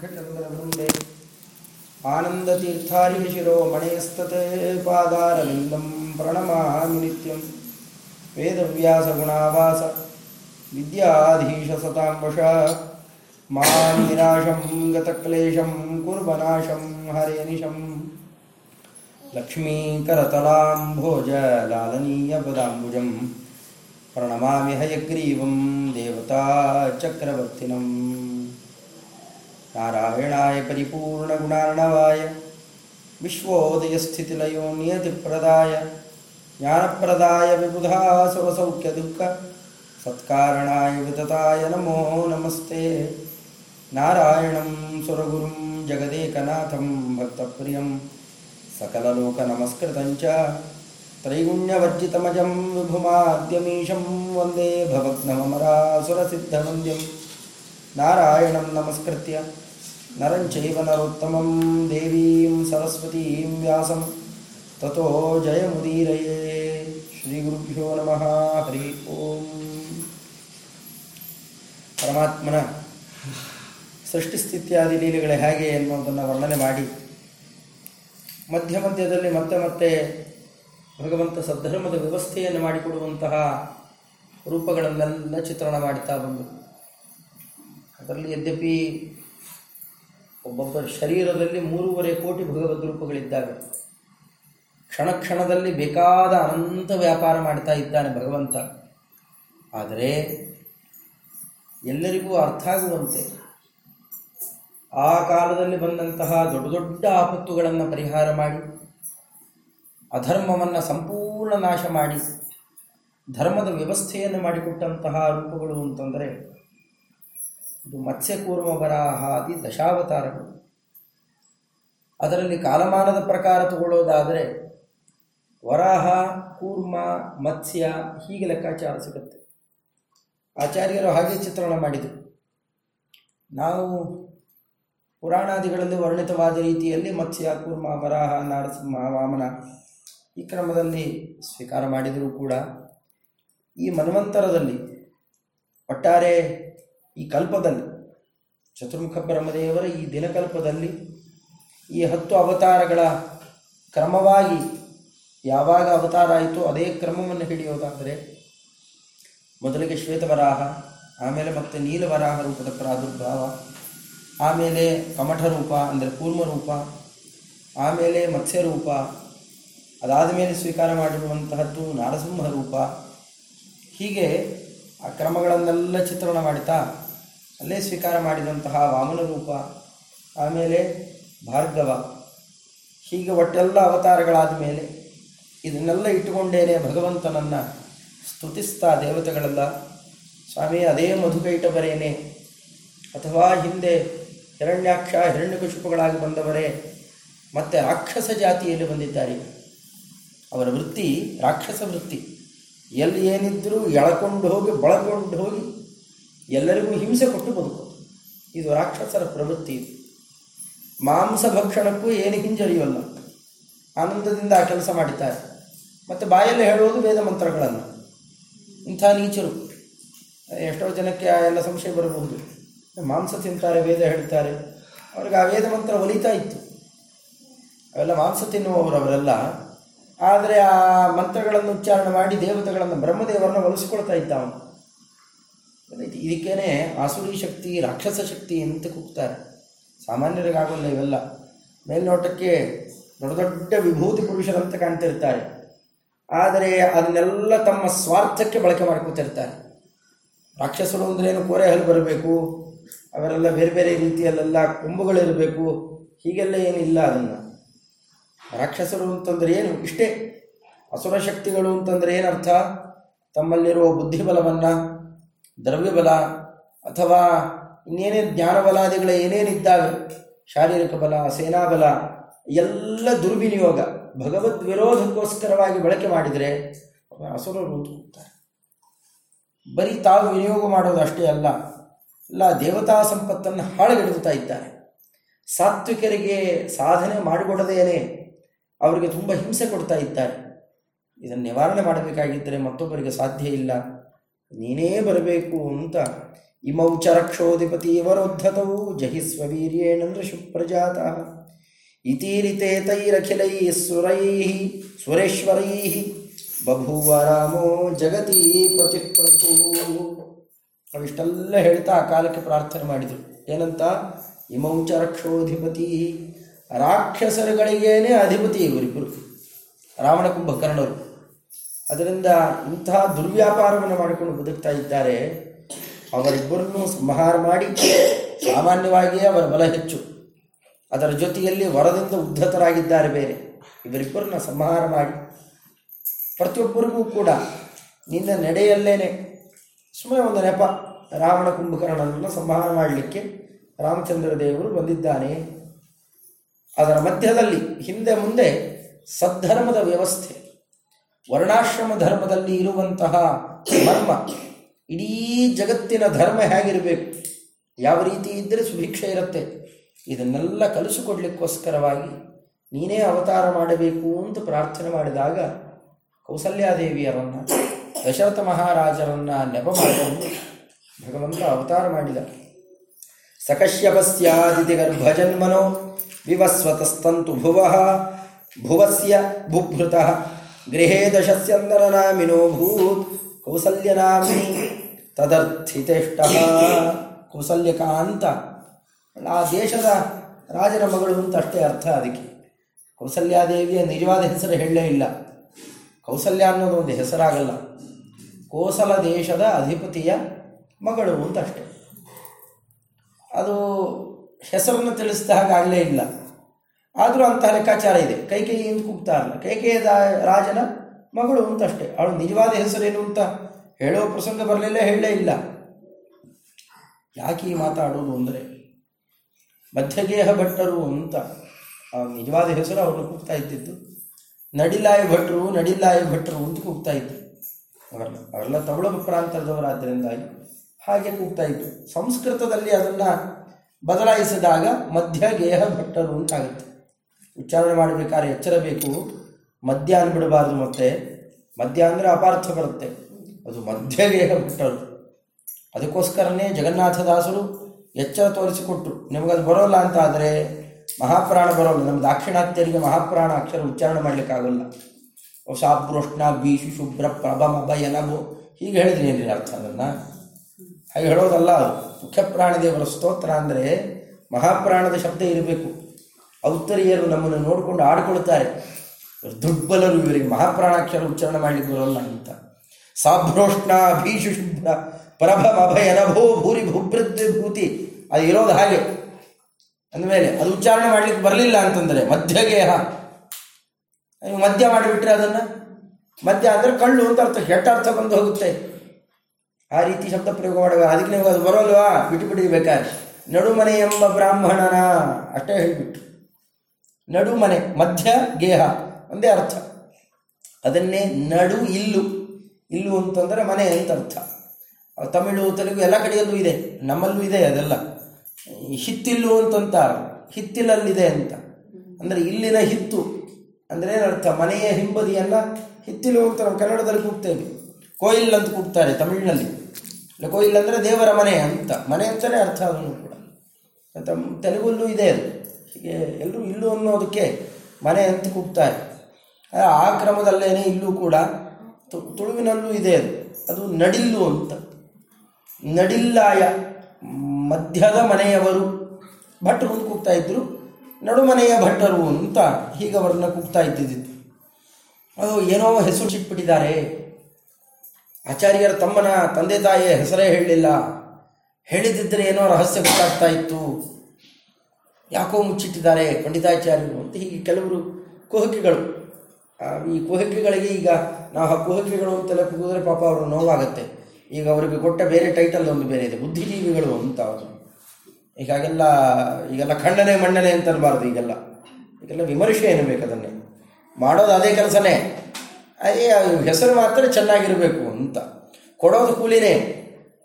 शङ्खचन्द्रमुण्डे शिरो पादारविन्दं प्रणमामि नित्यं वेदव्यासगुणावास विद्याधीशसतां वशा मां निराशं गतक्लेशं कुर्वनाशं हरे निशं लक्ष्मीकरतलाम्भोजलालनीयपदाम्बुजं प्रणमामि हयग्रीवं देवताचक्रवर्तिनम् नारायणाय परिपूर्णगुणार्णवाय विश्वोदयस्थितिलयो नियतिप्रदाय ज्ञानप्रदाय विबुधासुरसौख्यदुःख सत्कारणाय वितताय नमो नमस्ते। नारायणं सुरगुरुं जगदेकनाथं भक्तप्रियं सकललोकनमस्कृतं च त्रैगुण्यवर्जितमजं विभुमाद्यमीशं वन्दे भवग्नमरासुरसिद्धवन्द्यम् ನಾರಾಯಣಂ ನಮಸ್ಕೃತ್ಯ ನರಂಚೈವ ಸರಸ್ವತೀ ದೇವೀಂ ಸರಸ್ವತೀಂ ವ್ಯಾಸಂ ಮುದೀರೇ ಶ್ರೀ ಗುರುಭ್ಯೋ ನಮಃ ಹರಿ ಓಂ ಪರಮಾತ್ಮನ ಸೃಷ್ಟಿಸ್ಥಿತ್ಯಾದಿ ಲೀಲೆಗಳೇ ಹೇಗೆ ಎನ್ನುವುದನ್ನು ವರ್ಣನೆ ಮಾಡಿ ಮಧ್ಯ ಮಧ್ಯದಲ್ಲಿ ಮತ್ತೆ ಮತ್ತೆ ಭಗವಂತ ಸದ್ಧರ್ಮದ ವ್ಯವಸ್ಥೆಯನ್ನು ಮಾಡಿಕೊಡುವಂತಹ ರೂಪಗಳನ್ನೆಲ್ಲ ಚಿತ್ರಣ ಮಾಡುತ್ತಾ ಬಂದರು ಅದರಲ್ಲಿ ಯದ್ಯಪಿ ಒಬ್ಬೊಬ್ಬರ ಶರೀರದಲ್ಲಿ ಮೂರುವರೆ ಕೋಟಿ ಭಗವದ್ ರೂಪಗಳಿದ್ದಾಗ ಕ್ಷಣ ಕ್ಷಣದಲ್ಲಿ ಬೇಕಾದ ಅನಂತ ವ್ಯಾಪಾರ ಮಾಡ್ತಾ ಇದ್ದಾನೆ ಭಗವಂತ. ಆದರೆ ಎಲ್ಲರಿಗೂ ಅರ್ಥ ಆಗುವಂತೆ ಆ ಕಾಲದಲ್ಲಿ ಬಂದಂತಹ ದೊಡ್ಡ ದೊಡ್ಡ ಆಪತ್ತುಗಳನ್ನು ಪರಿಹಾರ ಮಾಡಿ, ಅಧರ್ಮವನ್ನು ಸಂಪೂರ್ಣ ನಾಶ ಮಾಡಿ, ಧರ್ಮದ ವ್ಯವಸ್ಥೆಯನ್ನು ಮಾಡಿಕೊಟ್ಟಂತಹ ರೂಪಗಳು ಅಂತಂದರೆ ಇದು ಮತ್ಸ್ಯಕೂರ್ಮ ವರಾಹಾದಿ ದಶಾವತಾರಗಳು. ಅದರಲ್ಲಿ ಕಾಲಮಾನದ ಪ್ರಕಾರ ತಗೊಳ್ಳೋದಾದರೆ ವರಾಹ, ಕೂರ್ಮ, ಮತ್ಸ್ಯ ಹೀಗೆ ಲೆಕ್ಕಾಚಾರ ಸಿಗುತ್ತೆ. ಆಚಾರ್ಯರು ಹಾಗೆ ಚಿತ್ರಣ ಮಾಡಿದರು. ನಾವು ಪುರಾಣಾದಿಗಳಲ್ಲಿ ವರ್ಣಿತವಾದ ರೀತಿಯಲ್ಲಿ ಮತ್ಸ್ಯ, ಕೂರ್ಮ, ವರಾಹ ನಾರಸಿಂಹ ವಾಮನ ಈ ಕ್ರಮದಲ್ಲಿ ಸ್ವೀಕಾರ ಮಾಡಿದರೂ ಕೂಡ ಈ ಮನ್ವಂತರದಲ್ಲಿ ಒಟ್ಟಾರೆ ಈ ಕಲ್ಪದಲ್ಲಿ ಚತುರ್ಮುಖ ಬ್ರಹ್ಮದೇವರ ಈ ದಿನಕಲ್ಪದಲ್ಲಿ ಈ ಹತ್ತು ಅವತಾರಗಳ ಕ್ರಮವಾಗಿ ಯಾವಾಗ ಅವತಾರ ಆಯಿತು ಅದೇ ಕ್ರಮವನ್ನು ಹಿಡಿಯೋದಾದರೆ ಮೊದಲಿಗೆ ಶ್ವೇತವರಾಹ, ಆಮೇಲೆ ಮತ್ತೆ ನೀಲವರಾಹ ರೂಪದ ಪ್ರಾದುರ್ಭಾವ, ಆಮೇಲೆ ಕಮಠ ರೂಪ ಅಂದರೆ ಕೂರ್ಮ ರೂಪ, ಆಮೇಲೆ ಮತ್ಸ್ಯ ರೂಪ ಅದಾದ ಮೇಲೆ ಸ್ವೀಕಾರ ಮಾಡಿರುವಂತಹದ್ದು ನಾರಸಿಂಹ ರೂಪ. ಹೀಗೆ ಆ ಕ್ರಮಗಳನ್ನೆಲ್ಲ ಚಿತ್ರಣ ಮಾಡುತ್ತಾ ಅಲ್ಲೇ ಸ್ವೀಕಾರ ಮಾಡಿದಂತಹ ವಾಮನ ರೂಪ ಆಮೇಲೆ ಭಾರ್ಗವ, ಹೀಗೆ ಒಟ್ಟೆಲ್ಲ ಅವತಾರಗಳಾದ ಮೇಲೆ ಇದನ್ನೆಲ್ಲ ಇಟ್ಟುಕೊಂಡೇನೆ ಭಗವಂತನನ್ನು ಸ್ತುತಿಸ್ತಾ ದೇವತೆಗಳೆಲ್ಲ. ಸ್ವಾಮಿ, ಅದೇ ಮಧುಕೈಟವರೇನೆ. ಅಥವಾ ಹಿಂದೆ ಹಿರಣ್ಯಾಕ್ಷ ಹಿರಣ್ಯಕಶುಪುಗಳಾಗಿ ಬಂದವರೇ, ಮತ್ತೆ ರಾಕ್ಷಸ ಜಾತಿಯಲ್ಲಿ ಬಂದಿದ್ದಾರೆ. ಅವರ ವೃತ್ತಿ ರಾಕ್ಷಸ ವೃತ್ತಿ. ಎಲ್ಲಿ ಏನಿದ್ದರೂ ಎಳಕೊಂಡು ಹೋಗಿ, ಬಳಕೊಂಡು ಹೋಗಿ ಎಲ್ಲರಿಗೂ ಹಿಂಸೆ ಕೊಟ್ಟು ಬದುಕೋದು ಇದು ರಾಕ್ಷಸರ ಪ್ರವೃತ್ತಿ ಇದು. ಮಾಂಸ ಭಕ್ಷಣಕ್ಕೂ ಏನು ಹಿಂಜರಿಯೋಲ್ಲ. ಆನಂದದಿಂದ ಆ ಕೆಲಸ ಮಾಡಿದ್ದಾರೆ. ಮತ್ತು ಬಾಯಲ್ಲಿ ಹೇಳುವುದು ವೇದ ಮಂತ್ರಗಳನ್ನು. ಇಂಥ ನೀಚರು. ಎಷ್ಟೋ ಜನಕ್ಕೆ ಆ ಎಲ್ಲ ಸಂಶಯ ಬರಬಹುದು. ಮಾಂಸ ತಿಂತಾರೆ, ವೇದ ಹೇಳ್ತಾರೆ. ಅವ್ರಿಗೆ ಆ ವೇದ ಮಂತ್ರ ಒಲಿತಾ ಇತ್ತು. ಅವೆಲ್ಲ ಮಾಂಸ ತಿನ್ನುವವರು ಅವರೆಲ್ಲ. ಆದರೆ ಆ ಮಂತ್ರಗಳನ್ನು ಉಚ್ಚಾರಣೆ ಮಾಡಿ ದೇವತೆಗಳನ್ನು ಬ್ರಹ್ಮದೇವರನ್ನು ಒಲಿಸ್ಕೊಳ್ತಾ ಇದ್ದ ಅವನು. ಇದಕ್ಕೇನೆ ಆಸುರಿ ಶಕ್ತಿ, ರಾಕ್ಷಸ ಶಕ್ತಿ ಅಂತ ಕೂಗ್ತಾರೆ. ಸಾಮಾನ್ಯರಿಗಾಗಲ್ಲ ಇವೆಲ್ಲ. ಮೇಲ್ನೋಟಕ್ಕೆ ದೊಡ್ಡ ದೊಡ್ಡ ವಿಭೂತಿ ಪುರುಷರಂತೆ ಕಾಣ್ತಿರ್ತಾರೆ. ಆದರೆ ಅದನ್ನೆಲ್ಲ ತಮ್ಮ ಸ್ವಾರ್ಥಕ್ಕೆ ಬಳಕೆ ಮಾಡ್ಕೊತಿರ್ತಾರೆ. ರಾಕ್ಷಸರು ಅಂದ್ರೇನು ಕೋರೆ ಹಲ್ಲು ಬರಬೇಕು. ಅವರೆಲ್ಲ ಬೇರೆ ಬೇರೆ ರೀತಿಯಲ್ಲೆಲ್ಲ ಕೊಂಬುಗಳಿರಬೇಕು. ಹೀಗೆಲ್ಲ ಏನಿಲ್ಲ ಅದನ್ನು. ರಾಕ್ಷಸರು ಅಂತಂದ್ರೆ ಏನು? ಇಷ್ಟೇ. ಅಸುರ ಶಕ್ತಿಗಳು ಅಂತಂದ್ರೆ ಏನರ್ಥ? ತಮ್ಮಲ್ಲಿರುವ ಬುದ್ಧಿಬಲವನ್ನು ದ್ರವ್ಯಬಲ ಅಥವಾ ಇನ್ನೇನೇನು ಜ್ಞಾನಬಲಾದಿಗಳ ಏನೇನಿದ್ದಾವೆ? ಶಾರೀರಿಕ ಬಲ, ಸೇನಾಬಲ, ಎಲ್ಲ ದುರ್ವಿನಿಯೋಗ. ಭಗವದ್ ವಿರೋಧಕ್ಕೋಸ್ಕರವಾಗಿ ಬಳಕೆ ಮಾಡಿದರೆ ಅಸುರರು ಅಂತ ಕೂಗ್ತಾರೆ ಬರೀ ತಾವು ವಿನಿಯೋಗ ಮಾಡೋದು ಅಷ್ಟೇ ಅಲ್ಲ, ಎಲ್ಲ ದೇವತಾ ಸಂಪತ್ತನ್ನು ಹಾಳುಗೆಡುತ್ತಾ ಇದ್ದಾರೆ. ಸಾತ್ವಿಕರಿಗೆ ಸಾಧನೆ ಮಾಡಿಕೊಡದೇನೆ ಅವರಿಗೆ ತುಂಬ ಹಿಂಸೆ ಕೊಡ್ತಾ ಇದ್ದಾರೆ. ಇದನ್ನು ನಿವಾರಣೆ ಮಾಡಬೇಕಾಗಿದ್ದರೆ ಮತ್ತೊಬ್ಬರಿಗೆ ಸಾಧ್ಯ ಇಲ್ಲ. ನೀನೇ ಬರಬೇಕು ಅಂತ ಇಮೌಚರಕ್ಷೋಧಿಪತಿ ವರೋದ್ಧತವು ಜಹಿಸ್ವ ವೀರ್ಯೇಣ ಶುಪ್ರಜಾತಃ ಇತೀರಿತೆ ತೈರಖಿಲೈ ಸುರೈ ಸುರೇಶ್ವರೈ ಬಭೂವ ರಾಮೋ ಜಗತಿ ಪ್ರತಿಪ್ರಭು. ಅವಿಷ್ಟೆಲ್ಲ ಹೇಳ್ತಾ ಕಾಲಕ್ಕೆ ಪ್ರಾರ್ಥನೆ ಮಾಡಿದರು. ಏನಂತ? ಇಮೌಚ ರಕ್ಷೋಧಿಪತಿ ರಾಕ್ಷಸರುಗಳಿಗೇನೆ ಅಧಿಪತಿ ಇವರಿಬ್ಬರು ರಾವಣ ಕುಂಭಕರ್ಣರು. ಅದರಿಂದ ಇಂತಹ ದುರ್ವ್ಯಾಪಾರವನ್ನು ಮಾಡಿಕೊಂಡು ಬದುಕ್ತಾ ಇದ್ದಾರೆ. ಅವರಿಬ್ಬರನ್ನು ಸಂಹಾರ ಮಾಡಿ, ಸಾಮಾನ್ಯವಾಗಿಯೇ ಅವರ ಬಲ ಹೆಚ್ಚು. ಅದರ ಜೊತೆಯಲ್ಲಿ ವರದಿಂದ ಉದ್ಧತರಾಗಿದ್ದಾರೆ ಬೇರೆ. ಇವರಿಬ್ಬರನ್ನ ಸಂಹಾರ ಮಾಡಿ. ಪ್ರತಿಯೊಬ್ಬರಿಗೂ ಕೂಡ ನಿನ್ನ ನಡೆಯಲ್ಲೇನೆ. ಸುಮ್ಮನೆ ಒಂದು ನೆಪ, ರಾವಣ ಕುಂಭಕರ್ಣನನ್ನು ಸಂಹಾರ ಮಾಡಲಿಕ್ಕೆ ರಾಮಚಂದ್ರ ದೇವರು ಬಂದಿದ್ದಾನೆ. ಅದರ ಮಧ್ಯದಲ್ಲಿ ಹಿಂದೆ ಮುಂದೆ ಸದ್ಧರ್ಮದ ವ್ಯವಸ್ಥೆ. ವರ್ಣಾಶ್ರಮ ಧರ್ಮದಲ್ಲಿ ಇರುವಂತಹ ಮರ್ಮ ಇಡೀ ಜಗತ್ತಿನ ಧರ್ಮ ಹೇಗಿರಬೇಕು, ಯಾವ ರೀತಿ ಇದ್ದರೆ ಸುಭಿಕ್ಷೆ ಇರುತ್ತೆ, ಇದನ್ನೆಲ್ಲ ಕಲಿಸಿಕೊಡ್ಲಿಕ್ಕೋಸ್ಕರವಾಗಿ ನೀನೇ ಅವತಾರ ಮಾಡಬೇಕು ಅಂತ ಪ್ರಾರ್ಥನೆ ಮಾಡಿದಾಗ ಕೌಸಲ್ಯಾದೇವಿಯರನ್ನು, ದಶರಥ ಮಹಾರಾಜರನ್ನು ನೆಪ ಮಾಡಿಕೊಂಡು ಭಗವಂತ ಅವತಾರ ಮಾಡಿದ. ಸಕಶ್ಯಪಸ್ಯಾದಿತಿ ಗರ್ಭಜನ್ಮನೋ ವಿವಸ್ವತಸ್ತಂತು ಭುವಃ, ಭುವಸ್ಯ ಬುಭೃತಃ ಗೃಹೇ ದಶಸ್ಯಂದರನಾಮಿನೋ ಭೂತ್ ಕೌಸಲ್ಯನಾಮಿ ತದರ್ಥಿತೇಷ್ಟ ಕೌಸಲ್ಯಕ ಅಂತ ಆ ದೇಶದ ರಾಜನ ಮಗಳು ಅಂತ ಅಷ್ಟೇ ಅರ್ಥ ಅದಕ್ಕೆ. ಕೌಸಲ್ಯಾದೇವಿಯ ನಿಜವಾದ ಹೆಸರು ಹೇಳಲೇ ಇಲ್ಲ. ಕೌಸಲ್ಯ ಅನ್ನೋದು ಒಂದು ಹೆಸರಾಗಲ್ಲ. ಕೋಸಲ ದೇಶದ ಅಧಿಪತಿಯ ಮಗಳು ಅಂತ ಅಷ್ಟೆ. ಅದು ಹೆಸರನ್ನು ತಿಳಿಸಿದ ಹಾಗಾಗಲೇ ಇಲ್ಲ. ಆದರೂ ಅಂತಹ ಲೆಕ್ಕಾಚಾರ ಇದೆ. ಕೈಕೇಯಿ ಎಂದು ಕೂಗ್ತಾರಲ್ಲ ಕೈಕೇಯ ರಾಜನ ಮಗಳು ಅಂತಷ್ಟೇ. ಅವಳು ನಿಜವಾದ ಹೆಸರೇನು ಅಂತ ಹೇಳೋ ಪ್ರಸಂಗ ಬರಲಿಲ್ಲ, ಹೇಳಲೇ ಇಲ್ಲ. ಯಾಕೆ ಮಾತಾಡೋದು ಅಂದರೆ, ಮಧ್ಯಗೇಹ ಭಟ್ಟರು ಅಂತ ಆ ನಿಜವಾದ ಹೆಸರು ಅವನು ಕೂಗ್ತಾ ಇದ್ದಿದ್ದು, ನಡಿಲಾಯ ಭಟ್ರು ನಡಿಲಾಯ ಭಟ್ರು ಅಂತ ಕೂಗ್ತಾ ಇದ್ರು ಅವರನ್ನ, ಅವರೆಲ್ಲ ತಮಿಳು ಪ್ರಾಂತದವರಾದ್ದರಿಂದಾಗಿ ಹಾಗೆ ಕೂಗ್ತಾ ಇದ್ರು ಸಂಸ್ಕೃತದಲ್ಲಿ ಅದನ್ನು ಬದಲಾಯಿಸಿದಾಗ ಮಧ್ಯಗೇಹ ಭಟ್ಟರು ಅಂತಾಗುತ್ತೆ. ಉಚ್ಚಾರಣೆ ಮಾಡಬೇಕಾದ್ರೆ ಎಚ್ಚರ ಬೇಕು. ಮದ್ಯ ಅಂದ್ಬಿಡಬಾರ್ದು ಮತ್ತೆ. ಮದ್ಯ ಅಂದರೆ ಅಪಾರ್ಥ ಬರುತ್ತೆ. ಅದು ಮಧ್ಯಗೇಹ ಬಿಟ್ಟರು ಅದಕ್ಕೋಸ್ಕರನೇ ಜಗನ್ನಾಥದಾಸರು ಎಚ್ಚರ ತೋರಿಸಿಕೊಟ್ರು. ನಿಮಗದು ಬರೋಲ್ಲ ಅಂತ ಆದರೆ ಮಹಾಪ್ರಾಣ ಬರೋಲ್ಲ. ನಮ್ಮ ದಾಕ್ಷಿಣಾತ್ಯರಿಗೆ ಮಹಾಪ್ರಾಣ ಅಕ್ಷರ ಉಚ್ಚಾರಣೆ ಮಾಡಲಿಕ್ಕಾಗಲ್ಲ. ಸಾಪೃಷ್ಣ ಬೀಶು ಶುಭ್ರ, ಪ್ರಭಮ ಭಯನಭು ಹೀಗೆ ಹೇಳಿದ್ರಿ ಏನ್ರಿ ಅರ್ಥ ಅದನ್ನು? ಹಾಗೆ ಹೇಳೋದಲ್ಲ ಅದು. ಮುಖ್ಯ ಪ್ರಾಣದೇವರ ಸ್ತೋತ್ರ ಅಂದರೆ ಮಹಾಪ್ರಾಣದ ಶಬ್ದ ಇರಬೇಕು. ಔತ್ತರಿಯರು ನಮ್ಮನ್ನು ನೋಡಿಕೊಂಡು ಆಡ್ಕೊಳ್ತಾರೆ ದುರ್ಬಲರು ಇವರಿಗೆ ಮಹಾಪ್ರಾಣಾಕ್ಷರ ಉಚ್ಚಾರಣೆ ಮಾಡಲಿಕ್ಕೆ ಬರೋಲ್ಲ ಅಂತ. ಸಾಭ್ರೋಷ್ಣ ಭೀಷು ಶುಭ್ರ ಪ್ರಭಮ ಅಭಯನಭೋ ಭೂರಿ ಭೂಭೃದ್ಭೂತಿ ಅದು ಇರೋದು ಹಾಗೆ. ಅಂದಮೇಲೆ ಅದು ಉಚ್ಚಾರಣೆ ಮಾಡಲಿಕ್ಕೆ ಬರಲಿಲ್ಲ ಅಂತಂದರೆ ಮಧ್ಯಗೇಹ. ನೀವು ಮದ್ಯ ಮಾಡಿಬಿಟ್ರೆ ಅದನ್ನು? ಮದ್ಯ ಅಂದರೆ ಕಳ್ಳು ಅಂತ ಅರ್ಥ, ಕೆಟ್ಟ ಅರ್ಥ ಬಂದು ಹೋಗುತ್ತೆ. ಆ ರೀತಿ ಶಬ್ದ ಪ್ರಯೋಗ ಮಾಡುವ ಅದಕ್ಕೆ ನೀವು ಅದು ಬರೋಲ್ವಾ? ಬಿಟ್ಟು ಬಿಡಿಬೇಕಾದ್ರೆ ನಡುಮನೆ ಎಂಬ ಬ್ರಾಹ್ಮಣನ. ಅಷ್ಟೇ ಹೇಳಿಬಿಟ್ಟು. ನಡುಮನೆ, ಮಧ್ಯ ಗೇಹ, ಒಂದೇ ಅರ್ಥ. ಅದನ್ನೇ ನಡು ಇಲ್ಲು. ಇಲ್ಲು ಅಂತಂದರೆ ಮನೆ ಅಂತ ಅರ್ಥ. ತಮಿಳು, ತೆಲುಗು ಎಲ್ಲ ಕಡೆಯಲ್ಲೂ ಇದೆ. ನಮ್ಮಲ್ಲೂ ಇದೆ ಅದೆಲ್ಲ. ಹಿತ್ತಿಲ್ಲು ಅಂತಂತಾರೆ. ಹಿತ್ತಿಲಲ್ಲಿದೆ ಅಂತ. ಅಂದರೆ ಇಲ್ಲಿನ ಹಿತ್ತು. ಅಂದರೆ ಏನರ್ಥ? ಮನೆಯ ಹಿಂಬದಿಯನ್ನು ಹಿತ್ತಿಲು ಅಂತ ನಾವು ಕನ್ನಡದಲ್ಲಿ ಕೂಗ್ತೇವೆ. ಕೋಯಿಲ್ ಅಂತ ಕೂಗ್ತಾರೆ ತಮಿಳಿನಲ್ಲಿ. ಇಲ್ಲ, ಕೋಯಿಲ್ ಅಂದರೆ ದೇವರ ಮನೆ ಅಂತ. ಮನೆ ಅಂತಲೇ ಅರ್ಥ ಅದನ್ನು ಕೂಡ. ತೆಲುಗಲ್ಲೂ ಇದೆ ಅದು. ಹೀಗೆ ಎಲ್ಲರೂ ಇಲ್ಲು ಅನ್ನೋದಕ್ಕೆ ಮನೆ ಅಂತ ಕೂಗ್ತಾರೆ ಆ ಕ್ರಮದಲ್ಲೇನೆ ಇಲ್ಲೂ ಕೂಡ ತುಳುವಿನಲ್ಲೂ ಇದೆ ಅದು. ಅದು ನಡಿಲ್ಲು ಅಂತ. ನಡಿಲ್ಲಾಯ ಮಧ್ಯದ ಮನೆಯವರು ಭಟ್ರು ಅಂತ ಕೂಗ್ತಾ ಇದ್ರು, ನಡುಮನೆಯ ಭಟ್ಟರು ಅಂತ ಹೀಗೆ ಅವರನ್ನ ಕೂಗ್ತಾ ಇದ್ದಿದ್ದು ಅದು ಏನೋ ಹೆಸರು ಚಿಟ್ಬಿಟ್ಟಿದ್ದಾರೆ ಆಚಾರ್ಯರ ತಮ್ಮನ ತಂದೆ ತಾಯಿಯ ಹೆಸರೇ ಹೇಳಲಿಲ್ಲ. ಹೇಳಿದ್ದರೆ ಏನೋ ರಹಸ್ಯ ಗೊತ್ತಾಗ್ತಾ ಇತ್ತು. ಯಾಕೋ ಮುಚ್ಚಿಟ್ಟಿದ್ದಾರೆ ಪಂಡಿತಾಚಾರ್ಯರು ಅಂತ ಹೀಗೆ ಕೆಲವರು ಕುಹಕಿಗಳು ಈ ಕುಹಕಿಗಳಿಗೆ ಈಗ ನಾವು ಕುಹಕಿಗಳು ಅಂತೆಲ್ಲ ಕೂಗಿದ್ರೆ ಪಾಪ ಅವರು ನೋವಾಗುತ್ತೆ. ಈಗ ಅವರಿಗೆ ಕೊಟ್ಟ ಬೇರೆ ಟೈಟಲ್ ಒಂದು ಬೇರೆ ಇದೆ, ಬುದ್ಧಿಜೀವಿಗಳು ಅಂತ ಅವರು ಈಗಾಗೆಲ್ಲ, ಈಗೆಲ್ಲ ಖಂಡನೆ ಮಣ್ಣನೆ ಅಂತ ಈಗೆಲ್ಲ. ಈಗೆಲ್ಲ ವಿಮರ್ಶೆ ಎನ್ನಬೇಕು ಅದನ್ನೇ? ಮಾಡೋದು ಅದೇ ಕೆಲಸನೇ. ಅದೇ ಹೆಸರು ಮಾತ್ರ ಚೆನ್ನಾಗಿರಬೇಕು ಅಂತ. ಕೊಡೋದು ಕೂಲಿನೇ.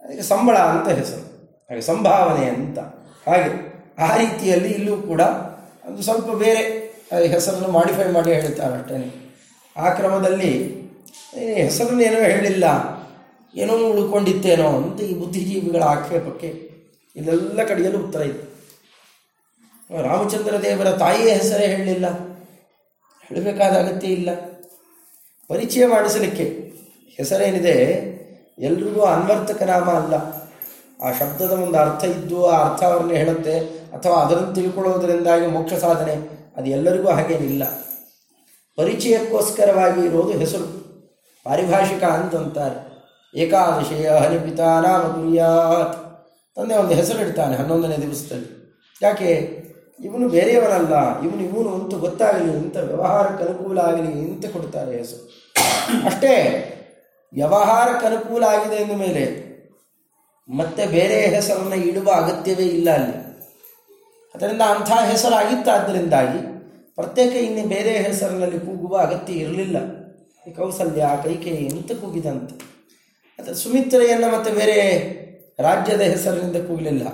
ಅದಕ್ಕೆ ಸಂಬಳ ಅಂತ ಹೆಸರು, ಹಾಗೆ ಸಂಭಾವನೆ ಅಂತ. ಹಾಗೆ. ಆ ರೀತಿಯಲ್ಲಿ ಇಲ್ಲೂ ಕೂಡ ಅದು ಸ್ವಲ್ಪ ಬೇರೆ ಹೆಸರನ್ನು ಮಾಡಿಫೈ ಮಾಡಿ ಹೇಳ್ತಾರೆ ಆ ಕ್ರಮದಲ್ಲಿ ಹೆಸರನ್ನೇನೋ ಹೇಳಿಲ್ಲ, ಏನೋ ಉಳ್ಕೊಂಡಿತ್ತೇನೋ ಅಂತ ಈ ಬುದ್ಧಿಜೀವಿಗಳ ಆಕ್ಷೇಪಕ್ಕೆ ಇದೆಲ್ಲ ಕಡೆಯಲ್ಲೂ ಉತ್ತರ ಇತ್ತು ರಾಮಚಂದ್ರ ದೇವರ ತಾಯಿಯ ಹೆಸರೇ ಹೇಳಲಿಲ್ಲ, ಹೇಳಬೇಕಾದ ಅಗತ್ಯ ಇಲ್ಲ. ಪರಿಚಯ ಮಾಡಿಸಲಿಕ್ಕೆ ಹೆಸರೇನಿದೆ, ಎಲ್ರಿಗೂ ಅನ್ವರ್ತಕ ನಾಮ ಅಲ್ಲ. ಆ ಶಬ್ದದ ಒಂದು ಅರ್ಥ ಇದ್ದು ಆ ಅರ್ಥವನ್ನು ಹೇಳುತ್ತೆ. ಅಥವಾ ಅದನ್ನು ತಿಳ್ಕೊಳ್ಳೋದರಿಂದಾಗಿ ಮೋಕ್ಷ ಸಾಧನೆ, ಅದು ಎಲ್ಲರಿಗೂ ಹಾಗೇನಿಲ್ಲ. ಪರಿಚಯಕ್ಕೋಸ್ಕರವಾಗಿ ಇರೋದು ಹೆಸರು. ಪಾರಿಭಾಷಿಕ ಅಂತಂತಾರೆ. ಏಕಾದಶಿಯ ಹನಿಪಿತಾ ನಾಮ ಕುರ್ಯಾತ್ ತಂದೆ ಒಂದು ಹೆಸರು ಇಡ್ತಾನೆ ಹನ್ನೊಂದನೇ ದಿವಸದಲ್ಲಿ. ಯಾಕೆ? ಇವನು ಬೇರೆಯವನಲ್ಲ. ಇವನು ಇವನು ಅಂತ ಗೊತ್ತಾಗಲಿ, ಇಂಥ ವ್ಯವಹಾರಕ್ಕೆ ಅನುಕೂಲ ಆಗಲಿ ಅಂತ ಕೊಡ್ತಾರೆ ಹೆಸರು. ಅಷ್ಟೇ, ವ್ಯವಹಾರಕ್ಕೆ ಅನುಕೂಲ ಆಗಿದೆ ಅಂದ ಮೇಲೆ ಮತ್ತೆ ಬೇರೆ ಹೆಸರನ್ನು ಇಡುವ ಅಗತ್ಯವೇ ಇಲ್ಲ ಅಲ್ಲಿ. ಅದರಿಂದ ಅಂಥ ಹೆಸರಾಗಿತ್ತಾದ್ದರಿಂದಾಗಿ ಪ್ರತ್ಯೇಕ ಇನ್ನು ಬೇರೆ ಹೆಸರಿನಲ್ಲಿ ಕೂಗುವ ಅಗತ್ಯ ಇರಲಿಲ್ಲ. ಕೌಸಲ್ಯ ಕೈಕೇಯಿ ಅಂತ ಕೂಗಿದಂತೆ. ಅದು ಸುಮಿತ್ರೆಯನ್ನು ಮತ್ತು ಬೇರೆ ರಾಜ್ಯದ ಹೆಸರಿನಿಂದ ಕೂಗಲಿಲ್ಲ.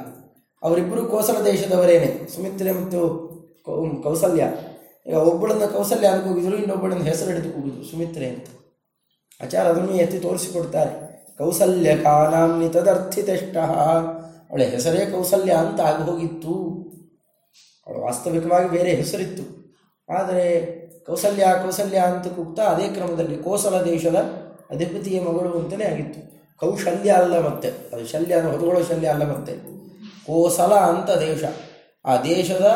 ಅವರಿಬ್ಬರು ಕೋಸಲ ದೇಶದವರೇನೆ. ಸುಮಿತ್ರೆ ಮತ್ತು ಕೌಸಲ್ಯ. ಈಗ ಒಬ್ಬಳನ್ನು ಕೌಸಲ್ಯ ಅಂತ ಕೂಗಿದ್ರು, ಇನ್ನೊಬ್ಬಳನ್ನು ಹೆಸರು ಹಿಡಿದು ಕೂಗಿದ್ರು, ಸುಮಿತ್ರೆ ಅಂತ. ಆಚಾರ ಅದನ್ನು ಎತ್ತಿ ತೋರಿಸಿಕೊಡ್ತಾರೆ. ಕೌಸಲ್ಯ ಕಾನಾಮ್ನಿ ತದರ್ಥಿತೆಷ್ಟ ಅವಳ ಹೆಸರೇ ಕೌಸಲ್ಯ ಅಂತ ಆಗಿ ಹೋಗಿತ್ತು. ವಾಸ್ತವಿಕವಾಗಿ ಬೇರೆ ಹೆಸರಿತ್ತು. ಆದರೆ ಕೌಸಲ್ಯ ಕೌಸಲ್ಯ ಅಂತ ಕೂಗ್ತಾ ಅದೇ ಕ್ರಮದಲ್ಲಿ ಕೋಸಲ ದೇಶದ ಅಧಿಪತಿಯ ಮಗಳು ಅಂತಲೇ ಆಗಿತ್ತು. ಕೌಶಲ್ಯ ಅಲ್ಲ ಮತ್ತೆ. ಅದು ಶಲ್ಯ ಅಂದರೆ ಹೊದಗೊಳ್ಳೋ ಶಲ್ಯ ಅಲ್ಲ ಮತ್ತೆ. ಕೋಸಲ ಅಂತ ದೇಶ. ಆ ದೇಶದ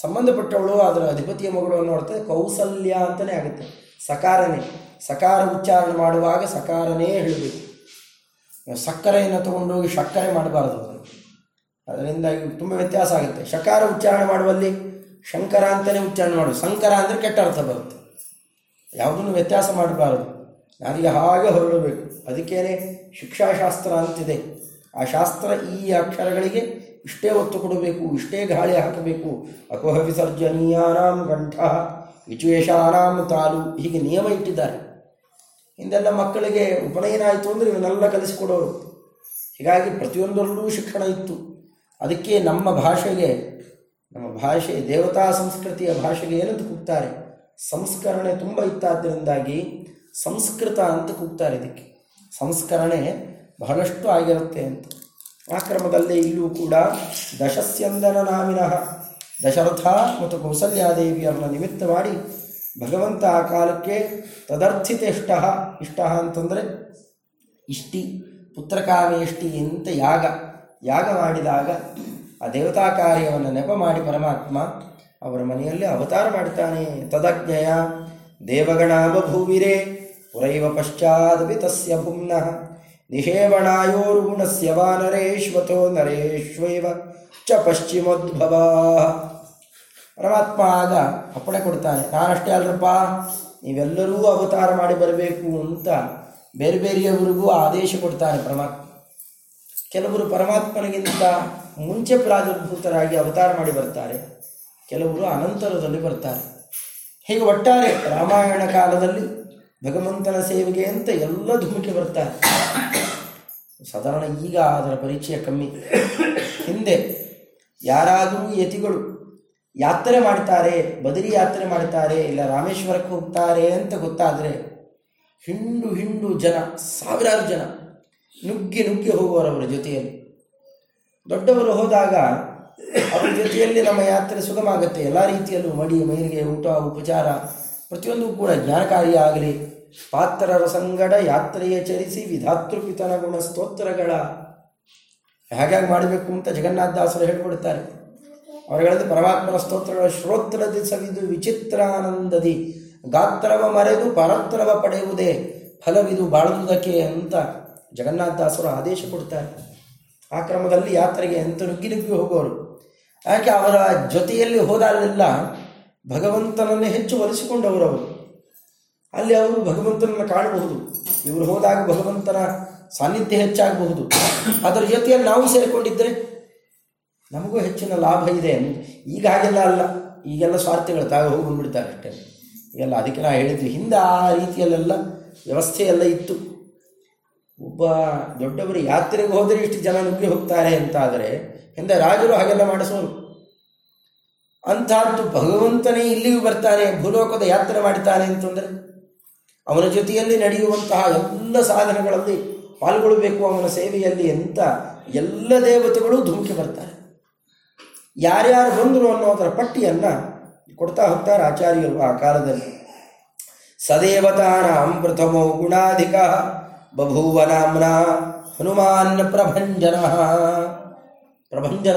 ಸಂಬಂಧಪಟ್ಟವಳು ಅದರ ಅಧಿಪತಿಯ ಮಗಳು ಅರ್ಥ ಕೌಸಲ್ಯ ಅಂತಲೇ ಆಗುತ್ತೆ. ಸಕಾರನೇ. ಸಕಾರ ಉಚ್ಚಾರಣೆ ಮಾಡುವಾಗ ಸಕಾರನೇ ಹೇಳಬೇಕು. ಸಕ್ಕರೆಯನ್ನು ತಗೊಂಡೋಗಿ ಸಕ್ಕರೆ ಮಾಡಬಾರದು. ಅದರಿಂದಾಗಿ ತುಂಬ ವ್ಯತ್ಯಾಸ ಆಗುತ್ತೆ. ಶಕಾರ ಉಚ್ಚಾರಣೆ ಮಾಡುವಲ್ಲಿ ಶಂಕರ ಅಂತಲೇ ಉಚ್ಚಾರಣೆ ಮಾಡು ಸಂಕರ ಅಂದರೆ ಕೆಟ್ಟ ಅರ್ಥ ಬರುತ್ತೆ. ಯಾವುದನ್ನು ವ್ಯತ್ಯಾಸ ಮಾಡಬಾರದು. ನಾನೀಗ ಹಾಗೆ ಹೊರಡಬೇಕು. ಅದಕ್ಕೇನೆ ಶಿಕ್ಷಾಶಾಸ್ತ್ರ ಅಂತಿದೆ. ಆ ಶಾಸ್ತ್ರ ಈ ಅಕ್ಷರಗಳಿಗೆ ಇಷ್ಟೇ ಒತ್ತು ಕೊಡಬೇಕು, ಇಷ್ಟೇ ಗಾಳಿ ಹಾಕಬೇಕು. ಅಕೋಹ ವಿಸರ್ಜನೀಯಾನಾಂ ಕಂಠ ವಿಚುವೇಶಾನಾಂ ತಾಲು ಹೀಗೆ ನಿಯಮ ಇಟ್ಟಿದ್ದಾರೆ. ಹಿಂದೆಲ್ಲ ಮಕ್ಕಳಿಗೆ ಉಪನಯನ ಆಯಿತು ಅಂದರೆ ಇವನ್ನೆಲ್ಲ ಕಲಿಸಿಕೊಡೋರು. ಹೀಗಾಗಿ ಪ್ರತಿಯೊಂದರಲ್ಲೂ ಶಿಕ್ಷಣ ಇತ್ತು. ಅದಕ್ಕೆ ನಮ್ಮ ಭಾಷೆಗೆ, ನಮ್ಮ ಭಾಷೆ, ದೇವತಾ ಸಂಸ್ಕೃತಿಯ ಭಾಷೆಗೆ ಏನಂತ ಕೂಗ್ತಾರೆ? ಸಂಸ್ಕರಣೆ ತುಂಬ ಇತ್ತಾದ್ದರಿಂದಾಗಿ ಸಂಸ್ಕೃತ ಅಂತ ಕೂಗ್ತಾರೆ ಇದಕ್ಕೆ. ಸಂಸ್ಕರಣೆ ಬಹಳಷ್ಟು ಆಗಿರುತ್ತೆ ಅಂತ. ಆ ಕ್ರಮದಲ್ಲಿ ಇಲ್ಲೂ ಕೂಡ ದಶಸ್ಯಂದನ ನಾಮಿನಃ ದಶರಥ ಮತ್ತು ಕೌಸಲ್ಯಾದೇವಿಯರನ್ನ ನಿಮಿತ್ತ ಮಾಡಿ ಭಗವಂತ ಆ ಕಾಲಕ್ಕೆ ತದರ್ಥಿತ ಇಷ್ಟ ಇಷ್ಟ ಅಂತಂದರೆ ಇಷ್ಟಿ ಪುತ್ರಕಾಮೇಷ್ಟಿ ಅಂತ ಯಾಗ. ಯಾಗ ಮಾಡಿದಾಗ ಆ ದೇವತಾ ಕಾರ್ಯವನ್ನು ನೆಪ ಮಾಡಿ ಪರಮಾತ್ಮ ಅವರ ಮನೆಯಲ್ಲಿ ಅವತಾರ ಮಾಡ್ತಾನೆ ತದಜ್ಞಯ ದೇವಗಣಾವ ಬಭೂವಿರೇ ಪುರೈವ ಪಶ್ಚಾದಪಿ ತಸ್ಯ ಭುಮ್ನಃ ನಿಷೇವಣಾಯೋರುಗುಣಸ್ಯ ವಾ ನರೇಶ್ವತೋ ನರೇಶ್ವೈವ ಚ ಪಶ್ಚಿಮೋದ್ಭವ. ಪರಮಾತ್ಮ ಆಗ ಅಪ್ಪಣೆ ಕೊಡ್ತಾನೆ. ನಾನಷ್ಟೇ ಅಲ್ರಪ್ಪ ನೀವೆಲ್ಲರೂ ಅವತಾರ ಮಾಡಿ ಬರಬೇಕು ಅಂತ ಬೇರೆ ಬೇರೆಯವರಿಗೂ ಆದೇಶ ಕೊಡ್ತಾನೆ ಪರಮಾತ್ಮ. ಕೆಲವರು ಪರಮಾತ್ಮನಿಗಿಂತ ಮುಂಚೆ ಪ್ರಾದುರ್ಭೂತರಾಗಿ ಅವತಾರ ಮಾಡಿ ಬರ್ತಾರೆ. ಕೆಲವರು ಅನಂತರದಲ್ಲಿ ಬರ್ತಾರೆ. ಹೀಗೆ ಒಟ್ಟಾರೆ ರಾಮಾಯಣ ಕಾಲದಲ್ಲಿ ಭಗವಂತನ ಸೇವೆಗೆ ಅಂತ ಎಲ್ಲ ಧುಮುಕಿ ಬರ್ತಾರೆ. ಸಾಧಾರಣ ಈಗ ಅದರ ಪರಿಚಯ ಕಮ್ಮಿ. ಹಿಂದೆ ಯಾರಾದರೂ ಯತಿಗಳು ಯಾತ್ರೆ ಮಾಡ್ತಾರೆ, ಬದರಿ ಯಾತ್ರೆ ಮಾಡ್ತಾರೆ, ಇಲ್ಲ ರಾಮೇಶ್ವರಕ್ಕೆ ಹೋಗ್ತಾರೆ ಅಂತ ಗೊತ್ತಾದರೆ ಹಿಂಡು ಹಿಂಡು ಜನ, ಸಾವಿರಾರು ಜನ ನುಗ್ಗಿ ನುಗ್ಗಿ ಹೋಗುವರವರ ಜೊತೆಯಲ್ಲಿ. ದೊಡ್ಡವರು ಹೋದಾಗ ಅವರ ಜೊತೆಯಲ್ಲಿ ನಮ್ಮ ಯಾತ್ರೆ ಸುಗಮ ಆಗುತ್ತೆ ಎಲ್ಲ ರೀತಿಯಲ್ಲೂ ಮಡಿ, ಮೈಲಿಗೆ, ಊಟ, ಉಪಚಾರ ಪ್ರತಿಯೊಂದು ಕೂಡ ಜ್ಞಾನಕಾರಿ ಆಗಲಿ ಪಾತ್ರರ ಸಂಗಡ ಯಾತ್ರೆಯ ಚರಿಸಿ ವಿಧಾತೃಪಿತನ ಗುಣ ಸ್ತೋತ್ರಗಳ ಹೇಗಾಗಿ ಮಾಡಬೇಕು ಅಂತ ಜಗನ್ನಾಥದಾಸರು ಹೇಳ್ಕೊಡ್ತಾರೆ. ಅವರುಗಳಲ್ಲಿ ಪರಮಾತ್ಮನ ಸ್ತೋತ್ರಗಳ ಶ್ರೋತ್ರದಿ ಸವಿದು ವಿಚಿತ್ರಾನಂದದಿ. ಗಾತ್ರವ ಮರೆದು ಪರತ್ರವ ಪಡೆಯುವುದೇ ಫಲವಿದು ಬಾಳುವುದಕ್ಕೆ ಅಂತ ಜಗನ್ನಾಥದಾಸರು ಆದೇಶ ಕೊಡ್ತಾರೆ. ಆ ಕ್ರಮದಲ್ಲಿ ಯಾತ್ರೆಗೆ ಎಂತ ನುಗ್ಗಿ ನುಗ್ಗಿ ಹೋಗೋರು ಯಾಕೆ ಅವರ ಜೊತೆಯಲ್ಲಿ ಹೋದಾಗಲೆಲ್ಲ ಭಗವಂತನನ್ನೇ ಹೆಚ್ಚು ಒಲಿಸಿಕೊಂಡವರು ಅವರು ಅಲ್ಲಿ ಅವರು ಭಗವಂತನನ್ನು ಕಾಣಬಹುದು. ಇವರು ಹೋದಾಗ ಭಗವಂತನ ಸಾನ್ನಿಧ್ಯ ಹೆಚ್ಚಾಗಬಹುದು. ಅದರ ಜೊತೆಯಲ್ಲಿ ನಾವು ಸೇರಿಕೊಂಡಿದ್ದರೆ ನಮಗೂ ಹೆಚ್ಚಿನ ಲಾಭ ಇದೆ. ಈಗ ಹಾಗೆಲ್ಲ ಅಲ್ಲ. ಈಗೆಲ್ಲ ಸ್ವಾರ್ಥಿಗಳು ತಾವೇ ಹೋಗಿ ಅಷ್ಟೇ. ಈಗೆಲ್ಲ ಅದಕ್ಕೆ ನಾವು ಹೇಳಿದ್ವಿ. ಹಿಂದೆ ಆ ರೀತಿಯಲ್ಲೆಲ್ಲ ವ್ಯವಸ್ಥೆಯೆಲ್ಲ ಇತ್ತು. ಒಬ್ಬ ದೊಡ್ಡವರು ಯಾತ್ರೆಗೆ ಹೋದರೆ ಇಷ್ಟು ಜನ ನುಗ್ಗಿ ಹೋಗ್ತಾರೆ ಅಂತ ಆದರೆ ಹಿಂದೆ ರಾಜರು ಹಾಗೆಲ್ಲ ಮಾಡಿಸೋರು. ಅಂಥದ್ದು ಭಗವಂತನೇ ಇಲ್ಲಿಗೂ ಬರ್ತಾನೆ ಭೂಲೋಕದ ಯಾತ್ರೆ ಮಾಡ್ತಾನೆ ಅಂತಂದರೆ ಅವನ ಜೊತೆಯಲ್ಲಿ ನಡೆಯುವಂತಹ ಎಲ್ಲ ಸಾಧನಗಳಲ್ಲಿ ಪಾಲ್ಗೊಳ್ಳಬೇಕು ಅವನ ಸೇವೆಯಲ್ಲಿ ಅಂತ ಎಲ್ಲ ದೇವತೆಗಳು ಧುಮುಕಿ ಬರ್ತಾರೆ. ಯಾರ್ಯಾರು ಬಂದರು ಅನ್ನೋದರ ಪಟ್ಟಿಯನ್ನು ಕೊಡ್ತಾ ಹೋಗ್ತಾರೆ ಆಚಾರ್ಯರು ಆ ಕಾಲದಲ್ಲಿ. ಸದೇವತಾನಾಂ ಪ್ರಥಮೋ ಗುಣಾಧಿಕ. ಬಭೂವ ನಾಮ್ನ ಹನುಮಾನ್ ಪ್ರಭಂಜನ ಪ್ರಭಂಜನ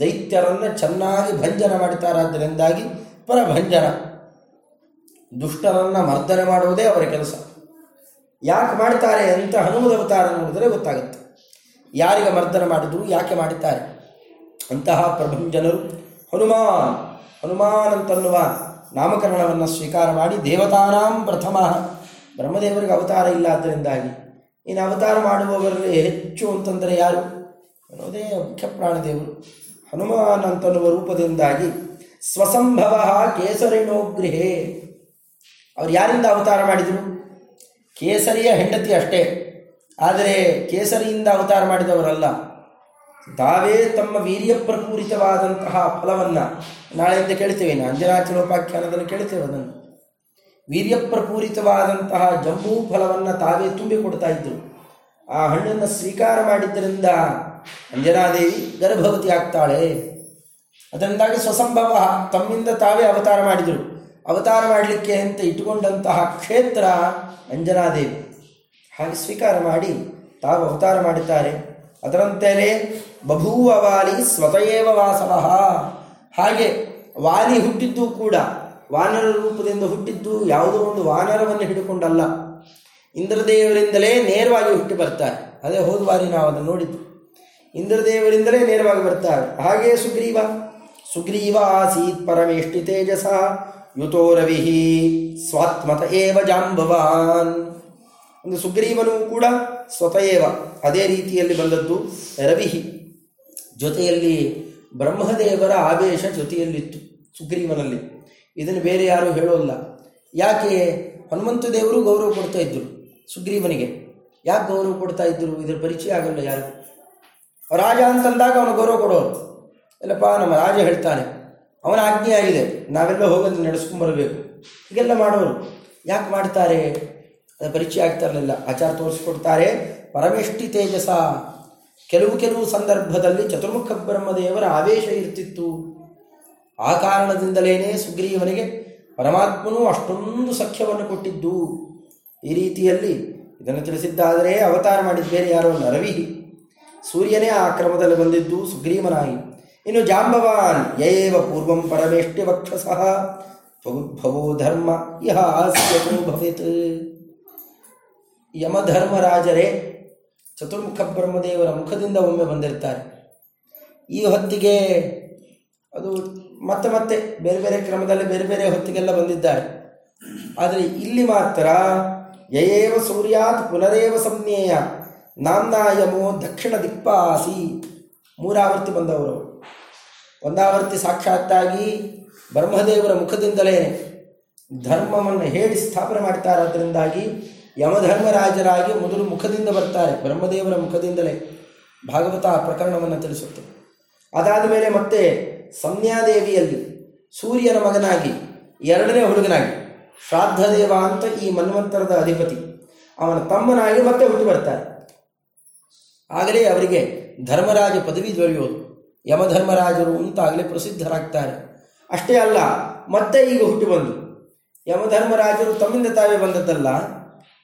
ದೈತ್ಯರನ್ನು ಚೆನ್ನಾಗಿ ಭಂಜನ ಮಾಡುತ್ತಾರಾದ್ದರಿಂದಾಗಿ ಪ್ರಭಂಜನ. ದುಷ್ಟರನ್ನು ಮರ್ದನೆ ಮಾಡುವುದೇ ಅವರ ಕೆಲಸ. ಯಾಕೆ ಮಾಡ್ತಾರೆ ಅಂತ ಹನುಮದ ಅವತಾರ ನೋಡಿದರೆ ಗೊತ್ತಾಗುತ್ತೆ. ಯಾರಿಗೆ ಮರ್ದನ ಮಾಡಿದ್ರು, ಯಾಕೆ ಮಾಡುತ್ತಾರೆ ಅಂತಹ ಪ್ರಭಂಜನರು ಹನುಮಾನ್. ಹನುಮಾನ್ ಅಂತನ್ನುವ ನಾಮಕರಣವನ್ನು ಸ್ವೀಕಾರ ಮಾಡಿ ದೇವತಾನಾಂ ಪ್ರಥಮ. ಬ್ರಹ್ಮದೇವರಿಗೆ ಅವತಾರ ಇಲ್ಲ ಆದ್ದರಿಂದಾಗಿ. ಇನ್ನು ಅವತಾರ ಮಾಡುವವರಲ್ಲಿ ಹೆಚ್ಚು ಅಂತಂದರೆ ಯಾರು? ಅನ್ನೋದೇ ಮುಖ್ಯ ಪ್ರಾಣದೇವರು. ಹನುಮಾನ್ ಅಂತನ್ನುವ ರೂಪದಿಂದಾಗಿ ಸ್ವಸಂಭವ ಕೇಸರಿನೋ ಗೃಹೇ. ಅವ್ರು ಯಾರಿಂದ ಅವತಾರ ಮಾಡಿದರು? ಕೇಸರಿಯ ಹೆಂಡತಿ ಅಷ್ಟೇ. ಆದರೆ ಕೇಸರಿಯಿಂದ ಅವತಾರ ಮಾಡಿದವರಲ್ಲ. ತಾವೇ ತಮ್ಮ ವೀರ್ಯ ಪ್ರಪೂರಿತವಾದಂತಹ ಫಲವನ್ನು ನಾಳೆಯಿಂದ ಕೇಳ್ತೇವೆ. ಅಂಜನಾಚಲೋಪಾಖ್ಯಾನದಲ್ಲಿ ಕೇಳ್ತೇವೆ ಅದನ್ನು. ವೀರ್ಯ ಪ್ರಪೂರಿತವಾದಂತಹ ಜಂಬೂ ಫಲವನ್ನು ತಾವೇ ತುಂಬಿಕೊಡ್ತಾ ಇದ್ದರು ಆ ಹಣ್ಣನ್ನು ಸ್ವೀಕಾರ ಮಾಡಿದ್ದರಿಂದ ಅಂಜನಾದೇವಿ ಗರ್ಭವತಿ ಆಗ್ತಾಳೆ. ಅದರಿಂದಾಗಿ ಸ್ವಸಂಭವ, ತಮ್ಮಿಂದ ತಾವೇ ಅವತಾರ ಮಾಡಿದರು. ಅವತಾರ ಮಾಡಲಿಕ್ಕೆ ಅಂತ ಇಟ್ಟುಕೊಂಡಂತಹ ಕ್ಷೇತ್ರ ಅಂಜನಾದೇವಿ. ಹಾಗೆ ಸ್ವೀಕಾರ ಮಾಡಿ ತಾವು ಅವತಾರ ಮಾಡಿದ್ದಾರೆ. ಅದರಂತೆಯೇ ಬಭೂವ ವಾಲಿ ಸ್ವತಯೇವ ವಾಸವಃ. ಹಾಗೆ ವಾಲಿ ಹುಟ್ಟಿದ್ದು ಕೂಡ ವಾನರ ರೂಪದಿಂದ ಹುಟ್ಟಿದ್ದು ಯಾವುದೋ ಒಂದು ವಾನರವನ್ನು ಹಿಡಿಕೊಂಡಲ್ಲ. ಇಂದ್ರದೇವರಿಂದಲೇ ನೇರವಾಗಿ ಹುಟ್ಟಿ ಬರ್ತಾರೆ. ಅದೇ ಹೋದ ಬಾರಿ ನಾವು ಅದನ್ನು ನೋಡಿದ್ದು. ಇಂದ್ರದೇವರಿಂದಲೇ ನೇರವಾಗಿ ಬರ್ತಾರೆ. ಹಾಗೆಯೇ ಸುಗ್ರೀವ. ಸುಗ್ರೀವ ಆಸೀತ್ ಪರಮೇಷ್ಟಿ ತೇಜಸ. ಯುತೋ ರವಿ ಸ್ವಾತ್ಮತ ಏವ ಜಾಂಬವಾನ್. ಒಂದು ಸುಗ್ರೀವನು ಕೂಡ ಸ್ವತಯೇವ. ಅದೇ ರೀತಿಯಲ್ಲಿ ಬಂದದ್ದು ರವಿ. ಜೊತೆಯಲ್ಲಿ ಬ್ರಹ್ಮದೇವರ ಆವೇಶ ಜೊತೆಯಲ್ಲಿತ್ತು ಸುಗ್ರೀವನಲ್ಲಿ. ಇದನ್ನು ಬೇರೆ ಯಾರೂ ಹೇಳೋಲ್ಲ. ಯಾಕೆ? ಹನುಮಂತ ದೇವರು ಗೌರವ ಕೊಡ್ತಾ ಇದ್ದರು ಸುಗ್ರೀವನಿಗೆ. ಯಾಕೆ ಗೌರವ ಕೊಡ್ತಾ ಇದ್ದರು ಇದರ ಪರಿಚಯ ಆಗಲ್ಲ ಯಾರು? ರಾಜ ಅಂತಂದಾಗ ಅವನು ಗೌರವ ಕೊಡೋರು. ಇಲ್ಲಪ್ಪ ನಮ್ಮ ರಾಜ ಹೇಳ್ತಾನೆ, ಅವನ ಆಜ್ಞೆ ಆಗಿದೆ, ನಾವೆಲ್ಲ ಹೋಗೋದು ನಡೆಸ್ಕೊಂಬರ್ಬೇಕು ಹೀಗೆಲ್ಲ ಮಾಡೋರು. ಯಾಕೆ ಮಾಡ್ತಾರೆ? ಅದು ಪರಿಚಯ ಆಗ್ತಾ ಇರಲಿಲ್ಲ ಆಚಾರ ತೋರಿಸ್ಕೊಡ್ತಾರೆ ಪರಮೇಷ್ಟಿ ತೇಜಸ. ಕೆಲವು ಕೆಲವು ಸಂದರ್ಭದಲ್ಲಿ ಚತುರ್ಮುಖ ಬ್ರಹ್ಮದೇವರ ಆವೇಶ ಇರ್ತಿತ್ತು. ಆ ಕಾರಣದಿಂದಲೇನೇ ಸುಗ್ರೀವನಿಗೆ ಪರಮಾತ್ಮನು ಅಷ್ಟೊಂದು ಸಖ್ಯವನ್ನು ಕೊಟ್ಟಿದ್ದು. ಈ ರೀತಿಯಲ್ಲಿ ಇದನ್ನು ತಿಳಿಸಿದ್ದಾದರೆ ಅವತಾರ ಮಾಡಿದ ಬೇರೆ ಯಾರೋ ನರವಿ. ಸೂರ್ಯನೇ ಆ ಕ್ರಮದಲ್ಲಿ ಬಂದಿದ್ದು ಸುಗ್ರೀವನಾಗಿ. ಇನ್ನು ಜಾಂಬವಾನ್ ಯೇವ ಪೂರ್ವಂ ಪರಮೇಷ್ಟಿ ವಕ್ಷಸಃ. ಭವೋ ಧರ್ಮ, ಇಹ ಆಸ್ಯನು ಭವೇತ್. ಯಮಧರ್ಮರಾಜರೇ ಚತುರ್ಮುಖ ಬ್ರಹ್ಮದೇವರ ಮುಖದಿಂದ ಒಮ್ಮೆ ಬಂದಿರ್ತಾರೆ. ಈ ಹೊತ್ತಿಗೆ ಅದು ಮತ್ತೆ ಮತ್ತೆ ಬೇರೆ ಬೇರೆ ಕ್ರಮದಲ್ಲಿ ಬೇರೆ ಬೇರೆ ಹೊತ್ತಿಗೆಲ್ಲ ಬಂದಿದ್ದಾರೆ. ಆದರೆ ಇಲ್ಲಿ ಮಾತ್ರ ಯಯೇವ ಸೂರ್ಯಾತ್ ಪುನರೇವ ಸಂಜ್ಞೇಯ ನಾಮ್ನಾಯಮೋ ದಕ್ಷಿಣ ದಿಕ್ಪಾಸಿ ಮೂರಾವರ್ತಿ ಬಂದವರು. ಒಂದಾವರ್ತಿ ಸಾಕ್ಷಾತ್ತಾಗಿ ಬ್ರಹ್ಮದೇವರ ಮುಖದಿಂದಲೇ ಧರ್ಮವನ್ನು ಹೇಳಿ ಸ್ಥಾಪನೆ ಮಾಡ್ತಾರೆ ಅದರಿಂದಾಗಿ ಯಮಧರ್ಮರಾಜರಾಗಿ ಮೊದಲು ಮುಖದಿಂದ ಬರ್ತಾರೆ, ಬ್ರಹ್ಮದೇವರ ಮುಖದಿಂದಲೇ ಭಾಗವತ ಪ್ರಕರಣವನ್ನು ತಿಳಿಸುತ್ತೆ. ಅದಾದ ಮೇಲೆ ಮತ್ತೆ ಸಂಜ್ಞಾದೇವಿಯಲ್ಲಿ ಸೂರ್ಯನ ಮಗನಾಗಿ, ಎರಡನೇ ಹುಡುಗನಾಗಿ, ಶ್ರಾದ್ದದೇವ ಅಂತ ಈ ಮನ್ವಂತರದ ಅಧಿಪತಿ. ಅವನ ತಮ್ಮನಾಗಿ ಮತ್ತೆ ಹುಟ್ಟು ಬರ್ತಾರೆ. ಆಗಲೇ ಅವರಿಗೆ ಧರ್ಮರಾಜ ಪದವಿ ದೊರೆಯೋದು. ಯಮಧರ್ಮರಾಜರು ಅಂತ ಆಗಲೇ ಪ್ರಸಿದ್ಧರಾಗ್ತಾರೆ. ಅಷ್ಟೇ ಅಲ್ಲ, ಮತ್ತೆ ಈಗ ಹುಟ್ಟು ಬಂದು. ಯಮಧರ್ಮರಾಜರು ತಮ್ಮಿಂದ ತಾವೇ ಬಂದದ್ದಲ್ಲ,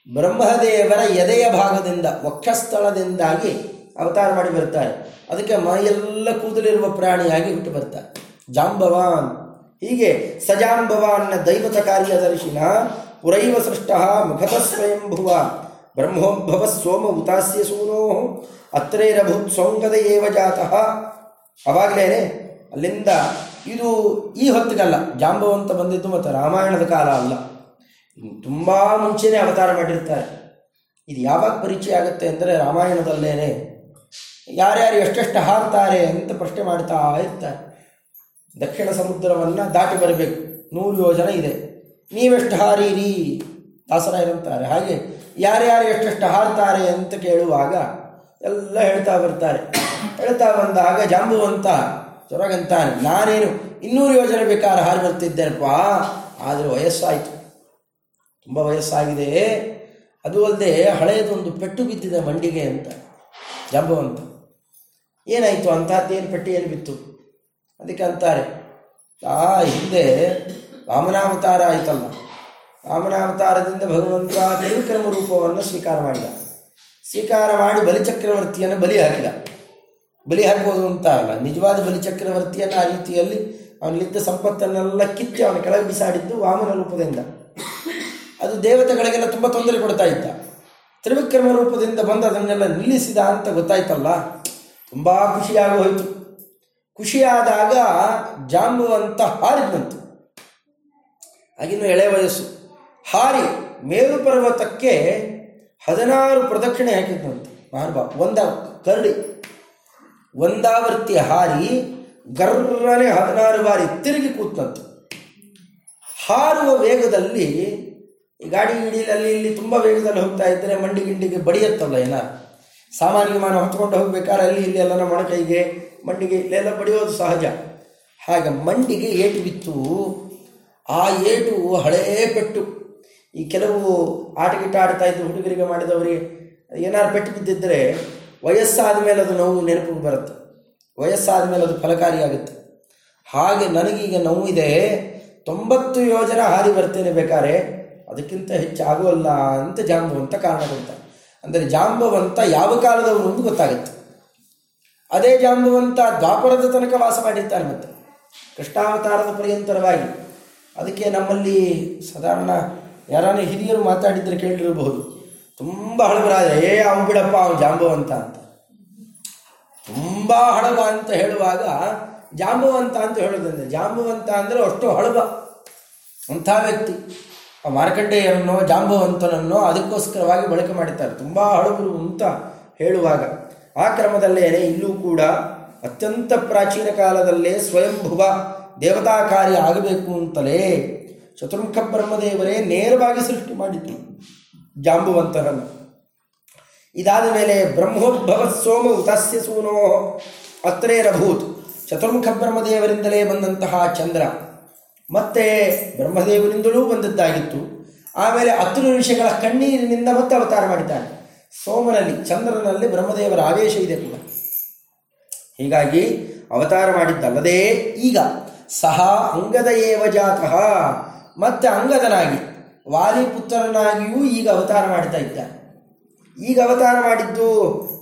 ಬ್ರಹ್ಮದೇವರ ಎದೆಯ ಭಾಗದಿಂದ, ವಕ್ಷಸ್ಥಳದಿಂದಾಗಿ ಅವತಾರ ಮಾಡಿ ಬರ್ತಾರೆ. ಅದಕ್ಕೆ ಮೈಯೆಲ್ಲ ಕೂದಲಿರುವ ಪ್ರಾಣಿಯಾಗಿ ಹುಟ್ಟು ಬರ್ತಾರೆ. ಜಾಂಬವಾನ್. ಹೀಗೆ ಸಜಾಂಬವಾನ್ನ ದೈವತ ಕಾರ್ಯದರ್ಶಿನ ಪುರೈವ ಸೃಷ್ಟ ಮುಖತ ಸ್ವಯಂಭುವ ಬ್ರಹ್ಮೋದ್ಭವ ಸೋಮ ಉತಾಸ್ಯ ಸೂನೋ ಅತ್ರೇರಭೂತ್ ಸೌಂಗದ ಏವ ಜಾತಃ. ಅವಾಗಲೇ ಅಲ್ಲಿಂದ ಇದು ಈ ಹೊತ್ತಿಗಲ್ಲ ಜಾಂಬವಂತ ಬಂದಿದ್ದು ಮತ್ತು ರಾಮಾಯಣದ ಕಾಲ ಅಲ್ಲ. ತುಂಬ ಮುಂಚೆನೇ ಅವತಾರ ಮಾಡಿರ್ತಾರೆ. ಇದು ಯಾವಾಗ ಪರಿಚಯ ಆಗುತ್ತೆ ಅಂದರೆ ರಾಮಾಯಣದಲ್ಲೇನೆ. ಯಾರ್ಯಾರು ಎಷ್ಟೆಷ್ಟು ಹಾರ್ತಾರೆ ಅಂತ ಪ್ರಶ್ನೆ ಮಾಡ್ತಾ ಇರ್ತಾರೆ. ದಕ್ಷಿಣ ಸಮುದ್ರವನ್ನು ದಾಟಿ ಬರಬೇಕು. ನೂರು ಯೋಜನೆ ಇದೆ. ನೀವೆಷ್ಟು ಹಾರೀರಿ? ದಾಸರಾಯರಂತಾರೆ ಹಾಗೆ ಯಾರ್ಯಾರು ಎಷ್ಟೆಷ್ಟು ಹಾರ್ತಾರೆ ಅಂತ ಕೇಳುವಾಗ ಎಲ್ಲ ಹೇಳ್ತಾ ಬರ್ತಾರೆ. ಹೇಳ್ತಾ ಬಂದಾಗ ಜಾಂಬುವಂತ ಚೊರಗಂತಾನೆ ನಾನೇನು ಇನ್ನೂರು ಯೋಜನೆ ಬೇಕಾದ್ರೆ ಹಾರಿ ಬರ್ತಿದ್ದೇನಪ್ಪ? ಆದರೆ ವಯಸ್ಸಾಯಿತು. ತುಂಬ ವಯಸ್ಸಾಗಿದೆ. ಅದು ಅಲ್ಲದೆ ಹಳೆಯದೊಂದು ಪೆಟ್ಟು ಬಿದ್ದಿದೆ ಮಂಡಿಗೆ ಅಂತ. ಜಾಂಬವಂತ. ಏನಾಯಿತು ಅಂಥದ್ದೇನು ಪಟ್ಟಿಯಲ್ಲಿ ಬಿತ್ತು? ಅದಕ್ಕೆ ಅಂತಾರೆ, ಆ, ಹಿಂದೆ ವಾಮನಾವತಾರ ಆಯಿತಲ್ಲ. ವಾಮನಾವತಾರದಿಂದ ಭಗವಂತ ತ್ರಿವಿಕ್ರಮ ರೂಪವನ್ನು ಸ್ವೀಕಾರ ಮಾಡಿದ. ಸ್ವೀಕಾರ ಮಾಡಿ ಬಲಿಚಕ್ರವರ್ತಿಯನ್ನು ಬಲಿ ಹಾಕಿದ. ಬಲಿ ಹಾಕ್ಬೋದು ಅಂತ ಅಲ್ಲ, ನಿಜವಾದ ಬಲಿಚಕ್ರವರ್ತಿಯನ್ನು ಆ ರೀತಿಯಲ್ಲಿ ಅವನಲ್ಲಿದ್ದ ಸಂಪತ್ತನ್ನೆಲ್ಲ ಕಿತ್ತಿ ಅವನ ಕೆಳಗೆ ಬಿಸಾಡಿದ್ದು ವಾಮನ ರೂಪದಿಂದ. ಅದು ದೇವತೆಗಳಿಗೆಲ್ಲ ತುಂಬ ತೊಂದರೆ ಕೊಡ್ತಾ ಇದ್ದ ತ್ರಿವಿಕ್ರಮ ರೂಪದಿಂದ ಬಂದು ಅದನ್ನೆಲ್ಲ ನಿಲ್ಲಿಸಿದ ಅಂತ ಗೊತ್ತಾಯ್ತಲ್ಲ? ತುಂಬ ಖುಷಿಯಾಗಿ ಹೋಯಿತು ಖುಷಿಯಾದಾಗ ಜಾಂಬುವಂತ ಹಾರಿದಂತು ಆಗಿನ್ನು ಎಳೆ ವಯಸ್ಸು. ಹಾರಿ ಮೇರು ಪರ್ವತಕ್ಕೆ ಹದಿನಾರು ಪ್ರದಕ್ಷಿಣೆ ಹಾಕಿದ್ನಂತೆ ಮಹಾನುಭಾವ ಒಂದ ಕರಡಿ. ಒಂದಾವರ್ತಿ ಹಾರಿ ಗರ್ರನೆ ಹದಿನಾರು ಬಾರಿ ತಿರುಗಿ ಕೂತಂತು ಹಾರುವ ವೇಗದಲ್ಲಿ ಗಾಡಿ ಗಿಡಿಯಲ್ಲಿ ಇಲ್ಲಿ ತುಂಬ ವೇಗದಲ್ಲಿ ಹೋಗ್ತಾ ಇದ್ದರೆ ಮಂಡಿ ಗಿಂಡಿಗೆ ಬಡಿಯತ್ತಲ್ಲ ಏನ ಸಾಮಾನ್ಯ ವಿಮಾನ ಹೊತ್ಕೊಂಡು ಹೋಗ್ಬೇಕಾದ್ರೆ ಅಲ್ಲಿ ಇಲ್ಲಿ ಎಲ್ಲ ಮೊಣಕೈಗೆ ಮಂಡಿಗೆ ಇಲ್ಲೆಲ್ಲ ಬಡಿಯೋದು ಸಹಜ. ಹಾಗೆ ಮಂಡಿಗೆ ಏಟು ಬಿತ್ತು. ಆ ಏಟು ಹಳೇ ಪೆಟ್ಟು. ಈ ಕೆಲವು ಆಟ ಗಿಟ್ಟ ಆಡ್ತಾ ಇದ್ದು ಹುಡುಗರಿಗೆ ಮಾಡಿದವರಿಗೆ ಏನಾರು ಪೆಟ್ಟು ಬಿದ್ದಿದ್ದರೆ ವಯಸ್ಸಾದ ಮೇಲೆ ಅದು ನೋವು ನೆನಪಿಗೆ ಬರುತ್ತೆ. ವಯಸ್ಸಾದ ಮೇಲೆ ಅದು ಫಲಕಾರಿಯಾಗುತ್ತೆ. ಹಾಗೆ ನನಗೀಗ ನೋವಿದೆ ತೊಂಬತ್ತು ಯೋಜನೆ ಹಾರಿ ಬರ್ತೇನೆ ಬೇಕಾದ್ರೆ ಅದಕ್ಕಿಂತ ಹೆಚ್ಚಾಗುವಲ್ಲ ಅಂತ ಜಾಂಬು ಅಂತ ಕಾರಣ ಕೊಡ್ತಾರೆ. ಅಂದರೆ ಜಾಂಬವಂತ ಯಾವ ಕಾಲದವನು ಅಂತ ಗೊತ್ತಾಗುತ್ತೆ. ಅದೇ ಜಾಂಬವಂತ ದ್ವಾಪರದ ತನಕ ವಾಸ ಮಾಡಿರ್ತಾನೆ ಮತ್ತೆ. ಕೃಷ್ಣಾವತಾರದ ಪರ್ಯಂತರವಾಗಿ. ಅದಕ್ಕೆ ನಮ್ಮಲ್ಲಿ ಸಾಧಾರಣ ಯಾರಾನ ಹಿರಿಯರು ಮಾತಾಡಿದ್ರೆ ಕೇಳಿರಬಹುದು. ತುಂಬ ಹಳಬರಾದ, ಏ, ಅವನು ಬಿಡಪ್ಪ, ಅವನು ಜಾಂಬವಂತ ಅಂತ. ತುಂಬ ಹಳಬ ಅಂತ ಹೇಳುವಾಗ ಜಾಂಬವಂತ ಅಂತ ಹೇಳೋದಂದ್ರೆ ಜಾಂಬವಂತ ಅಂದರೆ ಅಷ್ಟು ಹಳಬ. ಅಂಥ ವ್ಯಕ್ತಿ. ಆ ಮಾರ್ಕಂಡೇಯರನ್ನೋ ಜಾಂಬವಂತನನ್ನೋ ಅದಕ್ಕೋಸ್ಕರವಾಗಿ ಬಳಕೆ ಮಾಡಿದ್ದಾರೆ. ತುಂಬ ಹಳಬರು ಅಂತ ಹೇಳುವಾಗ, ಆ ಕ್ರಮದಲ್ಲೇನೆ ಇಲ್ಲೂ ಕೂಡ ಅತ್ಯಂತ ಪ್ರಾಚೀನ ಕಾಲದಲ್ಲೇ ಸ್ವಯಂಭುವ ದೇವತಾ ಕಾರ್ಯ ಆಗಬೇಕು ಅಂತಲೇ ಚತುರ್ಮುಖ ಬ್ರಹ್ಮದೇವರೇ ನೇರವಾಗಿ ಸೃಷ್ಟಿ ಮಾಡಿದ್ರು ಜಾಂಬುವಂತನನ್ನು ಇದಾದ ಮೇಲೆ ಬ್ರಹ್ಮೋದ್ಭವ ಸೋಮ ಉತಸ್ಯ ಸೂನೋ ಅತ್ರೇರಭೂತ್. ಚತುರ್ಮುಖ ಬ್ರಹ್ಮದೇವರಿಂದಲೇ ಬಂದಂತಹ ಚಂದ್ರ. ಮತ್ತೆ ಬ್ರಹ್ಮದೇವನಿಂದಲೂ ಬಂದದ್ದಾಗಿತ್ತು. ಆಮೇಲೆ ಹತ್ತು ಋಷಿಗಳ ಕಣ್ಣೀರಿನಿಂದ ಮತ್ತೆ ಅವತಾರ ಮಾಡಿದ್ದಾನೆ. ಸೋಮನಲ್ಲಿ, ಚಂದ್ರನಲ್ಲಿ ಬ್ರಹ್ಮದೇವರ ಆವೇಶ ಇದೆ ಕೂಡ. ಹೀಗಾಗಿ ಅವತಾರ ಮಾಡಿದ್ದಲ್ಲದೆ ಈಗ ಸಹ ಅಂಗದ ಏವ ಜಾತಃ. ಮತ್ತೆ ಅಂಗದನಾಗಿ, ವಾಲಿಪುತ್ರನಾಗಿಯೂ ಈಗ ಅವತಾರ ಮಾಡ್ತಾ ಇದ್ದ. ಈಗ ಅವತಾರ ಮಾಡಿದ್ದು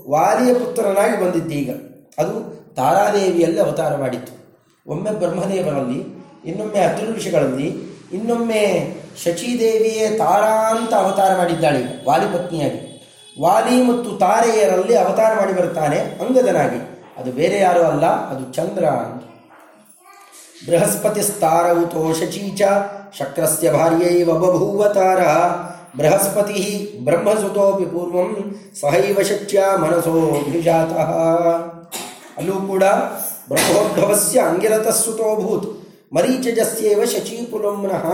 ವಾಲಿಯ ಪುತ್ರನಾಗಿ ಬಂದಿದ್ದು ಈಗ. ಅದು ತಾರಾದೇವಿಯಲ್ಲಿ ಅವತಾರ ಮಾಡಿತ್ತು ಒಮ್ಮೆ ಬ್ರಹ್ಮದೇವರಲ್ಲಿ ಇನ್ನೊಮ್ಮೆ ಹತ್ತು ಇನ್ನೊಮ್ಮೆ ಶಚಿದೇವಿಯೇ ತಾರಾ ಅಂತ ಅವತಾರ ಮಾಡಿದ್ದಾಳೆ, ವಾಲಿ ಪತ್ನಿಯಾಗಿ. ವಾಲಿ ಮತ್ತು ತಾರೆಯರಲ್ಲಿ ಅವತಾರ ಮಾಡಿ ಬರ್ತಾನೆ ಅಂಗದನಾಗಿ. ಅದು ಬೇರೆ ಯಾರೂ ಅಲ್ಲ, ಅದು ಚಂದ್ರ ಅಂತ. ತೋ ಶಚೀಚ, ಶಕ್ರಸ್ಯ ಭಾರ್ಯೈವ ಬಭೂವತಾರ. ಬೃಹಸ್ಪತಿ ಬ್ರಹ್ಮಸುತೋಪಿ ಪೂರ್ವಂ ಸಹೈವ ಶಚ್ಯ ಮನಸೋಭಿಜಾತಃ ಅಲ್ಲೂ ಕೂಡ ಬ್ರಹ್ಮೋದ್ಭವಸ್ಯ ಅಂಗಿರತಸ್ಸುತೋಭೂತ್ ಮರೀಚಜಸ್ಯೇವ ಶಚೀಪುಲಂನಃ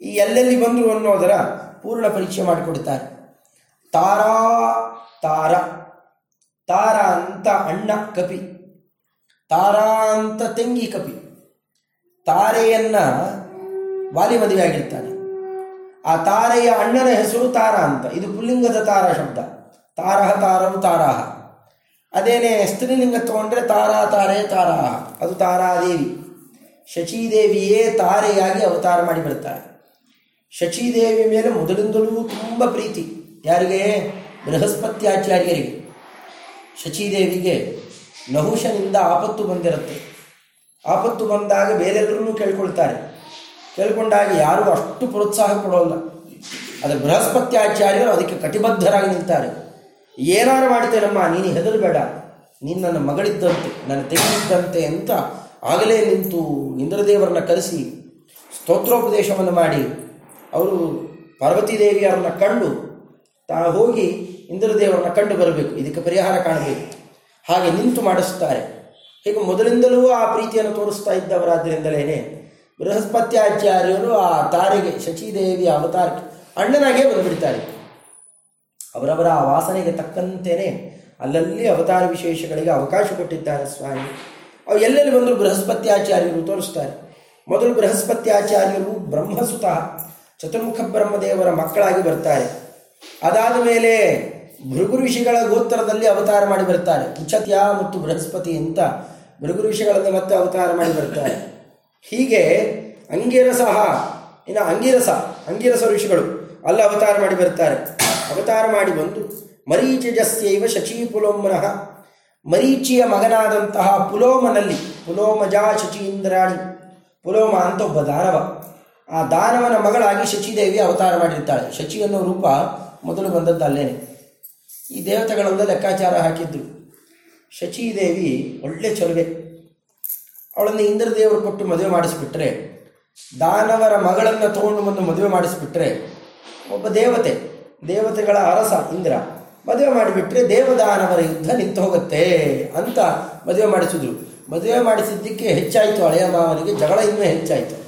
ಈ ಎಲ್ಲೆಲ್ಲಿ ಬಂದರು ಅನ್ನೋದರ ಪೂರ್ಣ ಪರೀಕ್ಷೆ ಮಾಡಿಕೊಡ್ತಾರೆ. ತಾರಾ, ತಾರ. ತಾರ ಅಂತ ಅಣ್ಣ ಕಪಿ. ತಾರಾ ಅಂತ ತೆಂಗಿ ಕಪಿ. ತಾರೆಯನ್ನ ವಾಲಿ ಮದುವೆ ಆಗಿರ್ತಾನೆ. ಆ ತಾರೆಯ ಅಣ್ಣನ ಹೆಸರು ತಾರ ಅಂತ. ಇದು ಪುಲ್ಲಿಂಗದ ತಾರ ಶಬ್ದ. ತಾರಹ, ತಾರವು ತಾರಾಹ. ಅದೇನೇ ಸ್ತ್ರೀಲಿಂಗ ತಗೊಂಡ್ರೆ ತಾರಾ, ತಾರೇ ತಾರಾಹ. ಅದು ತಾರಾದೇವಿ. ಶಚೀದೇವಿಯೇ ತಾರೆಯಾಗಿ ಅವತಾರ ಮಾಡಿ ಬರ್ತಾರೆ ಶಚೀದೇವಿ ಮೇಲೆ ಮೊದಲಿಂದಲೂ ತುಂಬ ಪ್ರೀತಿ. ಯಾರಿಗೆ? ಬೃಹಸ್ಪತ್ಯಾಚಾರ್ಯರಿಗೆ ಶಚೀದೇವಿಗೆ ನಹುಶನಿಂದ ಆಪತ್ತು ಬಂದಿರುತ್ತೆ. ಆಪತ್ತು ಬಂದಾಗ ಬೇರೆಲ್ಲರೂ ಕೇಳ್ಕೊಳ್ತಾರೆ. ಕೇಳ್ಕೊಂಡಾಗ ಯಾರೂ ಅಷ್ಟು ಪ್ರೋತ್ಸಾಹ ಕೊಡೋಲ್ಲ. ಅದು ಬೃಹಸ್ಪತ್ಯಾಚಾರ್ಯರು ಅದಕ್ಕೆ ಕಟಿಬದ್ಧರಾಗಿ ನಿಲ್ತಾರೆ ಏನಾರು ಮಾಡ್ತೇನಮ್ಮ ನೀನು ಹೆದರಬೇಡ. ನೀನು ನನ್ನ ಮಗಳಿದ್ದಂತೆ, ನನ್ನ ತೆಗೆದಿದ್ದಂತೆ ಅಂತ ಆಗಲೇ ನಿಂತು ಇಂದ್ರದೇವರನ್ನ ಕರೆಸಿ ಸ್ತೋತ್ರೋಪದೇಶವನ್ನು ಮಾಡಿ, ಅವರು ಪಾರ್ವತೀದೇವಿಯರನ್ನ ಕಂಡು ತಾ ಹೋಗಿ ಇಂದ್ರದೇವರನ್ನ ಕಂಡು ಬರಬೇಕು. ಇದಕ್ಕೆ ಪರಿಹಾರ ಕಾಣಬೇಕು. ಹಾಗೆ ನಿಂತು ಮಾಡಿಸ್ತಾರೆ. ಹೀಗೆ ಮೊದಲಿಂದಲೂ ಆ ಪ್ರೀತಿಯನ್ನು ತೋರಿಸ್ತಾ ಇದ್ದವರಾದ್ದರಿಂದಲೇ ಬೃಹಸ್ಪತ್ಯಾಚಾರ್ಯರು ಆ ತಾರೆಗೆ ಶಚಿದೇವಿಯ ಅವತಾರಕ್ಕೆ ಅಣ್ಣನಾಗೇ ಬಂದುಬಿಡ್ತಾರೆ. ಅವರವರ ಆ ವಾಸನೆಗೆ ತಕ್ಕಂತೆಯೇ ಅಲ್ಲಲ್ಲಿ ಅವತಾರ ವಿಶೇಷಗಳಿಗೆ ಅವಕಾಶ ಕೊಟ್ಟಿದ್ದಾರೆ ಸ್ವಾಮಿ. ಅವು ಎಲ್ಲೆಲ್ಲಿ ಬಂದರೂ ಬೃಹಸ್ಪತ್ಯಾಚಾರ್ಯರು ತೋರಿಸ್ತಾರೆ. ಮೊದಲು ಬೃಹಸ್ಪತ್ಯಾಚಾರ್ಯರು ಬ್ರಹ್ಮಸುತ ಚತುರ್ಮುಖ ಬ್ರಹ್ಮದೇವರ ಮಕ್ಕಳಾಗಿ ಬರ್ತಾರೆ. ಅದಾದ ಮೇಲೆ ಭೃಗು ಋಷಿಗಳ ಗೋತ್ರದಲ್ಲಿ ಅವತಾರ ಮಾಡಿ ಬರ್ತಾರೆ. ಉಚತ್ಯ ಮತ್ತು ಬೃಹಸ್ಪತಿ ಅಂತ ಭೃಗು ಋಷಿಗಳಲ್ಲಿ ಮತ್ತೆ ಅವತಾರ ಮಾಡಿ ಬರ್ತಾರೆ. ಹೀಗೆ ಅಂಗಿರಸ ಇನ್ನು ಅಂಗಿರಸ ಅಂಗಿರಸ ಋಷಿಗಳು ಅಲ್ಲಿ ಅವತಾರ ಮಾಡಿ ಬರ್ತಾರೆ. ಅವತಾರ ಮಾಡಿ ಬಂದು ಮರೀಚಜಸ್ಯೈವ ಶಚಿ ಪುಲೋಮನಃ ಮರೀಚಿಯ ಮಗನಾದಂತಹ ಪುಲೋಮನಲ್ಲಿ ಪುಲೋಮಜಾ ಶಚೀಂದ್ರಾಣಿ ಪುಲೋಮ ಅಂತ ಒಬ್ಬ ದಾನವ. ಆ ದಾನವನ ಮಗಳಾಗಿ ಶಚಿದೇವಿ ಅವತಾರ ಮಾಡಿರ್ತಾಳೆ. ಶಚಿ ಅನ್ನೋ ರೂಪ ಮೊದಲು ಬಂದದ್ದು ಅಲ್ಲೇನೆ. ಈ ದೇವತೆಗಳೆಲ್ಲ ಲೆಕ್ಕಾಚಾರ ಹಾಕಿದ್ರು ಶಚಿದೇವಿ ಒಳ್ಳೆ ಚಲುವೆ. ಅವಳನ್ನು ಇಂದ್ರದೇವರು ಕೊಟ್ಟು ಮದುವೆ ಮಾಡಿಸ್ಬಿಟ್ರೆ, ದಾನವರ ಮಗಳನ್ನು ತಗೊಂಡು ಬಂದು ಮದುವೆ ಮಾಡಿಸ್ಬಿಟ್ರೆ, ಒಬ್ಬ ದೇವತೆ, ದೇವತೆಗಳ ಅರಸ ಇಂದ್ರ. ಮದುವೆ ಮಾಡಿಬಿಟ್ರೆ ದೇವದಾನವರ ಯುದ್ಧ ನಿಂತು ಹೋಗುತ್ತೆ ಅಂತ ಮದುವೆ ಮಾಡಿಸಿದ್ರು. ಮದುವೆ ಮಾಡಿಸಿದ್ದಕ್ಕೆ ಹೆಚ್ಚಾಯಿತು ಹಳೆಯ ಮಾವನಿಗೆ ಜಗಳ ಇನ್ನೂ ಹೆಚ್ಚಾಯಿತು.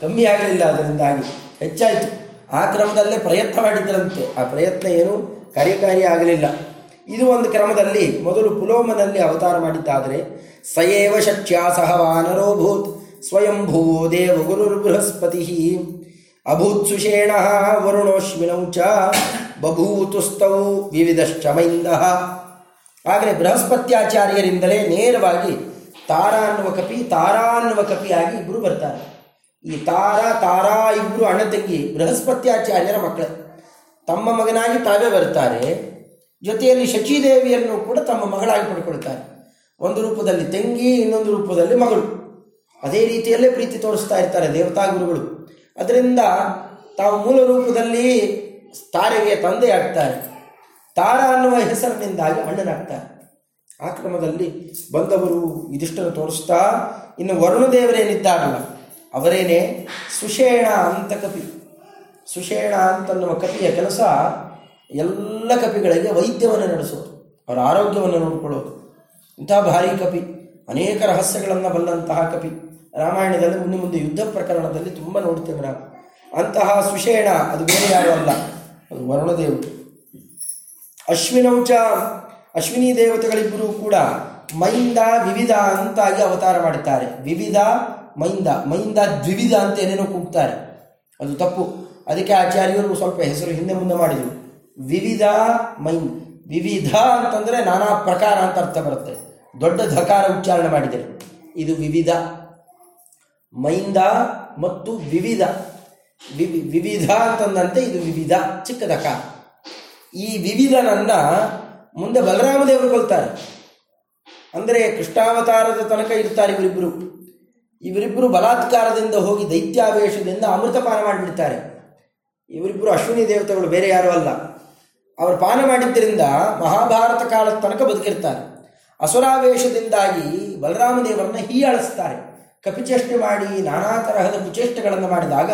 ಕಮ್ಮಿ ಆಗಲಿಲ್ಲ ಅದರಿಂದಾಗಿ. ಹೆಚ್ಚಾಯಿತು. ಆ ಕ್ರಮದಲ್ಲೇ ಪ್ರಯತ್ನ ಮಾಡಿದ್ರಂತೆ. ಆ ಪ್ರಯತ್ನ ಏನು ಕಾರ್ಯಕಾರಿ ಆಗಲಿಲ್ಲ. ಇದು ಒಂದು ಕ್ರಮದಲ್ಲಿ ಮೊದಲು ಪುಲೋಮನಲ್ಲಿ ಅವತಾರ ಮಾಡಿದ್ದಾದರೆ, ಸಯೇವ ಶಚ್ಯಾ ಸಹ ವಾನರೋಭೂತ್ ಸ್ವಯಂಭೂವೋ ದೇವ ಗುರುರ್ ಬೃಹಸ್ಪತಿ ಅಭೂತ್ ಸುಷೇಣ ವರುಣೋಶ್ವಿನೌ ಬಭೂತುಸ್ತೌ ವಿವಿಧ ಮೈಂದಃ ಆದರೆ ಬೃಹಸ್ಪತ್ಯಾಚಾರ್ಯರಿಂದಲೇ ನೇರವಾಗಿ ತಾರಾ ಅನ್ನುವ ಕಪಿ ತಾರಾ ಅನ್ನುವ ಕಪಿಯಾಗಿ ಇಬ್ಬರು ಬರ್ತಾರೆ. ಈ ತಾರ, ತಾರಾ ಇಬ್ಬರು ಅಣ್ಣ ತಂಗಿ ಬೃಹಸ್ಪತ್ಯಾಚಾರ್ಯರ ಮಕ್ಕಳು. ತಮ್ಮ ಮಗನಾಗಿ ತಾವೇ ಬರ್ತಾರೆ ಜೊತೆಯಲ್ಲಿ ಶಚಿದೇವಿಯನ್ನು ಕೂಡ ತಮ್ಮ ಮಗಳಾಗಿ ಪಡ್ಕೊಳ್ತಾರೆ. ಒಂದು ರೂಪದಲ್ಲಿ ತಂಗಿ, ಇನ್ನೊಂದು ರೂಪದಲ್ಲಿ ಮಗಳು. ಅದೇ ರೀತಿಯಲ್ಲೇ ಪ್ರೀತಿ ತೋರಿಸ್ತಾ ಇರ್ತಾರೆ ದೇವತಾ ಗುರುಗಳು ಅದರಿಂದ ತಾವು ಮೂಲ ರೂಪದಲ್ಲಿ ತಾರೆಗೆ ತಂದೆ ಆಗ್ತಾರೆ. ತಾರ ಅನ್ನುವ ಹೆಸರಿನಿಂದಾಗಿ ಅಣ್ಣನಾಗ್ತಾರೆ. ಆ ಕ್ರಮದಲ್ಲಿ ಬಂದವರು ಇದಿಷ್ಟನ್ನು ತೋರಿಸ್ತಾ, ಇನ್ನು ವರುಣದೇವರೇನಿದ್ದಾರಲ್ಲ, ಅವರೇನೆ ಸುಷೇಣ ಅಂತ ಕಪಿ. ಸುಷೇಣ ಅಂತನ್ನುವ ಕಪಿಯ ಕೆಲಸ ಎಲ್ಲ ಕಪಿಗಳಿಗೆ ವೈದ್ಯವನ್ನು ನಡೆಸೋದು, ಅವರ ಆರೋಗ್ಯವನ್ನು ನೋಡಿಕೊಳ್ಳೋದು. ಇಂಥ ಭಾರಿ ಕಪಿ, ಅನೇಕ ರಹಸ್ಯಗಳನ್ನು ಬಲ್ಲಂತಹ ಕಪಿ. ರಾಮಾಯಣದಲ್ಲಿ ಮುಂದೆ ಮುಂದೆ ಯುದ್ಧ ಪ್ರಕರಣದಲ್ಲಿ ತುಂಬ ನೋಡ್ತೇವೆ ನಾವು. ಅಂತಹ ಸುಷೇಣ ಅದು ಬೇರೆ ಯಾರು ಅಲ್ಲ. ಅದು ವರುಣದೇವರು ಅಶ್ವಿನೌಚ, ಅಶ್ವಿನಿ ದೇವತೆಗಳಿಬ್ಬರೂ ಕೂಡ ಮೈಂದ, ವಿವಿಧ ಅಂತಾಗಿ ಅವತಾರ ಮಾಡುತ್ತಾರೆ. ವಿವಿಧ, ಮೈಂದ ಮೈಂದ, ದ್ವಿವಿಧ ಅಂತ ಏನೇನೋ ಕೂಗ್ತಾರೆ. ಅದು ತಪ್ಪು. ಅದಕ್ಕೆ ಆಚಾರ್ಯರು ಸ್ವಲ್ಪ ಹೆಸರು ಹಿಂದೆ ಮುಂದೆ ಮಾಡಿದರು. ವಿವಿಧ, ಮೈಂದ. ವಿವಿಧ ಅಂತಂದರೆ ನಾನಾ ಪ್ರಕಾರ ಅಂತ ಅರ್ಥ ಬರುತ್ತೆ. ದೊಡ್ಡ ಧಕಾರ ಉಚ್ಚಾರಣೆ ಮಾಡಿದರು. ಇದು ವಿವಿಧ. ಮೈಂದ ಮತ್ತು ವಿವಿಧ. ವಿವಿ, ವಿವಿಧ ಅಂತಂದಂತೆ ಇದು ವಿವಿಧ, ಚಿಕ್ಕದಕ. ಈ ವಿವಿಧನನ್ನ ಮುಂದೆ ಬಲರಾಮ ದೇವರು ಕೊಲ್ತಾರೆ. ಅಂದರೆ ಕೃಷ್ಣಾವತಾರದ ತನಕ ಇರ್ತಾರೆ ಇವರಿಬ್ಬರು ಇವರಿಬ್ಬರು ಬಲಾತ್ಕಾರದಿಂದ ಹೋಗಿ ದೈತ್ಯಾವೇಶದಿಂದ ಅಮೃತಪಾನ ಮಾಡಿಬಿಡ್ತಾರೆ. ಇವರಿಬ್ಬರು ಅಶ್ವಿನಿ ದೇವತೆಗಳು ಬೇರೆ ಯಾರೂ ಅಲ್ಲ. ಅವರು ಪಾನ ಮಾಡಿದ್ದರಿಂದ ಮಹಾಭಾರತ ಕಾಲದ ತನಕ ಬದುಕಿರ್ತಾರೆ. ಅಸುರಾವೇಶದಿಂದಾಗಿ ಬಲರಾಮ ದೇವರನ್ನ ಹೀಯಾಳಿಸ್ತಾರೆ. ಕಪಿಚೇಷ್ಟೆ ಮಾಡಿ ನಾನಾ ತರಹದ ಕುಚೇಷ್ಟೆಗಳನ್ನು ಮಾಡಿದಾಗ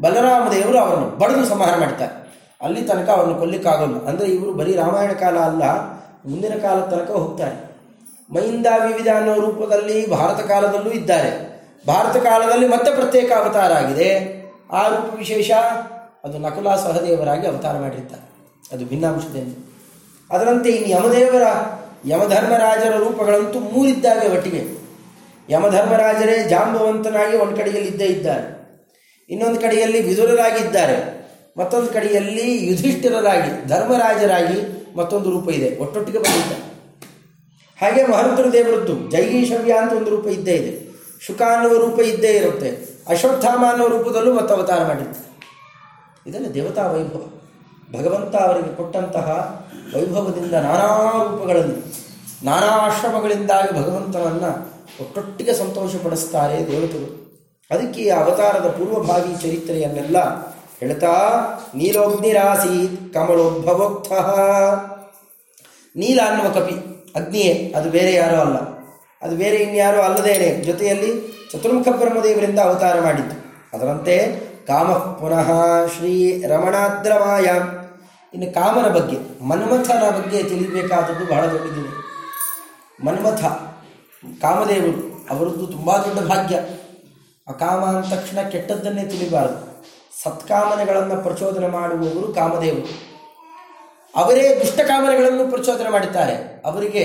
ಬಲರಾಮ ದೇವರು ಅವನು ಬಡದು ಸಂಹಾರ ಮಾಡ್ತಾರೆ. ಅಲ್ಲಿ ತನಕ ಅವರನ್ನು ಕೊಲ್ಲಿಕ್ಕಾಗಲ್ಲ. ಅಂದರೆ ಇವರು ಬರೀ ರಾಮಾಯಣ ಕಾಲ ಅಲ್ಲ, ಮುಂದಿನ ಕಾಲದ ತನಕ ಹೋಗ್ತಾರೆ. ಮೈಂದ ವಿವಿಧ ಅನ್ನೋ ರೂಪದಲ್ಲಿ ಭಾರತ ಕಾಲದಲ್ಲೂ ಇದ್ದಾರೆ. ಭಾರತ ಕಾಲದಲ್ಲಿ ಮತ್ತೆ ಪ್ರತ್ಯೇಕ ಅವತಾರ ಆಗಿದೆ. ಆ ರೂಪ ವಿಶೇಷ ಅದು ನಕುಲ ಸಹದೇವರಾಗಿ ಅವತಾರ ಮಾಡಿರ್ತಾರೆ. ಅದು ಭಿನ್ನಾಂಶದಿಂದ ಅದರಂತೆ ಇನ್ನು ಯಮದೇವರ, ಯಮಧರ್ಮರಾಜರ ರೂಪಗಳಂತೂ ಮೂರಿದ್ದಾವೆ ಒಟ್ಟಿಗೆ. ಯಮಧರ್ಮರಾಜರೇ ಜಾಂಬವಂತನಾಗಿ ಒಂದು ಕಡೆಯಲ್ಲಿ ಇದ್ದೇ ಇದ್ದಾರೆ. ಇನ್ನೊಂದು ಕಡೆಯಲ್ಲಿ ವಿದುರರಾಗಿದ್ದಾರೆ, ಮತ್ತೊಂದು ಕಡೆಯಲ್ಲಿ ಯುಧಿಷ್ಠಿರರಾಗಿ, ಧರ್ಮರಾಜರಾಗಿ ಮತ್ತೊಂದು ರೂಪ ಇದೆ, ಒಟ್ಟೊಟ್ಟಿಗೆ ಬಂದಿದ್ದಾರೆ ಹಾಗೆ ಮಹರುದ್ರ ದೇವರದ್ದು ಜೈಗೀಶವ್ಯ ಅಂತ ಒಂದು ರೂಪ ಇದ್ದೇ ಇದೆ. ಶುಕ ಅನ್ನುವ ರೂಪ ಇದ್ದೇ ಇರುತ್ತೆ. ಅಶ್ವತ್ಥಾಮ ಅನ್ನೋ ರೂಪದಲ್ಲೂ ಮತ್ತೆ ಅವತಾರ ಮಾಡಿರ್ತಾರೆ ಇದನ್ನು ದೇವತಾ ವೈಭವ. ಭಗವಂತ ಅವರಿಗೆ ಕೊಟ್ಟಂತಹ ವೈಭವದಿಂದ ನಾನಾ ರೂಪಗಳಲ್ಲಿ, ನಾನಾ ಆಶ್ರಮಗಳಿಂದಾಗಿ ಭಗವಂತನನ್ನು ಒಟ್ಟೊಟ್ಟಿಗೆ ಸಂತೋಷಪಡಿಸ್ತಾರೆ ದೇವತೆಗಳು. ಅದಕ್ಕೆ ಈ ಅವತಾರದ ಪೂರ್ವಭಾವಿ ಚರಿತ್ರೆಯನ್ನೆಲ್ಲ ಹೇಳ್ತಾ ನೀಲೋಗ್ನಿರಾಸೀತ್ ಕಮಲೋದ್ಭವೋಕ್ತ. ನೀಲ ಅನ್ನುವ ಕಪಿ, ಅಗ್ನಿಯೇ, ಅದು ಬೇರೆ ಯಾರೂ ಅಲ್ಲ. ಅದು ಬೇರೆ ಇನ್ಯಾರೂ ಅಲ್ಲದೇನೆ ಜೊತೆಯಲ್ಲಿ ಚತುರ್ಮುಖ ಬ್ರಹ್ಮದೇವರಿಂದ ಅವತಾರ ಮಾಡಿದ್ದು. ಅದರಂತೆ ಕಾಮ ಪುನಃ ಶ್ರೀ ರಮಣಾದ್ರವಾಯ. ಇನ್ನು ಕಾಮನ ಬಗ್ಗೆ, ಮನ್ಮಥನ ಬಗ್ಗೆ ತಿಳಿಬೇಕಾದದ್ದು ಬಹಳ ದೊಡ್ಡದಿದೆ. ಮನ್ಮಥ, ಕಾಮದೇವರು, ಅವರದ್ದು ತುಂಬ ದೊಡ್ಡ ಭಾಗ್ಯ. ಅಕಾಮ ಅಂದ ತಕ್ಷಣ ಕೆಟ್ಟದ್ದನ್ನೇ ತಿಳಿಬಾರದು. ಸತ್ಕಾಮನೆಗಳನ್ನು ಪ್ರಚೋದನೆ ಮಾಡುವವರು ಕಾಮದೇವರು. ಅವರೇ ದುಷ್ಟಕಾಮನೆಗಳನ್ನು ಪ್ರಚೋದನೆ ಮಾಡುತ್ತಾರೆ ಅವರಿಗೆ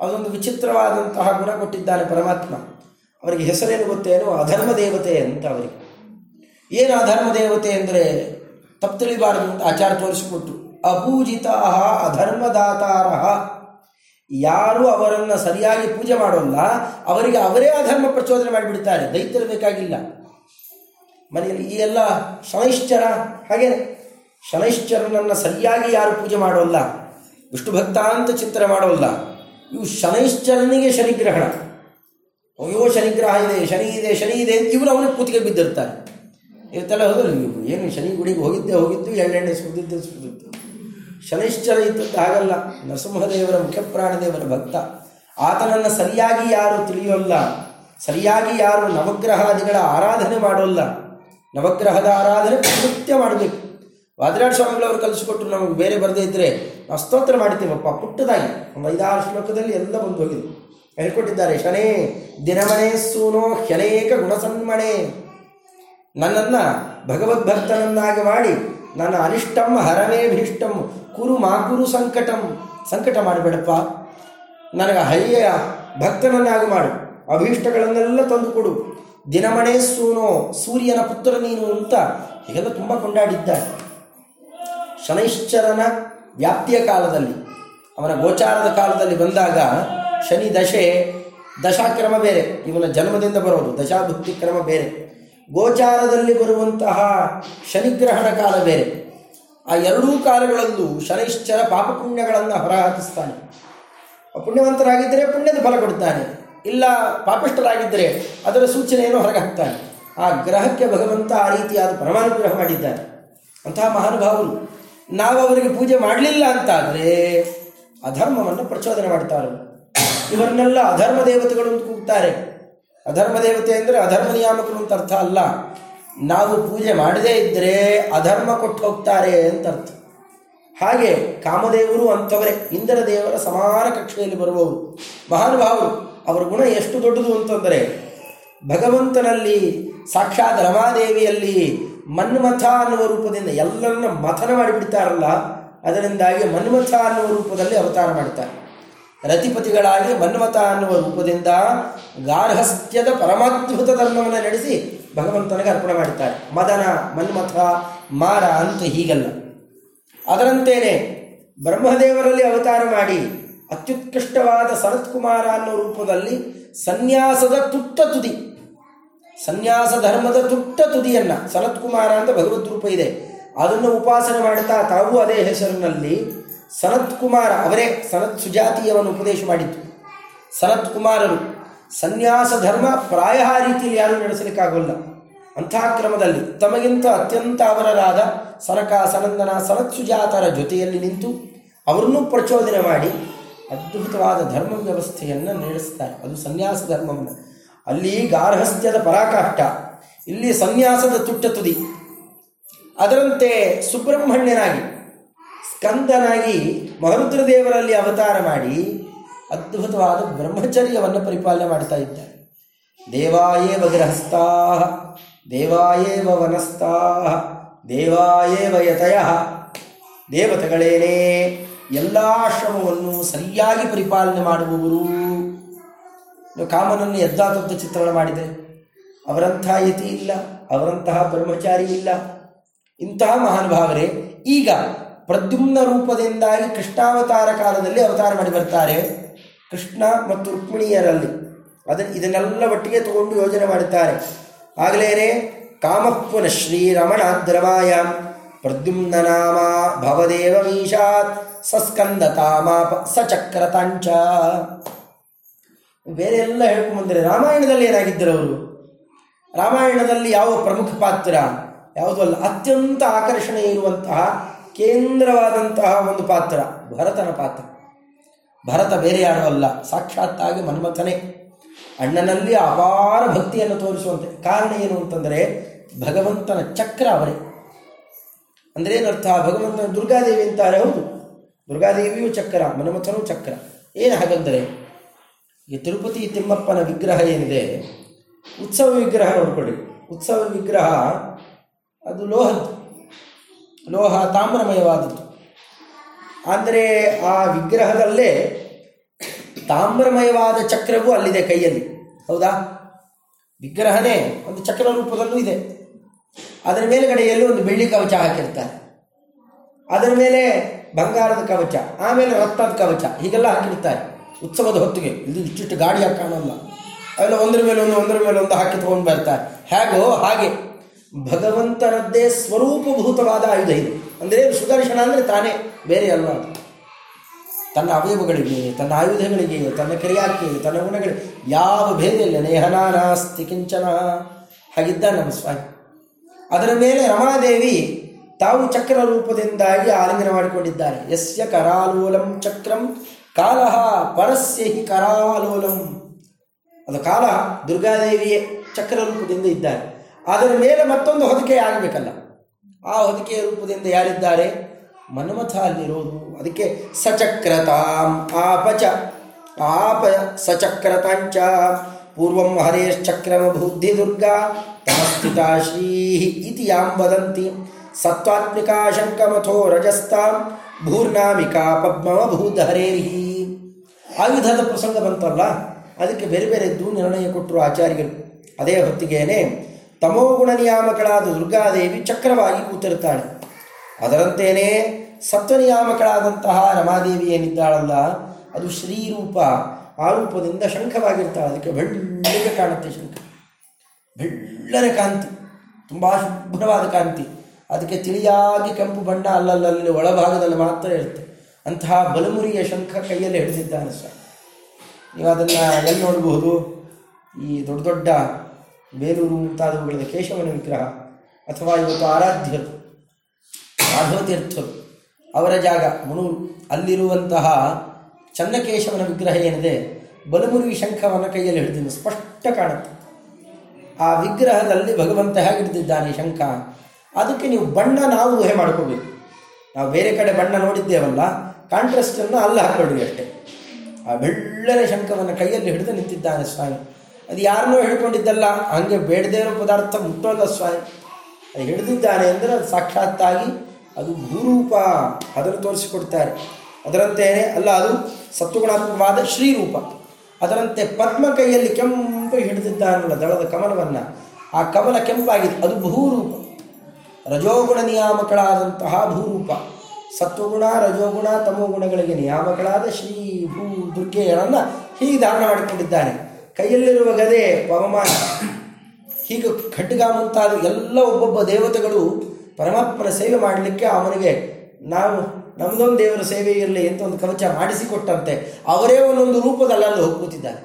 ಅದೊಂದು ವಿಚಿತ್ರವಾದಂತಹ ಗುಣ ಕೊಟ್ಟಿದ್ದಾನೆ ಪರಮಾತ್ಮ. ಅವರಿಗೆ ಹೆಸರೇನು ಗೊತ್ತೇನು ಅಧರ್ಮ ದೇವತೆ ಅಂತ ಅವರಿಗೆ. ಏನು ಅಧರ್ಮ ದೇವತೆ ಅಂದರೆ ತಪ್ಪು ತಿಳಿಬಾರದು ಅಂತ ಆಚಾರ ತೋರಿಸಿಕೊಟ್ಟು ಅಪೂಜಿತ ಅಧರ್ಮದಾತಾರ ಯಾರು ಅವರನ್ನು ಸರಿಯಾಗಿ ಪೂಜೆ ಮಾಡೋಲ್ಲ, ಅವರಿಗೆ ಅವರೇ ಅಧರ್ಮ ಪ್ರಚೋದನೆ ಮಾಡಿಬಿಡ್ತಾರೆ. ದೈತ್ಯರು ಬೇಕಾಗಿಲ್ಲ. ಮನೆಯಲ್ಲಿ ಈ ಎಲ್ಲ ಶನೈಶ್ಚರ ಹಾಗೇನೆ. ಶನೈಶ್ಚರನನ್ನು ಸರಿಯಾಗಿ ಯಾರು ಪೂಜೆ ಮಾಡೋಲ್ಲ, ವಿಷ್ಣು ಭಕ್ತ ಅಂತ ಚಿಂತನೆ ಮಾಡೋಲ್ಲ. ಇವು ಶನೈಶ್ಚರನಿಗೆ ಶನಿಗ್ರಹಣ. ಅಯ್ಯೋ, ಶನಿಗ್ರಹ ಇದೆ, ಶನಿ ಇದೆ ಶನಿ ಇದೆ ಇವರು ಅವನಿಗೆ ಕೂತಿಗೆ ಬಿದ್ದಿರ್ತಾರೆ. ಇರ್ತಲ್ಲ ಹೋದ್ರೆ ನೀವು ಏನು ಶನಿ ಗುಡಿಗೆ ಹೋಗಿದ್ದೆ, ಹೋಗಿದ್ದು ಎಳ್ಳೆಣ್ಣೆ ಸುರಿದಿದ್ದೆ ಸುರಿದಿದ್ದು ಶನೈಶ್ಚರ ಇದ್ದದ್ದು ಹಾಗಲ್ಲ. ನರಸಿಂಹದೇವರ ಮುಖ್ಯಪ್ರಾಣದೇವರ ಭಕ್ತ. ಆತನನ್ನು ಸರಿಯಾಗಿ ಯಾರು ತಿಳಿಯೋಲ್ಲ. ಸರಿಯಾಗಿ ಯಾರು ನವಗ್ರಹಾದಿಗಳ ಆರಾಧನೆ ಮಾಡೋಲ್ಲ. ನವಗ್ರಹದ ಆರಾಧನೆ ಕೃತ್ಯ ಮಾಡಬೇಕು. ವಾದಿರಾಜ ಸ್ವಾಮಿಗಳವರು ಕಲಿಸಿಕೊಟ್ಟು ನಮಗೆ ಬೇರೆ ಬರದೇ ಇದ್ದರೆ ನಾವು ಸ್ತೋತ್ರ ಮಾಡ್ತೀವಪ್ಪ, ಪುಟ್ಟದಾಗಿ. ಒಂದು ಐದಾರು ಶ್ಲೋಕದಲ್ಲಿ ಎಲ್ಲ ಬಂದು ಹೋಗಿದೆ ಹೇಳ್ಕೊಟ್ಟಿದ್ದಾರೆ. ಶನೇ ದಿನಮಣೆ ಸೂನೋ ಹ್ಯನೇಕ ಗುಣಸನ್ಮಣೆ. ನನ್ನನ್ನು ಭಗವದ್ಭಕ್ತನನ್ನಾಗಿ ಮಾಡಿ ನನ್ನ ಅನಿಷ್ಟಂ ಹರವೇ ಭೀಷ್ಟಂ ಕುರು ಮಾಕುರು ಸಂಕಟಂ. ಸಂಕಟ ಮಾಡಬೇಡಪ್ಪ. ನನಗೆ ಹಯ್ಯ ಭಕ್ತನನ್ನಾಗಿ ಮಾಡು. ಅಭೀಷ್ಟಗಳನ್ನೆಲ್ಲ ತಂದುಕೊಡು ದಿನಮಣೆ ಸೂನೋ, ಸೂರ್ಯನ ಪುತ್ರ ನೀನು ಅಂತ ಹೀಗೆಲ್ಲ ತುಂಬ ಕೊಂಡಾಡಿದ್ದಾರೆ. ಶನೈಶ್ಚರನ ವ್ಯಾಪ್ತಿಯ ಕಾಲದಲ್ಲಿ, ಅವನ ಗೋಚಾರದ ಕಾಲದಲ್ಲಿ ಬಂದಾಗ ಶನಿ ದಶೆ, ದಶಾಕ್ರಮ ಬೇರೆ. ಇವನ ಜನ್ಮದಿಂದ ಬರೋದು ದಶಾಭುಕ್ತಿ ಕ್ರಮ ಬೇರೆ. ಗೋಚಾರದಲ್ಲಿ ಬರುವಂತಹ ಶನಿಗ್ರಹಣ ಕಾಲ ಬೇರೆ. ಆ ಎರಡೂ ಕಾಲಗಳಲ್ಲೂ ಶನೈಶ್ಚರ ಪಾಪಪುಣ್ಯಗಳನ್ನು ಹೊರಹಾಕಿಸ್ತಾನೆ. ಪುಣ್ಯವಂತರಾಗಿದ್ದರೆ ಪುಣ್ಯದ ಫಲ ಕೊಡ್ತಾನೆ. ಇಲ್ಲ ಪಾಪಿಷ್ಟರಾಗಿದ್ದರೆ ಅದರ ಸೂಚನೆಯನ್ನು ಹೊರಗೆ ಹಾಕ್ತಾನೆ ಆ ಗ್ರಹಕ್ಕೆ ಭಗವಂತ ಆ ರೀತಿಯಾದ ಪರಮಾನುಗ್ರಹ ಮಾಡಿದ್ದಾನೆ. ಅಂತಹ ಮಹಾನುಭಾವರು, ನಾವು ಅವರಿಗೆ ಪೂಜೆ ಮಾಡಲಿಲ್ಲ ಅಂತಾದರೆ ಅಧರ್ಮವನ್ನು ಪ್ರಚೋದನೆ ಮಾಡ್ತಾರೆ. ಇವರನ್ನೆಲ್ಲ ಅಧರ್ಮ ದೇವತೆಗಳು ಕೂಗ್ತಾರೆ. ಅಧರ್ಮ ದೇವತೆ ಅಂದರೆ ಅಧರ್ಮ ನಿಯಾಮಕರು ಅಂತ ಅರ್ಥ ಅಲ್ಲ. ನಾವು ಪೂಜೆ ಮಾಡದೇ ಇದ್ದರೆ ಅಧರ್ಮ ಕೊಟ್ಟು ಹೋಗ್ತಾರೆ ಅಂತ ಅರ್ಥ. ಹಾಗೆ ಕಾಮದೇವರು ಅಂಥವರೇ ಇಂದ್ರ ದೇವರ ಸಮಾನ ಕಕ್ಷೆಯಲ್ಲಿ ಬರುವವರು. ಮಹಾನುಭಾವರು, ಅವರ ಗುಣ ಎಷ್ಟು ದೊಡ್ಡದು ಅಂತಂದರೆ, ಭಗವಂತನಲ್ಲಿ ಸಾಕ್ಷಾತ್ ರಮಾದೇವಿಯಲ್ಲಿ ಮನ್ಮಥ ಅನ್ನುವ ರೂಪದಿಂದ ಎಲ್ಲರನ್ನ ಮಥನ ಮಾಡಿಬಿಡ್ತಾರಲ್ಲ, ಅದರಿಂದಾಗಿ ಮನ್ಮಥ ಅನ್ನುವ ರೂಪದಲ್ಲಿ ಅವತಾರ ಮಾಡ್ತಾರೆ. ರತಿಪತಿಗಳಾಗಿ ಮನ್ಮತ ಅನ್ನುವ ರೂಪದಿಂದ ಗಾರ್ಹಸ್ಥ್ಯದ ಪರಮಾದ್ಭುತ ಧರ್ಮವನ್ನು ನಡೆಸಿ ಭಗವಂತನಿಗೆ ಅರ್ಪಣೆ ಮಾಡುತ್ತಾರೆ ಮದನ, ಮನ್ಮಥ, ಮಾರ ಅಂತ ಹೀಗಲ್ಲ. ಅದರಂತೇನೆ ಬ್ರಹ್ಮದೇವರಲ್ಲಿ ಅವತಾರ ಮಾಡಿ ಅತ್ಯುತ್ಕೃಷ್ಟವಾದ ಸರತ್ಕುಮಾರ ಅನ್ನೋ ರೂಪದಲ್ಲಿ ಸನ್ಯಾಸದ ತುಟ್ಟ ತುದಿ, ಸನ್ಯಾಸ ಧರ್ಮದ ತುಟ್ಟ ತುದಿಯನ್ನು ಸನತ್ಕುಮಾರ ಅಂತ ಭಗವದ್ ರೂಪ ಇದೆ. ಅದನ್ನು ಉಪಾಸನೆ ಮಾಡುತ್ತಾ ತಾವು ಅದೇ ಹೆಸರಿನಲ್ಲಿ ಸನತ್ ಕುಮಾರ ಅವರೇ ಸನತ್ ಸುಜಾತಿಯವನ್ನು ಉಪದೇಶ ಮಾಡಿತ್ತು ಸನತ್ ಕುಮಾರರು ಸನ್ಯಾಸ ಧರ್ಮ ಪ್ರಾಯ ರೀತಿಯಲ್ಲಿ ಯಾರೂ ನಡೆಸಲಿಕ್ಕಾಗಲ್ಲ. ಅಂಥ ಕ್ರಮದಲ್ಲಿ ತಮಗಿಂತ ಅತ್ಯಂತ ಅವರರಾದ ಸನಕ ಸನಂದನ ಸನತ್ ಸುಜಾತರ ಜೊತೆಯಲ್ಲಿ ನಿಂತು ಅವರನ್ನು ಪ್ರಚೋದನೆ ಮಾಡಿ ಅದ್ಭುತವಾದ ಧರ್ಮ ವ್ಯವಸ್ಥೆಯನ್ನು ನಡೆಸ್ತಾರೆ. ಅದು ಸನ್ಯಾಸ ಧರ್ಮವನ್ನು ಅಲ್ಲಿ ಗಾರ್ಹಸ್ಥ್ಯದ ಪರಾಕಾಷ್ಟ ಇಲ್ಲಿ ಸನ್ಯಾಸದ ತುಟ್ಟ ತುದಿ ಅದರಂತೆ ಸುಬ್ರಹ್ಮಣ್ಯನಾಗಿ ಸ್ಕಂದನಾಗಿ ಮಹರುದ್ರದೇವರಲ್ಲಿ ಅವತಾರ ಮಾಡಿ ಅದ್ಭುತವಾದ ಬ್ರಹ್ಮಚರ್ಯವನ್ನು ಪರಿಪಾಲನೆ ಮಾಡ್ತಾ ಇದ್ದಾರೆ. ದೇವಾಯೇವ ಗೃಹಸ್ಥಾ ದೇವಾಯೇವ ವನಸ್ಥಾ ದೇವಾಯೇವ ಯತಯ ದೇವತೆಗಳೇನೇ, ಎಲ್ಲ ಶ್ರಮವನ್ನು ಸರಿಯಾಗಿ ಪರಿಪಾಲನೆ ಮಾಡುವವರು. ಕಾಮನನ್ನು ಎದ್ದಾತಂತ ಚಿತ್ರಣ ಮಾಡಿದೆ ಅವರಂತಹ ಯತಿ ಇಲ್ಲ, ಅವರಂತಹ ಬ್ರಹ್ಮಚಾರಿ ಇಲ್ಲ. ಇಂತಹ ಮಹಾನುಭಾವರೇ, ಈಗ ಪ್ರದ್ಯುಮ್ನ ರೂಪದಿಂದಾಗಿ ಕೃಷ್ಣಾವತಾರ ಕಾಲದಲ್ಲಿ ಅವತಾರ ಮಾಡಿ ಬರ್ತಾರೆ ಕೃಷ್ಣ ಮತ್ತು ರುಕ್ಮಿಣಿಯರಲ್ಲಿ. ಅದ ಇದನ್ನೆಲ್ಲ ಒಟ್ಟಿಗೆ ತಗೊಂಡು ಯೋಜನೆ ಮಾಡುತ್ತಾರೆ. ಆಗಲೇನೆ ಕಾಮಪುನ ಶ್ರೀರಮಣ ದ್ರವಾಯ ಪ್ರದ್ಯುಮ್ನ ನಾಮ ಭವದೇವ ಮೀಶಾತ್, ಸಸ್ಕಂದ ತಾಮಾಪ ಸಚಕ್ರತಾಂಚ. ಬೇರೆ ಎಲ್ಲ ಹೇಳ್ಕೊಂಡ್ರೆ ರಾಮಾಯಣದಲ್ಲಿ ಏನಾಗಿದ್ದರು ಅವರು? ರಾಮಾಯಣದಲ್ಲಿ ಯಾವ ಪ್ರಮುಖ ಪಾತ್ರ? ಯಾವುದಲ್ಲ ಅತ್ಯಂತ ಆಕರ್ಷಣೆ ಇರುವಂತಹ ಕೇಂದ್ರವಾದಂತಹ ಒಂದು ಪಾತ್ರ, ಭರತನ ಪಾತ್ರ. ಭರತ ಬೇರೆ ಯಾರೂ ಅಲ್ಲ. ಸಾಕ್ಷಾತ್ತಾಗಿ ಮನ್ಮಥನೇ. ಅಣ್ಣನಲ್ಲಿ ಅಪಾರ ಭಕ್ತಿಯನ್ನು ತೋರಿಸುವಂತೆ. ಕಾರಣ ಏನು ಅಂತಂದರೆ, ಭಗವಂತನ ಚಕ್ರ ಅವರೇ. ಅಂದರೆ ಏನರ್ಥ? ಭಗವಂತನ ದುರ್ಗಾದೇವಿ ಅಂತಾರೆ, ಹೌದು. ದುರ್ಗಾದೇವಿಯೂ ಚಕ್ರ, ಮನ್ಮಥನೂ ಚಕ್ರ. ಏನು ಹಾಗಂದರೆ, ಈ ತಿರುಪತಿ ತಿಮ್ಮಪ್ಪನ ವಿಗ್ರಹ ಏನಿದೆ, ಉತ್ಸವ ವಿಗ್ರಹ ನೋಡ್ಕೊಳ್ಳಿ. ಉತ್ಸವ ವಿಗ್ರಹ, ಅದು ಲೋಹದ್ದು. ಲೋಹ ತಾಮ್ರಮಯವಾದದ್ದು. ಅಂದರೆ ಆ ವಿಗ್ರಹದಲ್ಲೇ ತಾಮ್ರಮಯವಾದ ಚಕ್ರವೂ ಅಲ್ಲಿದೆ ಕೈಯಲ್ಲಿ. ಹೌದಾ? ವಿಗ್ರಹನೇ ಒಂದು ಚಕ್ರ ರೂಪದಲ್ಲೂ ಇದೆ. ಅದರ ಮೇಲುಗಡೆಯಲ್ಲಿ ಒಂದು ಬೆಳ್ಳಿ ಕವಚ ಹಾಕಿರ್ತಾರೆ. ಅದರ ಮೇಲೆ ಬಂಗಾರದ ಕವಚ, ಆಮೇಲೆ ರತ್ನದ ಕವಚ, ಹೀಗೆಲ್ಲ ಹಾಕಿರ್ತಾರೆ. ಉತ್ಸವದ ಹೊತ್ತಿಗೆ. ಇದು ಇಷ್ಟಿಷ್ಟು ಗಾಡಿಯಾಗಿ ಕಾಣಲ್ಲ. ಅವೆಲ್ಲ ಒಂದರ ಮೇಲೆ ಒಂದು, ಒಂದರ ಮೇಲೆ ಒಂದು ಹಾಕಿ ತಗೊಂಡು ಬರ್ತಾರೆ. ಹೇಗೋ ಹಾಗೆ. ಭಗವಂತನದ್ದೇ ಸ್ವರೂಪಭೂತವಾದ ಆಯುಧ ಇದು. ಅಂದರೆ ಸುದರ್ಶನ ಅಂದರೆ ತಾನೇ, ಬೇರೆ ಅಲ್ಲ ತನ್ನ ಅವಯವಗಳಿಗೆ ತನ್ನ ಆಯುಧಗಳಿಗೆ, ತನ್ನ ಕ್ರಿಯಾಕ್ಕೆ, ತನ್ನ ಗುಣಗಳಿಗೆ, ಯಾವ ಭೇದ ಇಲ್ಲ ನೇಹನಾನಾಸ್ತಿ ಕಿಂಚನ. ಹಾಗಿದ್ದ ನಮ್ಮ ಸ್ವಾಮಿ. ಅದರ ಮೇಲೆ ರಮಾದೇವಿ ತಾವು ಚಕ್ರ ರೂಪದಿಂದಾಗಿ ಆಲಿಂಗನ ಮಾಡಿಕೊಂಡಿದ್ದಾರೆ. ಯಸ್ಯ ಕರಾಲೋಲಂ ಚಕ್ರಂ ಕಾಲಹ ಪರಸ್ಯ ಹಿ ಕರಾಲೋಲಂ. ಅದು ಕಾಲ ದುರ್ಗಾದೇವಿಯೇ ಚಕ್ರ ರೂಪದಿಂದ ಇದ್ದಾರೆ. ಅದರ ಮೇಲೆ ಮತ್ತೊಂದು ಹೊದಿಕೆ ಆಗಬೇಕಲ್ಲ. ಆ ಹೊದಿಕೆಯ ರೂಪದಿಂದ ಯಾರಿದ್ದಾರೆ? ಮನ್ಮಥ ಅಲ್ಲಿರೋದು ಅದಕ್ಕೆ ಸಚಕ್ರತಾಂ ಆಪಚ. ಆಪ ಸಚಕ್ರತಾಂಚ. ಪೂರ್ವಂ ಹರೇಶ್ಚಕ್ರಮ ಬುದ್ಧಿ ದುರ್ಗಾ ತಮಸ್ಥಿತಾ ಶ್ರೀ ಇತಿ ಯಾಂ ವದಂತಿ. ಸತ್ವಾತ್ಮಿಕಾ ಶಂಕಮಥೋ ರಜಸ್ತಾಂ. ಭೂರ್ನಾಮಿಕಾ ಪದ್ಮವ ಭೂಧರೇರ್ಹಿ ಆಯುಧದ ಪ್ರಸಂಗ ಬಂತಲ್ಲ? ಅದಕ್ಕೆ ಬೇರೆ ಬೇರೆದ್ದು ನಿರ್ಣಯ ಕೊಟ್ಟರು ಆಚಾರ್ಯರು. ಅದೇ ಹೊತ್ತಿಗೇನೆ ತಮೋಗುಣ ನಿಯಾಮಕಳಾದ ದುರ್ಗಾದೇವಿ ಚಕ್ರವಾಗಿ ಕೂತಿರ್ತಾಳೆ ಅದರಂತೆಯೇ ಸತ್ವನಿಯಾಮಕಳಾದಂತಹ ರಮಾದೇವಿ ಏನಿದ್ದಾಳಲ್ಲ ಅದು ಶ್ರೀರೂಪ ಆ ರೂಪದಿಂದ ಶಂಖವಾಗಿರ್ತಾಳೆ. ಅದಕ್ಕೆ ಬೆಳ್ಳಗೆ ಕಾಣುತ್ತೆ ಶಂಖ. ಬೆಳ್ಳರ ಕಾಂತಿ, ತುಂಬ ಶುಭ್ರವಾದ ಕಾಂತಿ. ಅದಕ್ಕೆ ತಿಳಿಯಾಗಿ ಕೆಂಪು ಬಣ್ಣ ಅಲ್ಲಲ್ಲಲ್ಲಿ ಒಳಭಾಗದಲ್ಲಿ ಮಾತ್ರ ಇರುತ್ತೆ. ಅಂತಹ ಬಲಮುರಿಯ ಶಂಖ ಕೈಯಲ್ಲಿ ಹಿಡಿದಿದ್ದಾನೆ ಸರ್. ನೀವು ಅದನ್ನು ಎಲ್ಲಿ ನೋಡಬಹುದು? ಈ ದೊಡ್ಡ ದೊಡ್ಡ ಬೇಲೂರು ಮುಂತಾದವುಗಳಲ್ಲಿ ಕೇಶವನ ವಿಗ್ರಹ ಅಥವಾ ಇವತ್ತು ಆರಾಧ್ಯರು ಮಾಧವತೀರ್ಥರು ಅವರ ಜಾಗ ಮುನು ಅಲ್ಲಿರುವಂತಹ ಚನ್ನಕೇಶವನ ವಿಗ್ರಹ ಏನಿದೆ ಬಲಮುರಿ ಶಂಖವನ್ನು ಕೈಯಲ್ಲಿ ಹಿಡಿದಿದ್ದು ಸ್ಪಷ್ಟ ಕಾಣುತ್ತೆ. ಆ ವಿಗ್ರಹದಲ್ಲಿ ಭಗವಂತ ಹೇಗೆ ಶಂಖ? ಅದಕ್ಕೆ ನೀವು ಬಣ್ಣ ನಾವು ಊಹೆ ಮಾಡ್ಕೋಬೇಕು. ನಾವು ಬೇರೆ ಕಡೆ ಬಣ್ಣ ನೋಡಿದ್ದೇವಲ್ಲ ಕಾಂಟ್ರಾಸ್ಟನ್ನು ಅಲ್ಲಿ ಹಾಕೊಳ್ಳಿ ಅಷ್ಟೇ. ಆ ಬೆಳ್ಳನೆ ಶಂಖವನ್ನು ಕೈಯಲ್ಲಿ ಹಿಡಿದು ನಿಂತಿದ್ದಾನೆ ಸ್ವಾಮಿ. ಅದು ಯಾರನ್ನೋ ಹೇಳ್ಕೊಂಡಿದ್ದಲ್ಲ, ಹಂಗೆ ಬೇಡದೇ ಇರೋ ಪದಾರ್ಥ ಮುಟ್ಟೋಲ್ಲ ಸ್ವಾಮಿ ಅದು ಹಿಡಿದಿದ್ದಾನೆ ಅಂದರೆ ಅದು ಸಾಕ್ಷಾತ್ತಾಗಿ ಅದು ಭೂರೂಪ ಅದನ್ನು ತೋರಿಸಿಕೊಡ್ತಾರೆ. ಅದರಂತೆಯೇ ಅಲ್ಲ, ಅದು ಸತ್ವಗುಣಾತ್ಮಕವಾದ ಶ್ರೀರೂಪ. ಅದರಂತೆ ಪದ್ಮ ಕೈಯಲ್ಲಿ ಕೆಂಪು ಹಿಡಿದಿದ್ದಾನಲ್ಲ ದಳದ ಕಮಲವನ್ನು. ಆ ಕಮಲ ಕೆಂಪಾಗಿದೆ, ಅದು ಭೂರೂಪ. ರಜೋಗುಣ ನಿಯಾಮಕಳಾದಂತಹ ಭೂರೂಪ. ಸತ್ವಗುಣ, ರಜೋಗುಣ, ತಮೋಗುಣಗಳಿಗೆ ನಿಯಾಮಕಳಾದ ಶ್ರೀ ಭೂ ದುರ್ಗೆಯರನ್ನು ಹೀಗೆ ಧಾರಣ ಮಾಡಿಕೊಂಡಿದ್ದಾನೆ. ಕೈಯಲ್ಲಿರುವ ಗದೆ ಪವಮಾನ. ಹೀಗೆ ಖಡ್ಗ ಮುಂತಾದ ಎಲ್ಲ ಒಬ್ಬೊಬ್ಬ ದೇವತೆಗಳು ಪರಮಾತ್ಮನ ಸೇವೆ ಮಾಡಲಿಕ್ಕೆ ಅವನಿಗೆ ನಾವು ನಮ್ಮದೊಂದು ದೇವರ ಸೇವೆ ಇರಲಿ ಅಂತ ಒಂದು ಕವಚ ಮಾಡಿಸಿಕೊಟ್ಟಂತೆ, ಅವರೇ ಒಂದೊಂದು ರೂಪದಲ್ಲಿ ಅಲ್ಲಿ ಹೋಗುತ್ತಿದ್ದಾರೆ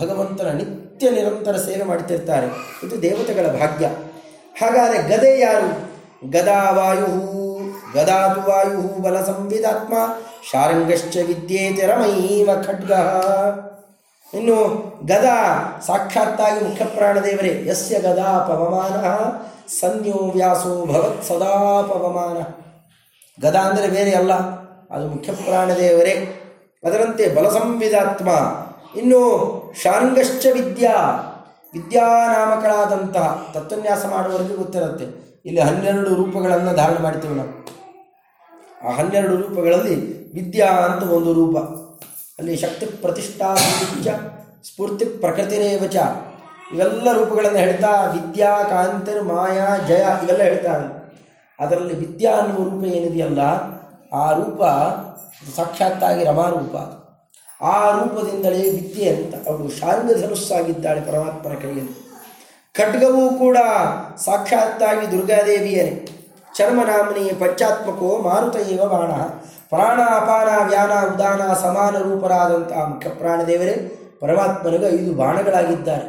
ಭಗವಂತನ ನಿತ್ಯ ನಿರಂತರ ಸೇವೆ ಮಾಡ್ತಿರ್ತಾರೆ. ಇದು ದೇವತೆಗಳ ಭಾಗ್ಯ. ಹಾಗಾದರೆ ಗದೆ ಯಾರು? ಗದಾವಾಯು ಗದಾತು ವಾಯು ಬಲ ಸಂವಿಧಾತ್ಮ ಶಾರಂಗಶ್ಚ ವಿದ್ಯೇತೆ ರಮೈವ ಖಡ್ಗ. ಇನ್ನು ಗದಾ ಸಾಕ್ಷಾತ್ತಾಗಿ ಮುಖ್ಯ ಪ್ರಾಣದೇವರೇ ಯಸ್ಯ ಗದಾ ಪವಮಾನ, ಸನ್ಯೋ ವ್ಯಾಸೋ ಭವತ್ ಸದಾ ಪವಮಾನ. ಗದಾ ಅಂದರೆ ಬೇರೆ ಅಲ್ಲ, ಅದು ಮುಖ್ಯಪ್ರಾಣದೇವರೇ ಅದರಂತೆ ಬಲಸಂವಿಧಾತ್ಮ, ಇನ್ನು ಶಾಂಗಶ್ಚ ವಿದ್ಯಾ ವಿದ್ಯಾನಾಮಕಳಾದಂತಹ ತತ್ವನ್ಯಾಸ ಮಾಡುವವರೆಗೆ ಗೊತ್ತಿರುತ್ತೆ. ಇಲ್ಲಿ ಹನ್ನೆರಡು ರೂಪಗಳನ್ನು ಧಾರಣೆ ಮಾಡ್ತೀವಿ ನಾವು. ಆ ಹನ್ನೆರಡು ರೂಪಗಳಲ್ಲಿ ವಿದ್ಯಾ ಅಂತ ಒಂದು ರೂಪ. ಅಲ್ಲಿ ಶಕ್ತಿ ಪ್ರತಿಷ್ಠಾ ಬೀಜ ಸ್ಫೂರ್ತಿ ಪ್ರಕೃತಿರೇವಚ ಇವೆಲ್ಲ ರೂಪಗಳನ್ನು ಹೇಳ್ತಾ ವಿದ್ಯಾ ಕಾಂತಿರ್ ಮಾಯಾ, ಜಯ ಇವೆಲ್ಲ ಹೇಳ್ತಾನೆ ಅದರಲ್ಲಿ ವಿದ್ಯಾ ಅನ್ನುವ ರೂಪ ಏನಿದೆಯಲ್ಲ, ಆ ರೂಪ ಸಾಕ್ಷಾತ್ತಾಗಿ ರಮಾರೂಪ ಆ ರೂಪದಿಂದಲೇ ವಿದ್ಯೆ ಅಂತ ಅವಳು ಶಾಂಗಧನುಸ್ಸಾಗಿದ್ದಾಳೆ ಪರಮಾತ್ಮನ ಕೈಯಲ್ಲಿ. ಖಡ್ಗವೂ ಕೂಡ ಸಾಕ್ಷಾತ್ತಾಗಿ ದುರ್ಗಾದೇವಿಯನೇ. ಚರ್ಮನಾಮನಿ ಪಂಚಾತ್ಮಕೋ ಮಾರುತ ಏವ ಬಾಣ. ಪ್ರಾಣ ಅಪಾನ ವ್ಯಾನ ಉದಾನ ಸಮಾನ ರೂಪರಾದಂತಹ ಮುಖ್ಯ ಪ್ರಾಣದೇವರೇ ಪರಮಾತ್ಮನಿಗೆ ಐದು ಬಾಣಗಳಾಗಿದ್ದಾರೆ.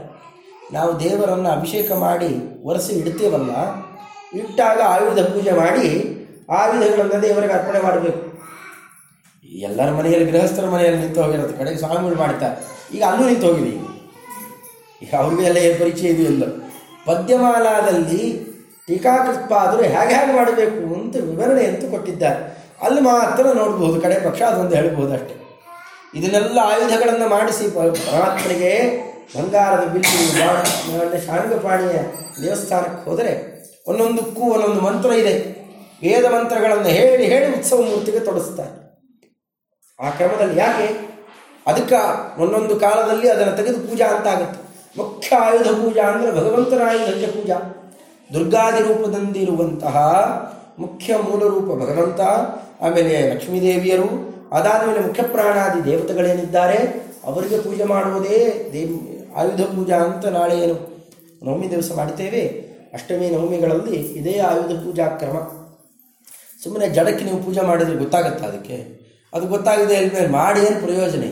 ನಾವು ದೇವರನ್ನು ಅಭಿಷೇಕ ಮಾಡಿ ಒರೆಸಿ ಇಡ್ತೇವಲ್ಲ, ಇಟ್ಟಾಗ ಆಯುಧ ಪೂಜೆ ಮಾಡಿ ಆಯುಧಗಳನ್ನು ದೇವರಿಗೆ ಅರ್ಪಣೆ ಮಾಡಬೇಕು. ಎಲ್ಲರ ಮನೆಯಲ್ಲಿ, ಗೃಹಸ್ಥರ ಮನೆಯಲ್ಲಿ ನಿಂತು ಹೋಗಿರೋದು, ಕಡೆಗೆ ಸ್ವಾಮಿಗಳು ಮಾಡ್ತಾರೆ. ಈಗ ಅಲ್ಲೂ ನಿಂತು ಹೋಗಿದೆ ಈಗ ಅವ್ರಿಗೂ ಎಲ್ಲ ಏನು ಪರಿಚಯ ಇದೆಯಲ್ಲ ಪದ್ಯಮಾಲಾದಲ್ಲಿ ಟೀಕಾಕೃತ್ಪಾದರು ಹೇಗೆ ಹೇಗೆ ಮಾಡಬೇಕು ಅಂತ ವಿವರಣೆ ಅಂತೂ ಕೊಟ್ಟಿದ್ದಾರೆ. ಅಲ್ಲಿ ಮಾತ್ರ ನೋಡಬಹುದು ಕಡೆ ಪಕ್ಷ ಅದೊಂದು ಹೇಳಬಹುದು ಅಷ್ಟೇ. ಇದನ್ನೆಲ್ಲ ಆಯುಧಗಳನ್ನು ಮಾಡಿಸಿ ಪರಮಾತ್ಮನಿಗೆ ಬಂಗಾರದ ಬಿಲ್ಲು ಶಾಂಗಪಾಣಿಯ ದೇವಸ್ಥಾನಕ್ಕೆ ಹೋದರೆ ಒಂದೊಂದಕ್ಕೂ ಒಂದೊಂದು ಮಂತ್ರ ಇದೆ. ವೇದ ಮಂತ್ರಗಳನ್ನು ಹೇಳಿ ಹೇಳಿ ಉತ್ಸವ ಮೂರ್ತಿಗೆ ತೊಡಸ್ತಾರೆ. ಆ ಕ್ರಮದಲ್ಲಿ ಯಾಕೆ? ಅದಕ್ಕೆ ಒಂದೊಂದು ಕಾಲದಲ್ಲಿ ಅದನ್ನು ತೆಗೆದು ಪೂಜಾ ಅಂತ ಆಗುತ್ತೆ. ಮುಖ್ಯ ಆಯುಧ ಪೂಜಾ ಅಂದರೆ ಭಗವಂತನ ಆಯುಧಕ್ಕೆ ಪೂಜಾ. ದುರ್ಗಾದಿ ರೂಪದಂದಿರುವಂತಹ ಮುಖ್ಯ ಮೂಲ ರೂಪ ಭಗವಂತ ಆಮೇಲೆ ಲಕ್ಷ್ಮೀದೇವಿಯರು ಅದಾದ ಮೇಲೆ ಮುಖ್ಯಪ್ರಾಣಾದಿ ದೇವತೆಗಳೇನಿದ್ದಾರೆ, ಅವರಿಗೆ ಪೂಜೆ ಮಾಡುವುದೇ ದೇವಿ, ಆಯುಧ ಪೂಜಾ ಅಂತ ನಾಳೆ ಏನು ನವಮಿ ದಿವಸ ಮಾಡ್ತೇವೆ ಅಷ್ಟಮಿ ನವಮಿಗಳಲ್ಲಿ ಇದೇ ಆಯುಧ ಪೂಜಾ ಕ್ರಮ. ಸುಮ್ಮನೆ ಜಡಕ್ಕೆ ನೀವು ಪೂಜೆ ಮಾಡಿದರೆ ಗೊತ್ತಾಗುತ್ತಾ ಅದಕ್ಕೆ? ಅದು ಗೊತ್ತಾಗದೆ ಮೇಲೆ ಮಾಡಿ ಏನು ಪ್ರಯೋಜನ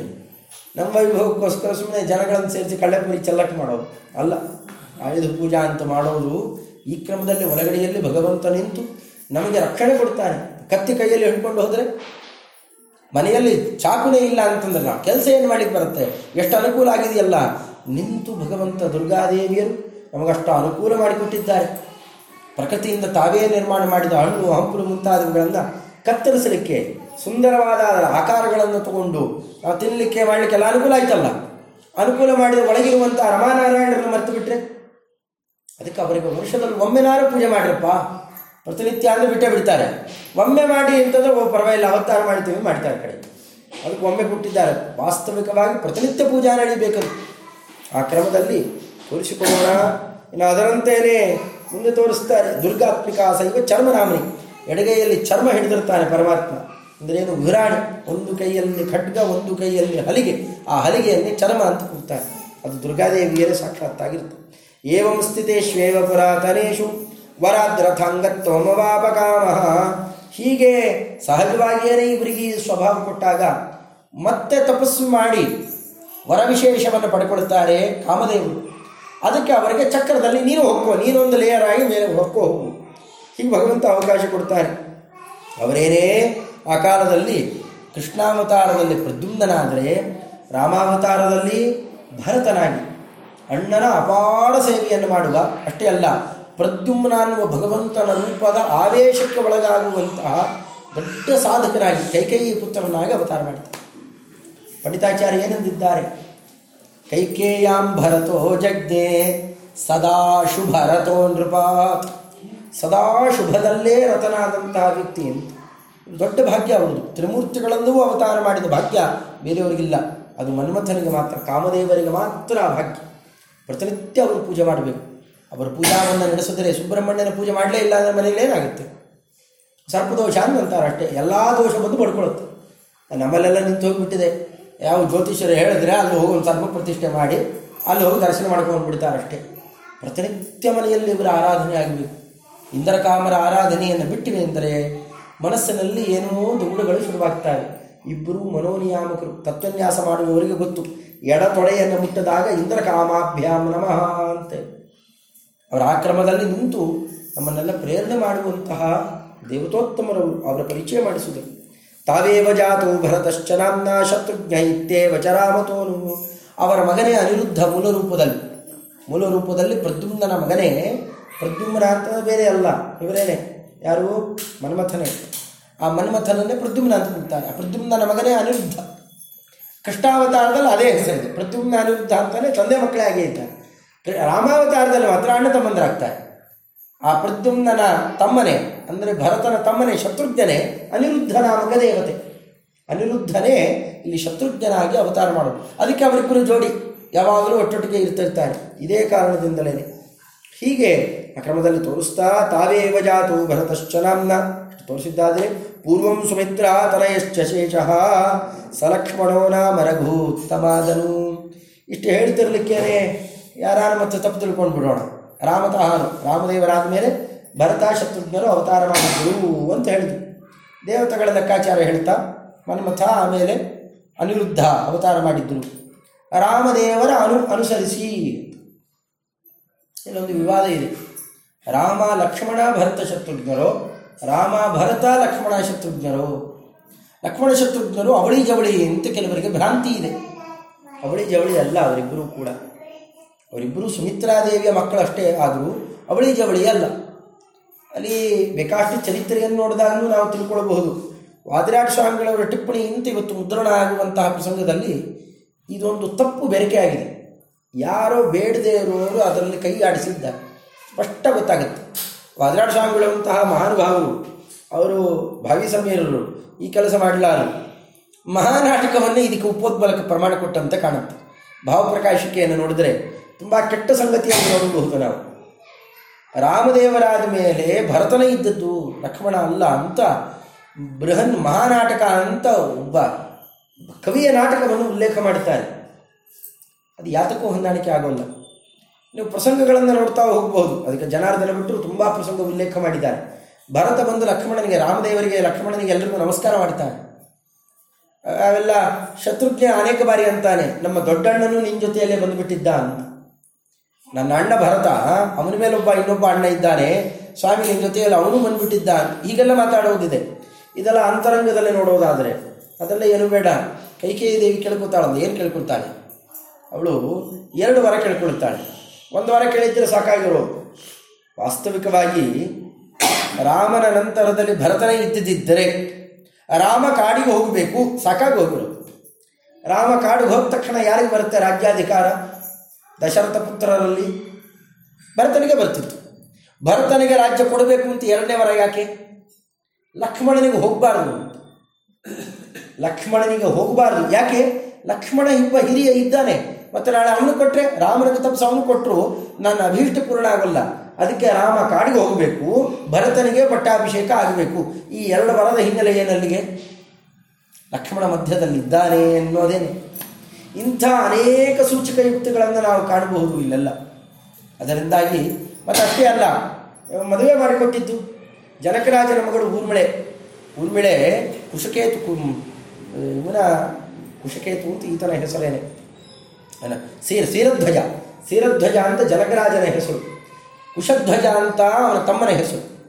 ನಮ್ಮ ವೈಭವಕ್ಕೋಸ್ಕರ ಸುಮ್ಮನೆ ಜನಗಳನ್ನು ಸೇರಿಸಿ ಕಳ್ಳೆಪುರಿ ಚೆಲ್ಲಕ್ಕೆ ಮಾಡೋದು ಅಲ್ಲ. ಆಯುಧ ಪೂಜಾ ಅಂತ ಮಾಡೋದು ಈ ಕ್ರಮದಲ್ಲಿ ಒಳಗಡೆಯಲ್ಲಿ ಭಗವಂತ ನಿಂತು ನಮಗೆ ರಕ್ಷಣೆ ಕೊಡ್ತಾನೆ. ಕತ್ತಿ ಕೈಯಲ್ಲಿ ಹಿಡ್ಕೊಂಡು ಹೋದರೆ ಮನೆಯಲ್ಲಿ ಚಾಕುನೇ ಇಲ್ಲ ಅಂತಂದ್ರೆ ನಾವು ಕೆಲಸ ಏನು ಮಾಡಿಕ್ಕೆ ಬರುತ್ತೆ? ಎಷ್ಟು ಅನುಕೂಲ ಆಗಿದೆಯಲ್ಲ? ನಿಂತು ಭಗವಂತ ದುರ್ಗಾದೇವಿಯರು ನಮಗಷ್ಟು ಅನುಕೂಲ ಮಾಡಿಕೊಟ್ಟಿದ್ದಾರೆ. ಪ್ರಕೃತಿಯಿಂದ ತಾವೇ ನಿರ್ಮಾಣ ಮಾಡಿದ ಹಣ್ಣು, ಹಂಪಲು ಮುಂತಾದವುಗಳನ್ನು ಕತ್ತರಿಸಲಿಕ್ಕೆ, ಸುಂದರವಾದ ಆಕಾರಗಳನ್ನು ತಗೊಂಡು ನಾವು ತಿನ್ನಲಿಕ್ಕೆ ಮಾಡಲಿಕ್ಕೆ ಎಲ್ಲ ಅನುಕೂಲ ಆಯ್ತಲ್ಲ? ಅನುಕೂಲ ಮಾಡಿದ ಒಳಗಿರುವಂಥ ರಮಾನಾರಾಯಣರನ್ನು ಮರೆತು ಬಿಟ್ಟರೆ ಅದಕ್ಕೆ ಅವರಿಗೆ ವರ್ಷದಲ್ಲಿ ಒಮ್ಮೆನಾರು ಪೂಜೆ ಮಾಡಿರಪ್ಪ. ಪ್ರತಿನಿತ್ಯ ಅಂದರೆ ಬಿಟ್ಟೇ ಬಿಡ್ತಾರೆ. ಒಮ್ಮೆ ಮಾಡಿ ಅಂತಂದ್ರೆ, ಓ, ಪರವಾಗಿಲ್ಲ ಅವತಾರ ಮಾಡ್ತೀವಿ ಮಾಡ್ತಾರೆ ಕಡೆ. ಅದಕ್ಕೆ ಒಮ್ಮೆ ಬಿಟ್ಟಿದ್ದಾರೆ ವಾಸ್ತವಿಕವಾಗಿ ಪ್ರತಿನಿತ್ಯ ಪೂಜಾ ನಡೀಬೇಕದು ಆ ಕ್ರಮದಲ್ಲಿ ತೋರಿಸಿಕೊಳ್ಳೋಣ. ಇನ್ನು ಅದರಂತೆಯೇ ಮುಂದೆ ತೋರಿಸ್ತಾರೆ, ದುರ್ಗಾತ್ಮಿಕಾ ಸೈವ ಚರ್ಮರಾಮನಿ. ಎಡಗೈಯಲ್ಲಿ ಚರ್ಮ ಹಿಡಿದಿರ್ತಾನೆ ಪರಮಾತ್ಮ. ಅಂದ್ರೇನು ವಿರಾಣಿ. ಒಂದು ಕೈಯಲ್ಲಿ ಖಡ್ಗ, ಒಂದು ಕೈಯಲ್ಲಿ ಹಲಿಗೆ. ಆ ಹಲಿಗೆಯಲ್ಲಿ ಚರ್ಮ ಅಂತ ಕೂಗ್ತಾರೆ. ಅದು ದುರ್ಗಾದೇವಿಯರೇ ಸಾಕ್ಷಾತ್ತಾಗಿರುತ್ತೆ ಏವಂ ಸ್ಥಿತೇಶ್ವೇವ ಪುರಾತನೇಶು. ವರಾದ್ರಥಾಂಗತ್ವಮವಾಪಕಾಮಃ ಹೀಗೆ ಸಹಜವಾಗಿಯೇ ಇವರಿಗೆ ಸ್ವಭಾವ ಕೊಟ್ಟಾಗ ಮತ್ತೆ ತಪಸ್ಸು ಮಾಡಿ ವರ ವಿಶೇಷವನ್ನು ಪಡ್ಕೊಳ್ತಾರೆ ಕಾಮದೇವರು. ಅದಕ್ಕೆ ಅವರಿಗೆ ಚಕ್ರದಲ್ಲಿ ನೀನು ಹೊಕ್ಕೋ ನೀನೊಂದು ಲೇಯರ್ ಆಗಿ ಮೇಲೆ ಹೊಕ್ಕೋ ಹೋಗು. ಹೀಗೆ ಭಗವಂತ ಅವಕಾಶ ಕೊಡ್ತಾರೆ. ಅವರೇನೇ ಆ ಕಾಲದಲ್ಲಿ ಕೃಷ್ಣಾವತಾರದಲ್ಲಿ ಪ್ರದ್ಯುಮ್ನಾದರೆ ರಾಮಾವತಾರದಲ್ಲಿ ಭರತನಾಗಿ ಅಣ್ಣನ ಅಪಾರ ಸೇವೆಯನ್ನು ಮಾಡುವ ಅಷ್ಟೇ ಅಲ್ಲ ಪ್ರದ್ಯುಮ್ನ ಅನ್ನುವ ಭಗವಂತನ ರೂಪದ ಆವೇಶಕ್ಕೆ ಒಳಗಾಗುವಂತಹ ದೊಡ್ಡ ಸಾಧಕನಾಗಿ ಕೈಕೇಯಿ ಪುತ್ರನಾಗಿ ಅವತಾರ ಮಾಡ್ತಾರೆ ಪಂಡಿತಾಚಾರ್ಯ ಏನೆಂದಿದ್ದಾರೆ? ಕೈಕೇಯಾಂ ಭರತೋ ಜಗ್ದೆ ಸದಾ ಶುಭರತೋ ನೃಪ ಸದಾ ಶುಭದಲ್ಲೇ ರತನಾದಂತಹ ವ್ಯಕ್ತಿ ಅಂತ. ದೊಡ್ಡ ಭಾಗ್ಯ ಅವರದು ತ್ರಿಮೂರ್ತಿಗಳಲ್ಲೂ ಅವತಾರ ಮಾಡಿದ ಭಾಗ್ಯ ಬೇರೆಯವರಿಗಿಲ್ಲ. ಅದು ಮನ್ಮಥನಿಗೆ ಮಾತ್ರ, ಕಾಮದೇವರಿಗೆ ಮಾತ್ರ ಆ ಭಾಗ್ಯ. ಪ್ರತಿನಿತ್ಯ ಅವರು ಪೂಜೆ ಮಾಡಬೇಕು. ಅವರ ಪೂಜಾವನ್ನು ನಡೆಸಿದರೆ ಸುಬ್ರಹ್ಮಣ್ಯನ ಪೂಜೆ ಮಾಡಲೇ ಇಲ್ಲ ಅಂದರೆ ಮನೆಯಲ್ಲಿ ಏನಾಗುತ್ತೆ? ಸರ್ಪದೋಷ ಅಂತ ಅಂತಾರೆ ಅಷ್ಟೇ. ಎಲ್ಲ ದೋಷ ಬಂದು ಪಡ್ಕೊಳ್ಳುತ್ತೆ ನಮ್ಮಲ್ಲೆಲ್ಲ ನಿಂತು ಹೋಗಿಬಿಟ್ಟಿದೆ. ಯಾವ ಜ್ಯೋತಿಷ್ಯರು ಹೇಳಿದ್ರೆ ಅಲ್ಲಿ ಹೋಗಿ ಒಂದು ಸರ್ಪ ಪ್ರತಿಷ್ಠೆ ಮಾಡಿ ಅಲ್ಲಿ ಹೋಗಿ ದರ್ಶನ ಮಾಡ್ಕೊಂಡು ಬಿಡ್ತಾರೆ ಅಷ್ಟೇ. ಪ್ರತಿನಿತ್ಯ ಮನೆಯಲ್ಲಿ ಇವರ ಆರಾಧನೆ ಆಗಬೇಕು. ಇಂದ್ರಕಾಮರ ಆರಾಧನೆಯನ್ನು ಬಿಟ್ಟಿವೆ ಎಂದರೆ ಮನಸ್ಸಿನಲ್ಲಿ ಏನೋ ದುಗುಡಗಳು ಶುರುವಾಗ್ತವೆ. ಇಬ್ಬರು ಮನೋನಿಯಾಮಕರು. ತತ್ವನ್ಯಾಸ ಮಾಡುವವರಿಗೆ ಗೊತ್ತು. ಎಡ ತೊಡೆಯನ್ನು ಮುಟ್ಟದಾಗ ಇಂದ್ರಕಾಮಾಭ್ಯಾಮ್ ನಮಃ ಅಂತೆ. ಅವರ ಆಕ್ರಮದಲ್ಲಿ ನಿಂತು ನಮ್ಮನ್ನೆಲ್ಲ ಪ್ರೇರಣೆ ಮಾಡುವಂತಹ ದೇವತೋತ್ತಮರವರು ಅವರ ಪರಿಚಯ ಮಾಡಿಸುವುದು ತಾವೇವ ಜಾತೋ ಭರತಶ್ಚ ನಾಮ್ನ ಶತ್ರುಘ್ನ ಇತ್ತೇವ ಚರಾಮತೋನು ಅವರ ಮಗನೇ ಅನಿರುದ್ಧ ಮೂಲ ರೂಪದಲ್ಲಿ ಮೂಲ ರೂಪದಲ್ಲಿ ಪ್ರದ್ಯುಮ್ನ ಮಗನೇ ಪ್ರದ್ಯುಮ್ನ ಅಂತ ಬೇರೆ ಅಲ್ಲ, ಇವರೇನೆ? ಯಾರು? ಮನ್ಮಥನೇ. ಆ ಮನ್ಮಥನನ್ನೇ ಪ್ರದ್ಯುಮ್ನ ಅಂತ ಕೊಡ್ತಾರೆ ಆ ಪ್ರದ್ಯುಮ್ನ ಮಗನೇ ಅನಿರುದ್ಧ. ಕೃಷ್ಣಾವತಾರದಲ್ಲಿ ಅದೇ ಹೆಸರಿದೆ. ಪ್ರದ್ಯುಮ್ನ ಅನಿರುದ್ಧ ಅಂತಾನೆ ತಂದೆ ಮಕ್ಕಳೇ ಆಗೇ ಇದ್ದಾರೆ. ರಾಮಾವತಾರದಲ್ಲಿ ಮಾತ್ರ ಅಣ್ಣ ತಮ್ಮಂದರಾಗ್ತಾರೆ ಆ ಪ್ರದ್ಯುಮ್ನ ತಮ್ಮನೇ, ಅಂದರೆ ಭರತನ ತಮ್ಮನೇ ಶತ್ರುಘ್ನೇ ಅನಿರುದ್ಧ ನಾಮಕ ದೇವತೆ. ಅನಿರುದ್ಧನೇ ಇಲ್ಲಿ ಶತ್ರುಘ್ನಾಗಿ ಅವತಾರ ಮಾಡೋದು. ಅದಕ್ಕೆ ಅವರಿಬ್ಬರು ಜೋಡಿ ಯಾವಾಗಲೂ ಒಟ್ಟೊಟ್ಟಿಗೆ ಇರ್ತಿರ್ತಾರೆ ಇದೇ ಕಾರಣದಿಂದಲೇ ಹೀಗೆ ಆ ಕ್ರಮದಲ್ಲಿ ತೋರಿಸ್ತಾ ತಾವೇವ ಜಾತು ಭರತಶ್ಚನಾಮ್ನ ತೋರಿಸಿದ್ದಾದರೆ, ಪೂರ್ವಂ ಸುಮಿತ್ರ ತನಯಶ್ಚ ಶೇಷಃ. ಸಲಕ್ಷ್ಮಣೋ ನಾಮ ರಘೂತ್ತಮಾದನು ಇಷ್ಟು ಹೇಳ್ತಿರ್ಲಿಕ್ಕೇನೆ ಯಾರು ಮತ್ತೆ ತಪ್ಪು ತಿಳ್ಕೊಂಡು ಬಿಡೋಣ ರಾಮತಃನು ರಾಮದೇವರಾದ ಮೇಲೆ ಭರತ, ಶತ್ರುಘ್ನರು ಅವತಾರ ಮಾಡಿದ್ರು ಅಂತ ಹೇಳಿದರು. ದೇವತೆಗಳ ಲೆಕ್ಕಾಚಾರ ಹೇಳ್ತಾ, ಮನ್ಮಥ ಆಮೇಲೆ ಅನಿರುದ್ಧ ಅವತಾರ ಮಾಡಿದ್ರು. ರಾಮದೇವರ ಅನು, ಅನುಸರಿಸಿ. ಇಲ್ಲೊಂದು ವಿವಾದ ಇದೆ. ರಾಮ, ಲಕ್ಷ್ಮಣ, ಭರತ, ಶತ್ರುಘ್ನರು. ರಾಮ, ಭರತ, ಲಕ್ಷ್ಮಣ, ಶತ್ರುಘ್ನರು. ಲಕ್ಷ್ಮಣ, ಶತ್ರುಘ್ನರು ಅವಳಿ ಜವಳಿ ಅಂತ ಕೆಲವರಿಗೆ ಭ್ರಾಂತಿ ಇದೆ. ಅವಳಿ ಜವಳಿ ಅಲ್ಲ ಅವರಿಬ್ಬರೂ ಕೂಡ. ಅವರಿಬ್ಬರು ಸುಮಿತ್ರಾದೇವಿಯ ಮಕ್ಕಳಷ್ಟೇ ಆದರೂ ಅವಳಿ ಜವಳಿ ಅಲ್ಲ. ಅಲ್ಲಿ ಬೇಕಾಷ್ಟು ಚರಿತ್ರೆಯನ್ನು ನೋಡಿದಾಗಲೂ ನಾವು ತಿಳ್ಕೊಳ್ಳಬಹುದು ವಾದಿರಾಟ ಸ್ವಾಮಿಗಳವರ ಟಿಪ್ಪಣಿ ಇಂತ ಇವತ್ತು ಮುದ್ರಣ ಆಗುವಂತಹ ಪ್ರಸಂಗದಲ್ಲಿ ಇದೊಂದು ತಪ್ಪು ಬೆರಕೆ ಆಗಿದೆ ಯಾರೋ ಬೇಡದೇ ಇರುವವರು ಅದರಲ್ಲಿ ಕೈ ಆಡಿಸಿದ್ದ. ಸ್ಪಷ್ಟ ಗೊತ್ತಾಗುತ್ತೆ. ವಾದಿರಾಟ ಸ್ವಾಮಿಗಳಂತಹ ಮಹಾನುಭಾವರು, ಅವರು ಭಾವಿ ಸಮೀರರು, ಈ ಕೆಲಸ ಮಾಡಲಾರರು ಮಹಾನಾಟಕವನ್ನೇ ಇದಕ್ಕೆ ಉಪೋದ್ಬಲಕ್ಕೆ ಪ್ರಮಾಣ ಕೊಟ್ಟಂತೆ ಕಾಣುತ್ತೆ. ಭಾವಪ್ರಕಾಶಿಕೆಯನ್ನು ನೋಡಿದರೆ ತುಂಬ ಕೆಟ್ಟ ಸಂಗತಿಯನ್ನು ನೋಡಬಹುದು ನಾವು. ರಾಮದೇವರಾದ ಮೇಲೆ ಭರತನ ಇದ್ದದ್ದು ಲಕ್ಷ್ಮಣ ಅಲ್ಲ ಅಂತ ಬೃಹನ್ ಮಹಾನಾಟಕ ಅಂತ ಒಬ್ಬ ಕವಿಯ ನಾಟಕವನ್ನು ಉಲ್ಲೇಖ ಮಾಡ್ತಾರೆ ಅದು ಯಾತಕ್ಕೂ ಹೊಂದಾಣಿಕೆ ಆಗೋಲ್ಲ. ನೀವು ಪ್ರಸಂಗಗಳನ್ನು ನೋಡ್ತಾ ಹೋಗ್ಬೋದು. ಅದಕ್ಕೆ ಜನಾರ್ದನ ಬಿಟ್ಟರು ತುಂಬ ಪ್ರಸಂಗ ಉಲ್ಲೇಖ ಮಾಡಿದ್ದಾರೆ. ಭರತ ಬಂದು ಲಕ್ಷ್ಮಣನಿಗೆ, ರಾಮದೇವರಿಗೆ, ಲಕ್ಷ್ಮಣನಿಗೆ ಎಲ್ಲರಿಗೂ ನಮಸ್ಕಾರ ಮಾಡ್ತಾನೆ. ಅವೆಲ್ಲ ಶತ್ರುಘ್ನ ಅನೇಕ ಬಾರಿ ಅಂತಾನೆ, ನಮ್ಮ ದೊಡ್ಡಣ್ಣನು ನಿನ್ನ ಜೊತೆಯಲ್ಲೇ ಬಂದುಬಿಟ್ಟಿದ್ದ ಅಂತ. ನನ್ನ ಅಣ್ಣ ಭರತ, ಅವನ ಮೇಲೊಬ್ಬ ಇನ್ನೊಬ್ಬ ಅಣ್ಣ ಇದ್ದಾನೆ, ಸ್ವಾಮಿ ನಿನ್ನ ಜೊತೆಯಲ್ಲಿ ಅವನು ಬಂದುಬಿಟ್ಟಿದ್ದ ಈಗೆಲ್ಲ ಮಾತಾಡೋದಿದೆ ಇದೆಲ್ಲ ಅಂತರಂಗದಲ್ಲೇ ನೋಡೋದಾದರೆ, ಅದೆಲ್ಲ ಏನು ಬೇಡ. ಕೈಕೇಯಿ ದೇವಿ ಕೇಳ್ಕೊತಾಳಂದ ಏನು ಕೇಳ್ಕೊಳ್ತಾಳೆ? ಅವಳು ಎರಡು ವಾರ ಕೇಳ್ಕೊಳ್ತಾಳೆ. ಒಂದು ವಾರ ಕೇಳಿದ್ರೆ ಸಾಕಾಗಿರೋದು. ವಾಸ್ತವಿಕವಾಗಿ ರಾಮನ ನಂತರದಲ್ಲಿ ಭರತನೇ ಇದ್ದಿದ್ದರೆ ರಾಮ ಕಾಡಿಗೆ ಹೋಗಬೇಕು, ಸಾಕಾಗಿ ಹೋಗಿರೋದು ರಾಮ ಕಾಡಿಗೆ ಹೋದ ತಕ್ಷಣ ಯಾರಿಗೆ ಬರುತ್ತೆ ರಾಜ್ಯಾಧಿಕಾರ? ದಶರಥ ಪುತ್ರರಲ್ಲಿ ಭರತನಿಗೆ ಬರ್ತಿತ್ತು. ಭರತನಿಗೆ ರಾಜ್ಯ ಕೊಡಬೇಕು ಅಂತ ಎರಡನೇ ವರ ಯಾಕೆ? ಲಕ್ಷ್ಮಣನಿಗೆ ಹೋಗಬಾರ್ದು. ಲಕ್ಷ್ಮಣನಿಗೆ ಹೋಗಬಾರ್ದು. ಯಾಕೆ? ಲಕ್ಷ್ಮಣ ಇಬ್ಬ ಹಿರಿಯ ಇದ್ದಾನೆ. ಮತ್ತು ನಾಳೆ ಅವನು ಕೊಟ್ಟರೆ ರಾಮನಿಗೆ ತಪ್ಪಿಸ ಅವನು ಕೊಟ್ಟರು ನನ್ನ ಅಭೀಷ್ಟ ಪೂರ್ಣ ಆಗಲ್ಲ. ಅದಕ್ಕೆ ರಾಮ ಕಾಡಿಗೆ ಹೋಗಬೇಕು, ಭರತನಿಗೆ ಪಟ್ಟಾಭಿಷೇಕ ಆಗಬೇಕು. ಈ ಎರಡು ವರದ ಹಿನ್ನೆಲೆ ಏನಲ್ಲಿಗೆ? ಲಕ್ಷ್ಮಣ ಮಧ್ಯದಲ್ಲಿದ್ದಾನೆ ಅನ್ನೋದೇನೆ. ಇಂಥ ಅನೇಕ ಸೂಚಕ ಯುಕ್ತಿಗಳನ್ನು ನಾವು ಕಾಣಬಹುದು ಇಲ್ಲೆಲ್ಲ. ಅದರಿಂದಾಗಿ ಮತ್ತು ಅಷ್ಟೇ ಅಲ್ಲ ಮದುವೆ ಮಾಡಿಕೊಟ್ಟಿದ್ದು ಜನಕರಾಜನ ಮಗಳು ಊರ್ಮಿಳೆ. ಊರ್ಮಿಳೆ ಕುಶಕೇತು ಇವನ ಕುಶಕೇತು ಅಂತ ಈತನ ಹೆಸರೇನೆ. ಅಲ್ಲ ಸೀರ, ಸೀರಧ್ವಜ ಸೀರಧ್ವಜ ಅಂತ ಜನಕರಾಜನ ಹೆಸರು. ಕುಶಧ್ವಜ ಅಂತ ಅವನ ತಮ್ಮನ ಹೆಸರು.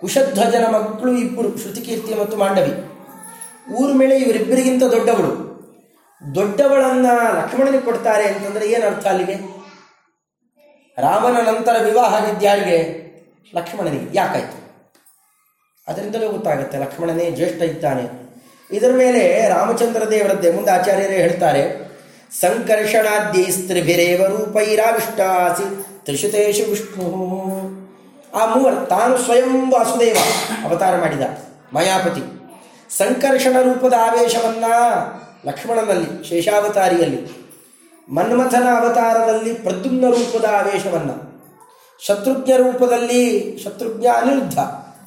ಕುಶಧ್ವಜನ ಮಕ್ಕಳು ಇಬ್ಬರು, ಶ್ರುತಿಕೀರ್ತಿ ಮತ್ತು ಮಾಂಡವಿ. ಊರ್ಮಿಳೆ ಇವರಿಬ್ಬರಿಗಿಂತ ದೊಡ್ಡವಳು. ದೊಡ್ಡವಳನ್ನು ಲಕ್ಷ್ಮಣನಿಗೆ ಕೊಡ್ತಾರೆ ಅಂತಂದರೆ ಏನು ಅರ್ಥ ಅಲ್ಲಿಗೆ? ರಾಮನ ನಂತರ ವಿವಾಹ ಆಗಿದ್ಯಾರಿಗೆ ಲಕ್ಷ್ಮಣನಿಗೆ. ಯಾಕಾಯ್ತು? ಅದರಿಂದಲೇ ಗೊತ್ತಾಗುತ್ತೆ, ಲಕ್ಷ್ಮಣನೇ ಜ್ಯೇಷ್ಠ ಇದ್ದಾನೆ. ಇದರ ಮೇಲೆ ರಾಮಚಂದ್ರ ದೇವರದ್ದೇ ಮುಂದೆ ಆಚಾರ್ಯರೇ ಹೇಳ್ತಾರೆ ಸಂಕರ್ಷಣಾದ್ಯೈಸ್ತ್ರಿಭಿರೇವ ರೂಪೈರಾವಿಷ್ಟಾಸಿ ತ್ರಿಶುತೇಶು ವಿಷ್ಣು. ಆ ಮೂವರು ತಾನು ಸ್ವಯಂ ವಾಸುದೇವ, ಅವತಾರ ಮಾಡಿದ ಮಾಯಾಪತಿ. ಸಂಕರ್ಷಣ ರೂಪದ ಆವೇಶವನ್ನ ಲಕ್ಷ್ಮಣನಲ್ಲಿ, ಶೇಷಾವತಾರಿಯಲ್ಲಿ, ಮನ್ಮಥನ ಅವತಾರದಲ್ಲಿ ಪ್ರದ್ಯುಮ್ನ ರೂಪದ ಆವೇಶವನ್ನು, ಶತ್ರುಘ್ನ ರೂಪದಲ್ಲಿ ಶತ್ರುಘ್ನ ಅನಿರುದ್ಧ,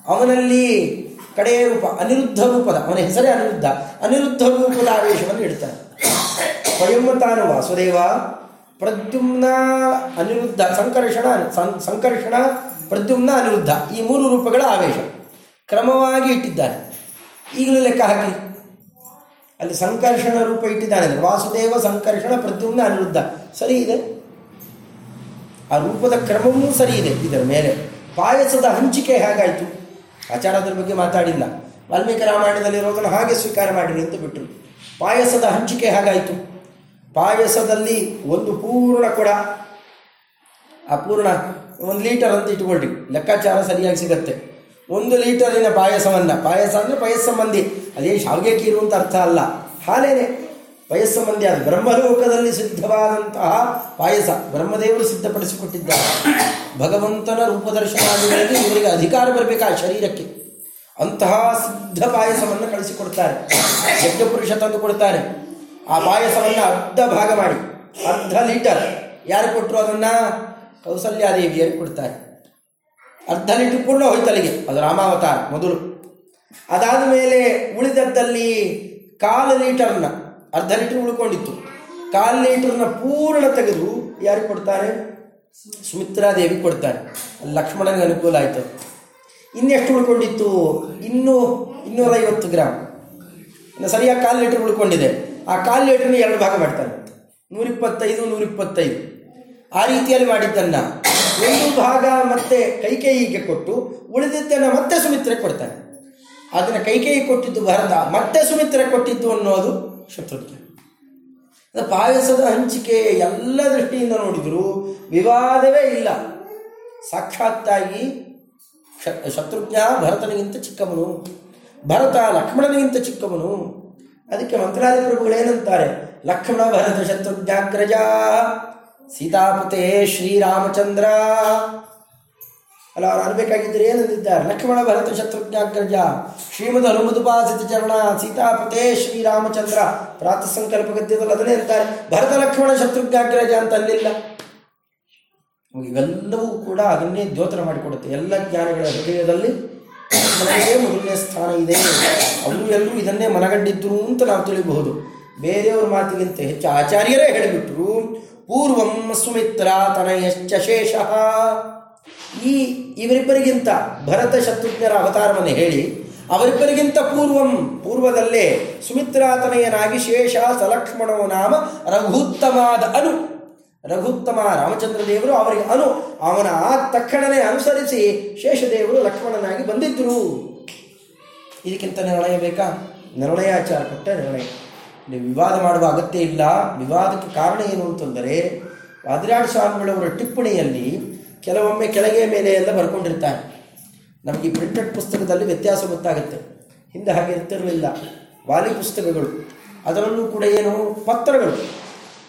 ಅವನಲ್ಲಿ ಕಡೆಯ ರೂಪ, ಅನಿರುದ್ಧ ರೂಪದ, ಅವನ ಹೆಸರೇ ಅನಿರುದ್ಧ ಅನಿರುದ್ಧ ರೂಪದ ಆವೇಶವನ್ನು ಇಡ್ತಾನೆ ಸ್ವಯಂ ತಾನು ವಾಸುದೇವ, ಪ್ರದ್ಯುಮ್ನ ಅನಿರುದ್ಧ, ಸಂಕರ್ಷಣ ಸಂಕರ್ಷಣ, ಪ್ರದ್ಯುಮ್ನ ಅನಿರುದ್ಧ, ಈ ಮೂರು ರೂಪಗಳ ಆವೇಶ ಕ್ರಮವಾಗಿ ಇಟ್ಟಿದ್ದಾರೆ. ಈಗಲೂ ಲೆಕ್ಕ ಹಾಕಿ. ಅಲ್ಲಿ ಸಂಕರ್ಷಣ ರೂಪ ಇಟ್ಟಿದ್ದಾನೆ. ವಾಸುದೇವ ಸಂಕರ್ಷಣ ಪ್ರದ್ಯುಮ್ನ ಅನಿರುದ್ಧ. ಸರಿ ಇದೆ? ಆ ರೂಪದ ಕ್ರಮವೂ ಸರಿ ಇದೆ ಇದರ ಮೇಲೆ. ಪಾಯಸದ ಹಂಚಿಕೆ ಹೇಗಾಯಿತು? ಆಚಾರದ ಬಗ್ಗೆ ಮಾತಾಡಿಲ್ಲ. ವಾಲ್ಮೀಕಿ ರಾಮಾಯಣದಲ್ಲಿರೋದನ್ನು ಹಾಗೆ ಸ್ವೀಕಾರ ಮಾಡಿರಿ ಅಂತ ಬಿಟ್ಟರು ಪಾಯಸದ ಹಂಚಿಕೆ ಹೇಗಾಯಿತು? ಪಾಯಸದಲ್ಲಿ ಒಂದು ಪೂರ್ಣ ಕೊಡ. ಆ ಪೂರ್ಣ ಒಂದು ಲೀಟರ್ ಅಂತ ಇಟ್ಕೊಳ್ಳಿ ಲೆಕ್ಕಾಚಾರ ಸರಿಯಾಗಿ ಸಿಗತ್ತೆ. ಒಂದು ಲೀಟರಿನ ಪಾಯಸವನ್ನು ಪಾಯಸ ಅಂದರೆ ಪಯಸ್ಸಂಬಂಧಿ ಅದೇ ಶಾವಿಗೆ ಕೀರು ಅಂತ ಅರ್ಥ ಅಲ್ಲ. ಹಾಲೇನೆ. ಪಯಸ್ಸಂಬಂಧಿ ಅದು ಬ್ರಹ್ಮಲೋಕದಲ್ಲಿ ಸಿದ್ಧವಾದಂತಹ ಪಾಯಸ ಬ್ರಹ್ಮದೇವರು ಸಿದ್ಧಪಡಿಸಿಕೊಟ್ಟಿದ್ದಾರೆ. ಭಗವಂತನ ರೂಪದರ್ಶನ ಆದಮೇಲೆ ಇವರಿಗೆ ಅಧಿಕಾರ ಬರಬೇಕಾ ಶರೀರಕ್ಕೆ. ಅಂತಹ ಸಿದ್ಧ ಪಾಯಸವನ್ನು ಕಳಿಸಿಕೊಡ್ತಾರೆ. ಯಜ್ಞಪುರುಷ ತಂದು ಕೊಡ್ತಾರೆ. ಆ ಪಾಯಸವನ್ನು ಅರ್ಧ ಭಾಗ ಮಾಡಿ. ಅರ್ಧ ಲೀಟರ್. ಯಾರು ಕೊಟ್ಟರು ಅದನ್ನು? ಕೌಸಲ್ಯಾದೇವಿಯರು ಕೊಡ್ತಾರೆ. ಅರ್ಧ ಲೀಟರ್ ಪೂರ್ಣ ಹೋಯ್ತಲ್ಲಿಗೆ. ಅದು ರಾಮಾವತಾರ, ಮೊದಲು. ಅದಾದ ಮೇಲೆ ಉಳಿದದ್ದಲ್ಲಿ ಕಾಲು ಲೀಟರ್ನ, ಅರ್ಧ ಲೀಟರ್ ಉಳ್ಕೊಂಡಿತ್ತು. ಕಾಲು ಲೀಟರ್ನ ಪೂರ್ಣ ತೆಗೆದು ಯಾರು ಕೊಡ್ತಾರೆ? ಸುಮಿತ್ರಾದೇವಿ ಕೊಡ್ತಾರೆ. ಲಕ್ಷ್ಮಣನಿಗೆ ಅನುಕೂಲ ಆಯಿತು. ಇನ್ನೆಷ್ಟು ಉಳ್ಕೊಂಡಿತ್ತು? ಇನ್ನೂ ಇನ್ನೂರೈವತ್ತು ಗ್ರಾಮ್ ಇನ್ನು ಸರಿಯಾಗಿ ಕಾಲು ಲೀಟರ್ ಉಳ್ಕೊಂಡಿದೆ. ಆ ಕಾಲು ಲೀಟರ್ನ ಎರಡು ಭಾಗ ಮಾಡ್ತಾರೆ. ನೂರಿಪ್ಪತ್ತೈದು ನೂರಿಪ್ಪತ್ತೈದು. ಆ ರೀತಿಯಲ್ಲಿ ಮಾಡಿದ್ದನ್ನು ಒಂದು ಭಾಗ ಮತ್ತೆ ಕೈಕೇಯಿಗೆ ಕೊಟ್ಟು ಉಳಿದಿದ್ದನ್ನು ಮತ್ತೆ ಸುಮಿತ್ರೆ ಕೊಡ್ತಾನೆ. ಅದನ್ನು ಕೈಕೇಯಿ ಕೊಟ್ಟಿದ್ದು ಭರತ, ಮತ್ತೆ ಸುಮಿತ್ರೆ ಕೊಟ್ಟಿದ್ದು ಅನ್ನೋದು ಶತ್ರುಘ್ನ. ಪಾಯಸದ ಹಂಚಿಕೆ ಎಲ್ಲ ದೃಷ್ಟಿಯಿಂದ ನೋಡಿದರೂ ವಿವಾದವೇ ಇಲ್ಲ. ಸಾಕ್ಷಾತ್ತಾಗಿ ಶತ್ರುಘ್ನ ಭರತನಿಗಿಂತ ಚಿಕ್ಕವನು. ಭರತ ಲಕ್ಷ್ಮಣನಿಗಿಂತ ಚಿಕ್ಕವನು. ಅದಕ್ಕೆ ಮಂತ್ರಾಲಯ ಪ್ರಭುಗಳು ಏನಂತಾರೆ ಲಕ್ಷ್ಮಣ, ಭರತ ಶತ್ರುಘ್ನಾಗ್ರಜ ಸೀತಾಪತೆ ಶ್ರೀರಾಮಚಂದ್ರ. ಅಲ್ಲ ಅವ್ರು ಅನ್ಬೇಕಾಗಿದ್ದರೆ ಏನಂದಿದ್ದಾರೆ? ಲಕ್ಷ್ಮಣ ಭರತ ಶತ್ರುಘ್ನಾಗ್ರಜ, ಶ್ರೀಮದ್ ಹನುಮದುಪಾಸಿತ ಚರಣ, ಸೀತಾಪತೆ ಶ್ರೀರಾಮಚಂದ್ರ. ಪ್ರಾತಃ ಸಂಕಲ್ಪ ಗದ್ಯದಲ್ಲಿ ಅದನ್ನೇ ಅಂತಾರೆ ಭರತ ಲಕ್ಷ್ಮಣ ಶತ್ರುಘ್ನಾಗ್ರಜ ಅಂತ ಅಲ್ಲಿಲ್ಲ. ಇವೆಲ್ಲವೂ ಕೂಡ ಅದನ್ನೇ ದ್ಯೋತನ ಮಾಡಿಕೊಡುತ್ತೆ. ಎಲ್ಲ ಜ್ಞಾನಗಳ ಹೃದಯದಲ್ಲಿ ಮೊದಲನೇ ಸ್ಥಾನ ಇದೆ. ಅವರು ಎಲ್ಲರೂ ಇದನ್ನೇ ಮನಗಂಡಿದ್ರು ಅಂತ ನಾವು ತಿಳಿಬಹುದು. ಬೇರೆಯವ್ರ ಮಾತಿಗಿಂತ ಹೆಚ್ಚು ಆಚಾರ್ಯರೇ ಹೇಳಿಬಿಟ್ರು. ಪೂರ್ವಂ ಸುಮಿತ್ರ ತನಯಶ್ಚ ಶೇಷಃ. ಈ ಇವರಿಬ್ಬರಿಗಿಂತ ಭರತ ಶತ್ರುಘ್ನರ ಅವತಾರವನ್ನು ಹೇಳಿ, ಅವರಿಬ್ಬರಿಗಿಂತ ಪೂರ್ವಂ, ಪೂರ್ವದಲ್ಲೇ ಸುಮಿತ್ರಾತನಯನಾಗಿ ಶೇಷ ಸಲಕ್ಷ್ಮಣೋ ನಾಮ ರಘುತ್ತಮಾದ ಅನು. ರಘುತ್ತಮ ರಾಮಚಂದ್ರ ದೇವರು ಅವರಿಗೆ ಅನು. ಅವನ ಆ ತಕ್ಷಣನೇ ಅನುಸರಿಸಿ ಶೇಷದೇವರು ಲಕ್ಷ್ಮಣನಾಗಿ ಬಂದಿದ್ದರು ಇದಕ್ಕಿಂತ ನಿರ್ಣಯ ಬೇಕಾ? ನಿರ್ಣಯಾಚಾರ ಕೊಟ್ಟ ನಿರ್ಣಯ. ಇಲ್ಲಿ ವಿವಾದ ಮಾಡುವ ಅಗತ್ಯ ಇಲ್ಲ. ವಿವಾದಕ್ಕೆ ಕಾರಣ ಏನು ಅಂತಂದರೆ, ವಾದಿರಾಜ ಸ್ವಾಮಿಗಳವರ ಟಿಪ್ಪಣಿಯಲ್ಲಿ ಕೆಲವೊಮ್ಮೆ ಕೆಳಗೆ ಮೇಲೆ ಎಲ್ಲ ಬರ್ಕೊಂಡಿರ್ತಾರೆ. ನಮಗೆ ಪ್ರಿಂಟೆಡ್ ಪುಸ್ತಕದಲ್ಲಿ ವ್ಯತ್ಯಾಸ ಗೊತ್ತಾಗುತ್ತೆ. ಹಿಂದೆ ಹಾಗೆ ಇರ್ತಿರಲಿಲ್ಲ. ವಾಲಿ ಪುಸ್ತಕಗಳು. ಅದರಲ್ಲೂ ಕೂಡ ಏನು? ಪತ್ರಗಳು.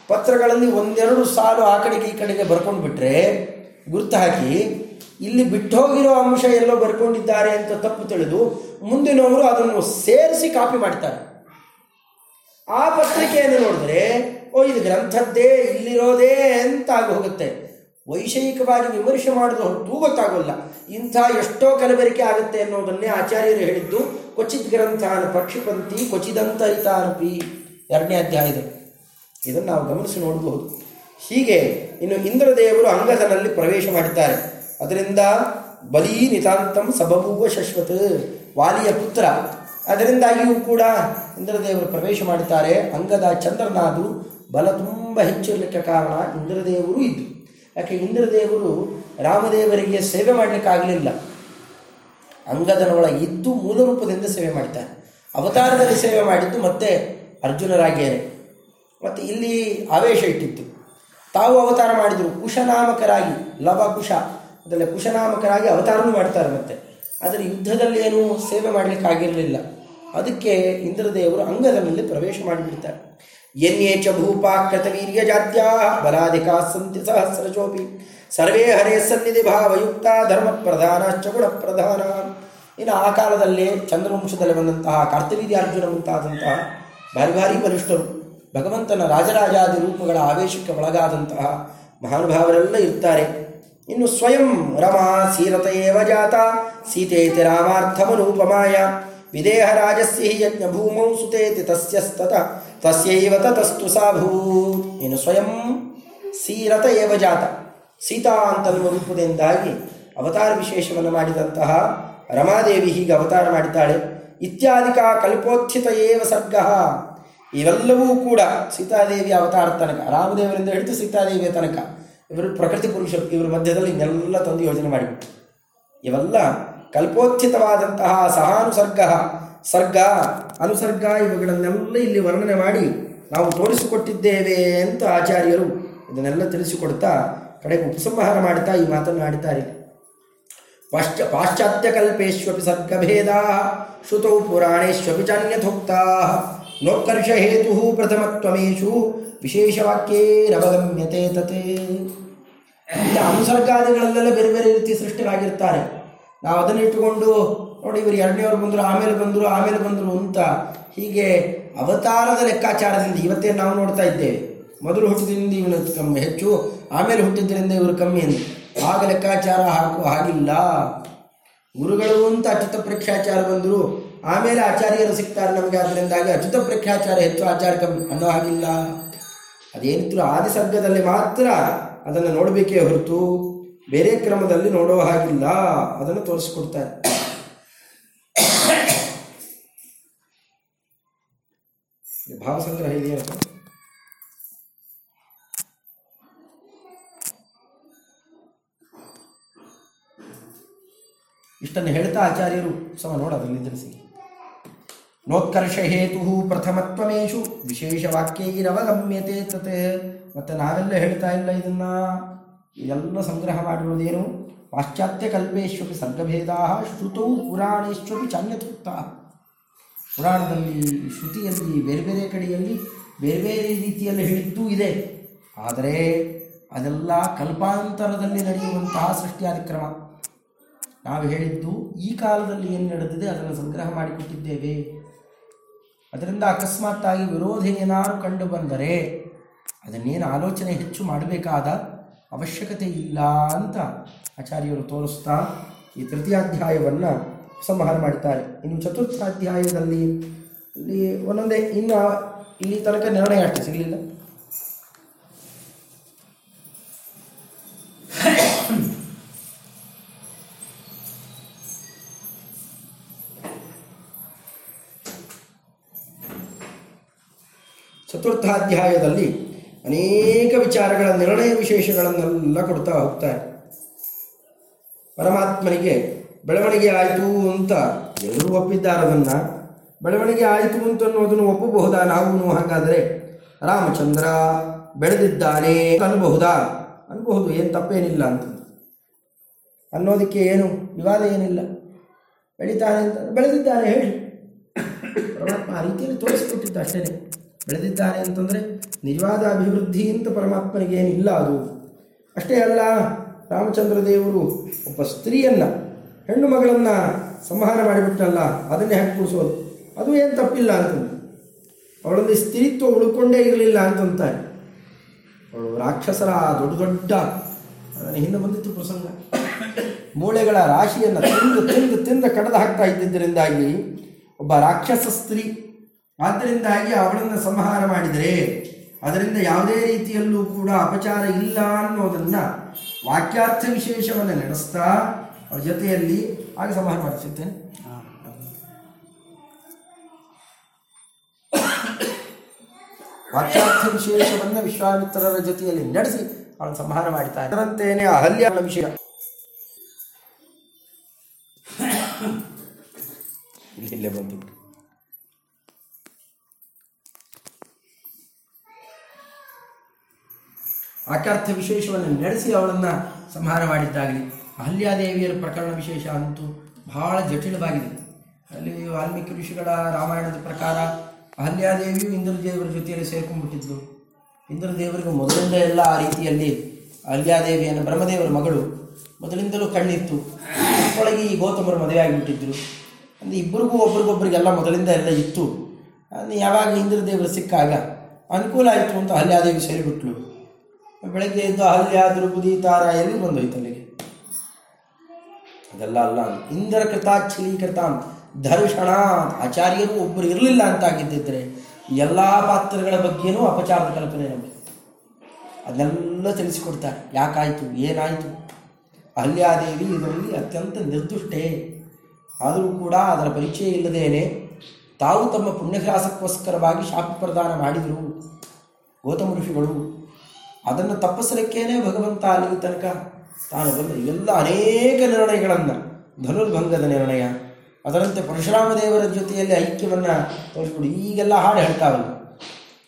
ಪತ್ರಗಳಲ್ಲಿ ಒಂದೆರಡು ಸಾಲು ಆ ಕಡೆಗೆ ಈ ಕಡೆಗೆ ಬರ್ಕೊಂಡು ಬಿಟ್ಟರೆ ಗುರುತು ಹಾಕಿ, ಇಲ್ಲಿ ಬಿಟ್ಟೋಗಿರೋ ಅಂಶ ಎಲ್ಲೋ ಬರ್ಕೊಂಡಿದ್ದಾರೆ ಅಂತ ತಪ್ಪು ತಿಳಿದು ಮುಂದಿನವರು ಅದನ್ನು ಸೇರಿಸಿ ಕಾಪಿ ಮಾಡ್ತಾರೆ. ಆ ಪತ್ರಿಕೆಯನ್ನು ನೋಡಿದ್ರೆ, ಓ, ಇದು ಗ್ರಂಥದ್ದೇ ಇಲ್ಲಿರೋದೇ ಅಂತ ಆಗಿ ಹೋಗುತ್ತೆ ವೈಷಯಿಕವಾಗಿ ವಿಮರ್ಶೆ ಮಾಡೋದು ಹೊರತು ಗೊತ್ತಾಗೋಲ್ಲ. ಇಂಥ ಎಷ್ಟೋ ಕಲಬೆರಿಕೆ ಆಗುತ್ತೆ ಅನ್ನೋದನ್ನೇ ಆಚಾರ್ಯರು ಹೇಳಿದ್ದು, ಕ್ವಚಿತ್ ಗ್ರಂಥಾನ ಕೊಚಿದಂತ ಕ್ವಚಿದಂತರಿತಾನಪಿ ಎರಡನೇ ಅಧ್ಯಾಯದ ಇದನ್ನು ನಾವು ಗಮನಿಸಿ ನೋಡಬಹುದು ಹೀಗೆ ಇನ್ನು ಇಂದ್ರದೇವರು ಅಂಗದನಲ್ಲಿ ಪ್ರವೇಶ ಮಾಡುತ್ತಾರೆ ಅದರಿಂದ ಬಲೀ ನಿತಾಂತಂ ಸಬಭೂವ ಶಶ್ವತ್, ವಾಲಿಯ ಪುತ್ರ. ಅದರಿಂದಾಗಿಯೂ ಕೂಡ ಇಂದ್ರದೇವರು ಪ್ರವೇಶ ಮಾಡುತ್ತಾರೆ ಅಂಗದ ಚಂದ್ರನಾದು ಬಲ ತುಂಬ ಹೆಚ್ಚಿರಲಿಕ್ಕೆ ಕಾರಣ ಇಂದ್ರದೇವರು ಇದ್ದು ಯಾಕೆ ಇಂದ್ರದೇವರು ರಾಮದೇವರಿಗೆ ಸೇವೆ ಮಾಡಲಿಕ್ಕಾಗಲಿಲ್ಲ. ಅಂಗದನೊಳಗೆ ಇದ್ದು ಮೂಲ ರೂಪದಿಂದ ಸೇವೆ ಮಾಡ್ತಾರೆ. ಅವತಾರದಲ್ಲಿ ಸೇವೆ ಮಾಡಿದ್ದು ಮತ್ತೆ ಅರ್ಜುನರಾಗಿಯೇ ಮತ್ತು ಇಲ್ಲಿ ಆವೇಶ ಇಟ್ಟಿತ್ತು. ತಾವು ಅವತಾರ ಮಾಡಿದರು. ಕುಶನಾಮಕರಾಗಿ ಲವ ಕುಶ ಅದರಲ್ಲಿ ಕುಶನಾಮಕರಾಗಿ ಅವತಾರನೂ ಮಾಡ್ತಾರೆ ಮತ್ತೆ. ಆದರೆ ಯುದ್ಧದಲ್ಲಿ ಏನು ಸೇವೆ ಮಾಡಲಿಕ್ಕಾಗಿರಲಿಲ್ಲ. ಅದಕ್ಕೆ ಇಂದ್ರದೇವರು ಅಂಗದ ಮೇಲೆ ಪ್ರವೇಶ ಮಾಡಿಬಿಡ್ತಾರೆ. ಎನ್ಯೇ ಚ ಭೂಪಾಕೃತ ವೀರ್ಯ ಜಾತ್ಯಾ, ಬಲಾಧಿಕಾ ಸಂತಿ ಸಹಸ್ರಜೋಪಿ. ಸರ್ವೇ ಹರೇ ಸನ್ನಿಧಿ ಭಾವಯುಕ್ತ ಧರ್ಮ ಪ್ರಧಾನಶ್ಚ ಗುಣ ಪ್ರಧಾನ ಇನ್ನು ಆ ಕಾಲದಲ್ಲಿ ಚಂದ್ರವಂಶದಲ್ಲಿ ಬಂದಂತಹ ಕರ್ತವೀರ್ಯಾರ್ಜುನ ಮುಂತಾದಂತಹ ಭಾರಿ ಭಾರಿ ಬಲಿಷ್ಠರು, ಭಗವಂತನ ರಾಜರಾಜಾದಿ ರೂಪಗಳ ಆವೇಶಕ್ಕೆ ಒಳಗಾದಂತಹ ಮಹಾನುಭಾವರೆಲ್ಲ ಇರ್ತಾರೆ. ಇನ್ನು ಸ್ವಯಂ ರಮಾ ಸೀರತೆಯೇವ ಜಾತ, ಸೀತೇತಿ ರಾಮಾರ್ಥಮನೂಪಮಾಯ. ವಿದೇಹ ರಾಜಸ್ಯ ಹಿ ಯಜ್ಞ ಭೂಮೌ ಸುತೇತಿ ತಸ್ಯಸ್ತತ, ತಸ್ಯೈವ ತತಸ್ತು ಸಾಭೂ ಇನ್ನು ಸ್ವಯಂ ಸೀರತ ಏವ ಜಾತ. ಸೀತಾ ಅಂತನ್ನುವ ರೂಪದಿಂದಾಗಿ ಅವತಾರ ವಿಶೇಷವನ್ನು ಮಾಡಿದಂತಹ ರಮಾದೇವಿ ಹೀಗೆ ಅವತಾರ ಮಾಡಿದ್ದಾಳೆ. ಇತ್ಯಾದಿಕ ಕಲ್ಪೋತ್ಥಿತ ಏವ ಸರ್ಗ. ಇವೆಲ್ಲವೂ ಕೂಡ ಸೀತಾದೇವಿ ಅವತಾರ ತನಕ. ರಾಮದೇವರಿಂದ ಹಿಡಿದು ಸೀತಾದೇವಿಯ ತನಕ. ಇವರು ಪ್ರಕೃತಿ ಪುರುಷರು. ಇವರ ಮಧ್ಯದಲ್ಲಿ ಇನ್ನೆಲ್ಲ ತಂದು ಯೋಜನೆ ಮಾಡಿಬಿಟ್ಟು ಇವೆಲ್ಲ ಕಲ್ಪೋತ್ಥಿತವಾದಂತಹ ಸಹಾನುಸರ್ಗ, ಸರ್ಗ, ಅನುಸರ್ಗ ಇವುಗಳನ್ನೆಲ್ಲ ಇಲ್ಲಿ ವರ್ಣನೆ ಮಾಡಿ ನಾವು ತೋರಿಸಿಕೊಟ್ಟಿದ್ದೇವೆ ಅಂತ ಆಚಾರ್ಯರು ಇದನ್ನೆಲ್ಲ ತಿಳಿಸಿಕೊಡ್ತಾ ಕಡೆಗೆ ಉಪಸಂಹಾರ ಮಾಡ್ತಾ ಈ ಮಾತನ್ನು ಆಡ್ತಾರೆ ಪಾಶ್ಚ ಪಾಶ್ಚಾತ್ಯಕಲ್ಪೇಶ್ವಪಿ ಸರ್ಗಭೇದಾ, ಶ್ರುತೌ ಪುರಾಣೇಶ್ವಪಿ ಚಾನ್ಯಥೋಕ್ತಾ, ನೋತ್ಕರ್ಷ ಹೇತು ಪ್ರಥಮತ್ವಮೇಶು ವಿಶೇಷವಾಕ್ಯೇರವಗಮ್ಯತೆ ತತೆ. ಇಲ್ಲಿ ಅನುಸರ್ಗಾದಿಗಳಲ್ಲೆಲ್ಲ ಬೇರೆ ಬೇರೆ ರೀತಿ ಸೃಷ್ಟಿಗಳಾಗಿರ್ತಾರೆ ನಾವು ಅದನ್ನು ಇಟ್ಟುಕೊಂಡು ನೋಡಿ ಇವರು ಎರಡನೇವ್ರು ಬಂದರು, ಆಮೇಲೆ ಬಂದರು ಆಮೇಲೆ ಬಂದರು ಅಂತ ಹೀಗೆ ಅವತಾರದ ಲೆಕ್ಕಾಚಾರದಿಂದ ಇವತ್ತೇ ನಾವು ನೋಡ್ತಾ ಇದ್ದೇವೆ. ಮೊದಲು ಹುಟ್ಟಿದ್ರಿಂದ ಇವನು ಕಮ್ಮಿ, ಹೆಚ್ಚು, ಆಮೇಲೆ ಹುಟ್ಟಿದ್ದರಿಂದ ಇವರು ಕಮ್ಮಿ ಅಂತ ಆಗ ಲೆಕ್ಕಾಚಾರ ಹಾಕುವ ಹಾಗಿಲ್ಲ. ಗುರುಗಳು ಅಂತ ಅಚ್ಯುತ ಪ್ರೇಕ್ಷಾಚಾರ ಬಂದರು, ಆಮೇಲೆ ಆಚಾರ್ಯರು ಸಿಗ್ತಾರೆ ನಮಗೆ ಅದರಿಂದಾಗಿ ಅಚ್ಯುತ ಪ್ರೇಕ್ಷಾಚಾರ ಹೆಚ್ಚು ಆಚಾರ ಕಮ್ಮಿ ಅನ್ನೋ ಹಾಗಿಲ್ಲ. ಅದೇನಿದ್ರು ಆದಿಸರ್ಗದಲ್ಲಿ ಮಾತ್ರ ಅದನ್ನು ನೋಡಬೇಕೇ ಹೊರತು. ಬೇರೆ ಕ್ರಮದಲ್ಲಿ ನೋಡೋ ಹಾಗಿಲ್ಲ. ಅದನ್ನು ತೋರಿಸಿಕೊಡ್ತಾರೆ ಭಾವಸಂಗ್ರಹ ಇದೆಯಾ ಇಷ್ಟನ್ನು ಹೇಳ್ತಾ ಆಚಾರ್ಯರು ಸಮ ನೋಡೋದಲ್ಲಿ ತಿಳಿಸಿ. ನೋತ್ಕರ್ಷ ಹೇತು ಪ್ರಥಮತ್ವಮೇಶು ವಿಶೇಷವಾಕ್ಯೈರವಗಮ್ಯತೆ ತತೆ ಮತ್ತೆ ನಾವೆಲ್ಲ ಹೇಳ್ತಾ ಇಲ್ಲ ಇದನ್ನ. ಇದೆಲ್ಲ ಸಂಗ್ರಹ ಮಾಡಿರುವುದೇನು? ಪಾಶ್ಚಾತ್ಯ ಕಲ್ಪೇಶ್ವರಿ ಸರ್ಗಭೇದಾ ಶ್ರುತೌ ಪುರಾಣೇಶ್ವರಿ ಚಾನ್ಯತೃಪ್ತ ಪುರಾಣದಲ್ಲಿ ಶ್ರುತಿಯಲ್ಲಿ ಬೇರೆ ಬೇರೆ ಕಡೆಯಲ್ಲಿ ಬೇರೆ ಬೇರೆ ರೀತಿಯಲ್ಲಿ ಹೇಳಿದ್ದೂ ಇದೆ. ಆದರೆ ಅದೆಲ್ಲ ಕಲ್ಪಾಂತರದಲ್ಲಿ ನಡೆಯುವಂತಹ ಸೃಷ್ಟಿಯಾದ ಕ್ರಮ ನಾವು ಹೇಳಿದ್ದು ಈ ಕಾಲದಲ್ಲಿ ಏನು ನಡೆದಿದೆ ಅದನ್ನು ಸಂಗ್ರಹ ಮಾಡಿಕೊಟ್ಟಿದ್ದೇವೆ. ಅದರಿಂದ ಅಕಸ್ಮಾತ್ತಾಗಿ ವಿರೋಧ ಏನಾರು ಕಂಡು ಬಂದರೆ ಅದನ್ನೇನು ಆಲೋಚನೆ ಹೆಚ್ಚು ಮಾಡಬೇಕಾದ ಅವಶ್ಯಕತೆ ಇಲ್ಲ ಅಂತ ಆಚಾರ್ಯರು ತೋರಿಸ್ತಾ ಈ ತೃತೀಯಾಧ್ಯಾಯವನ್ನು ಸಂಹಾರ ಮಾಡ್ತಾರೆ. ಇನ್ನು ಚತುರ್ಥಾಧ್ಯಾಯದಲ್ಲಿ ಇಲ್ಲಿ ಒಂದೊಂದೇ, ಇನ್ನು ಇಲ್ಲಿ ತನಕ ನಿರ್ಣಯ ಅಷ್ಟೇ ಸಿಗಲಿಲ್ಲ. ಚತುರ್ಥಾಧ್ಯಾಯದಲ್ಲಿ ಅನೇಕ ವಿಚಾರಗಳ ನಿರ್ಣಯ ವಿಶೇಷಗಳನ್ನೆಲ್ಲ ಕೊಡ್ತಾ ಹೋಗ್ತಾರೆ ಪರಮಾತ್ಮನಿಗೆ ಬೆಳವಣಿಗೆ ಆಯಿತು ಅಂತ ಎಲ್ಲರೂ ಒಪ್ಪಿದ್ದಾರೆ ಅದನ್ನು. ಬೆಳವಣಿಗೆ ಆಯಿತು ಅಂತ ಅನ್ನೋದನ್ನು ಒಪ್ಪಬಹುದಾ ನಾವು ಹಾಗಾದರೆ ರಾಮಚಂದ್ರ ಬೆಳೆದಿದ್ದಾನೆ ಅನ್ನಬಹುದಾ ಅನ್ಬಹುದು? ಏನು ತಪ್ಪೇನಿಲ್ಲ ಅಂತ ಅನ್ನೋದಕ್ಕೆ ಏನು ವಿವಾದ ಏನಿಲ್ಲ. ಬೆಳೀತಾನೆ ಅಂತ, ಬೆಳೆದಿದ್ದಾನೆ ಹೇಳಿ. ಪರಮಾತ್ಮ ಆ ರೀತಿಯಲ್ಲಿ ತೋರಿಸಿಕೊಟ್ಟಿದ್ದ ಅಷ್ಟೇ ಬೆಳೆದಿದ್ದಾನೆ ಅಂತಂದರೆ ನಿಜವಾದ ಅಭಿವೃದ್ಧಿ ಅಂತ ಪರಮಾತ್ಮನಿಗೇನಿಲ್ಲ ಅದು. ಅಷ್ಟೇ ಅಲ್ಲ, ರಾಮಚಂದ್ರ ದೇವರು ಒಬ್ಬ ಸ್ತ್ರೀಯನ್ನು, ಹೆಣ್ಣು ಮಗಳನ್ನು ಸಂಹಾರ ಮಾಡಿಬಿಟ್ಟಲ್ಲ ಅದನ್ನೇ ಹಾಕಿ ಕೂಡಿಸೋದು ಅದು ಏನು ತಪ್ಪಿಲ್ಲ ಅಂತಂದು. ಅವಳಲ್ಲಿ ಸ್ತ್ರೀತ್ವ ಉಳ್ಕೊಂಡೇ ಇರಲಿಲ್ಲ ಅಂತಂತಾರೆ ಅವಳು ರಾಕ್ಷಸರ, ದೊಡ್ಡ ದೊಡ್ಡ ಅದನ್ನು ಹಿಂದೆ ಬಂದಿತ್ತು ಪ್ರಸಂಗ. ಮೂಳೆಗಳ ರಾಶಿಯನ್ನು ತಿಂದು ತಿಂದು ತಿಂದು ಕಡದ ಹಾಕ್ತಾ ಇದ್ದಿದ್ದರಿಂದಾಗಿ ಒಬ್ಬ ರಾಕ್ಷಸ ಸ್ತ್ರೀ ಆದ್ದರಿಂದಾಗಿ ಅವಳನ್ನು ಸಂಹಾರ ಮಾಡಿದರೆ ಅದರಿಂದ ಯಾವುದೇ ರೀತಿಯಲ್ಲೂ ಕೂಡ ಅಪಚಾರ ಇಲ್ಲ ಅನ್ನೋದನ್ನು ವಾಕ್ಯಾರ್ಥ ವಿಶೇಷವನ್ನು ನಡೆಸ್ತಾ ಅವ್ರ ಜೊತೆಯಲ್ಲಿ ಆಗ ಸಂಹಾರ ಮಾಡಿಸುತ್ತೇನೆ ವಾಕ್ಯಾರ್ಥ ವಿಶೇಷವನ್ನು ವಿಶ್ವಾಮಿತ್ರರ ಜೊತೆಯಲ್ಲಿ ನಡೆಸಿ ಅವಳನ್ನು ಸಂಹಾರ ಮಾಡ್ತಾರೆ ಅದರಂತೆಯೇ ಅಹಲ್ಯ ವಿಷಯ. ಇಲ್ಲಿ, ಇಲ್ಲೇ ವಾಕ್ಯಾರ್ಥ ವಿಶೇಷವನ್ನು ನಡೆಸಿ ಅವಳನ್ನು ಸಂಹಾರ ಮಾಡಿದ್ದಾಗಲಿ. ಅಹಲ್ಯಾದೇವಿಯರ ಪ್ರಕರಣ ವಿಶೇಷ ಅಂತೂ ಬಹಳ ಜಟಿಲವಾಗಿದೆ. ಅಲ್ಲಿ ವಾಲ್ಮೀಕಿ ಋಷಿಗಳ ರಾಮಾಯಣದ ಪ್ರಕಾರ ಅಹಲ್ಯಾದೇವಿಯು ಇಂದ್ರದೇವರ ಜೊತೆಯಲ್ಲಿ ಸೇರ್ಕೊಂಡ್ಬಿಟ್ಟಿದ್ಲು. ಇಂದ್ರದೇವರಿಗೂ ಮೊದಲಿಂದ ಎಲ್ಲ ಆ ರೀತಿಯಲ್ಲಿ ಅಹಲ್ಯಾದೇವಿಯನ್ನು ಬ್ರಹ್ಮದೇವರ ಮಗಳು ಮೊದಲಿಂದಲೂ ಕಣ್ಣಿತ್ತು. ಒಳಗೆ ಈ ಗೌತಮರು ಮದುವೆ ಆಗಿಬಿಟ್ಟಿದ್ರು. ಅಂದರೆ ಇಬ್ಬರಿಗೂ ಒಬ್ರಿಗೊಬ್ರಿಗೆಲ್ಲ ಮೊದಲಿಂದ ಎಲ್ಲ ಇತ್ತು. ಯಾವಾಗ ಇಂದ್ರದೇವರು ಸಿಕ್ಕಾಗ ಅನುಕೂಲ ಆಯಿತು ಅಂತ ಅಹಲ್ಯಾದೇವಿ ಸೇರಿಬಿಟ್ಲು. ಬೆಳಗ್ಗೆ ಎದ್ದು ಅಲ್ಲಿ ಆದರೂ ಬುದಿ ತಾರಾಯಲ್ಲಿ ಬಂದೋಯ್ತು ಅಲ್ಲಿಗೆ. ಅದೆಲ್ಲ ಅಲ್ಲ, ಇಂದ್ರ ಕೃತಾಚ್ಛಲೀಕೃತ ದರ್ಶನ ಆಚಾರ್ಯರು ಒಬ್ಬರು ಇರಲಿಲ್ಲ ಅಂತ ಆಗಿದ್ದಿದ್ರೆ ಎಲ್ಲ ಪಾತ್ರಗಳ ಬಗ್ಗೆನೂ ಅಪಚಾರದ ಕಲ್ಪನೆ ನಮಗೆ. ಅದನ್ನೆಲ್ಲ ತಿಳಿಸಿಕೊಡ್ತಾರೆ, ಯಾಕಾಯಿತು, ಏನಾಯಿತು? ಅಹಲ್ಯಾದೇವಿ ಇದರಲ್ಲಿ ಅತ್ಯಂತ ನಿರ್ದುಷ್ಟೆ. ಆದರೂ ಕೂಡ ಅದರ ಪರಿಚಯ ಇಲ್ಲದೇನೆ ತಾವು ತಮ್ಮ ಪುಣ್ಯಗ್ರಾಸಕ್ಕೋಸ್ಕರವಾಗಿ ಶಾಪ ಪ್ರದಾನ ಮಾಡಿದರು. ಗೌತಮ ಋಷಿಗಳು ಅದನ್ನು ತಪ್ಪಿಸಲಿಕ್ಕೇನೆ ಭಗವಂತ ಅಲ್ಲಿಗೆ ತನಕ ತಾನು ಬಂದ. ಇವೆಲ್ಲ ಅನೇಕ ನಿರ್ಣಯಗಳನ್ನು, ಧನುರ್ಭಂಗದ ನಿರ್ಣಯ, ಅದರಂತೆ ಪರಶುರಾಮ ದೇವರ ಜೊತೆಯಲ್ಲಿ ಐಕ್ಯವನ್ನು ತೋರಿಸ್ಬಿಡು. ಈಗೆಲ್ಲ ಹಾಡು ಹೇಳ್ತಾವಲ್ಲ.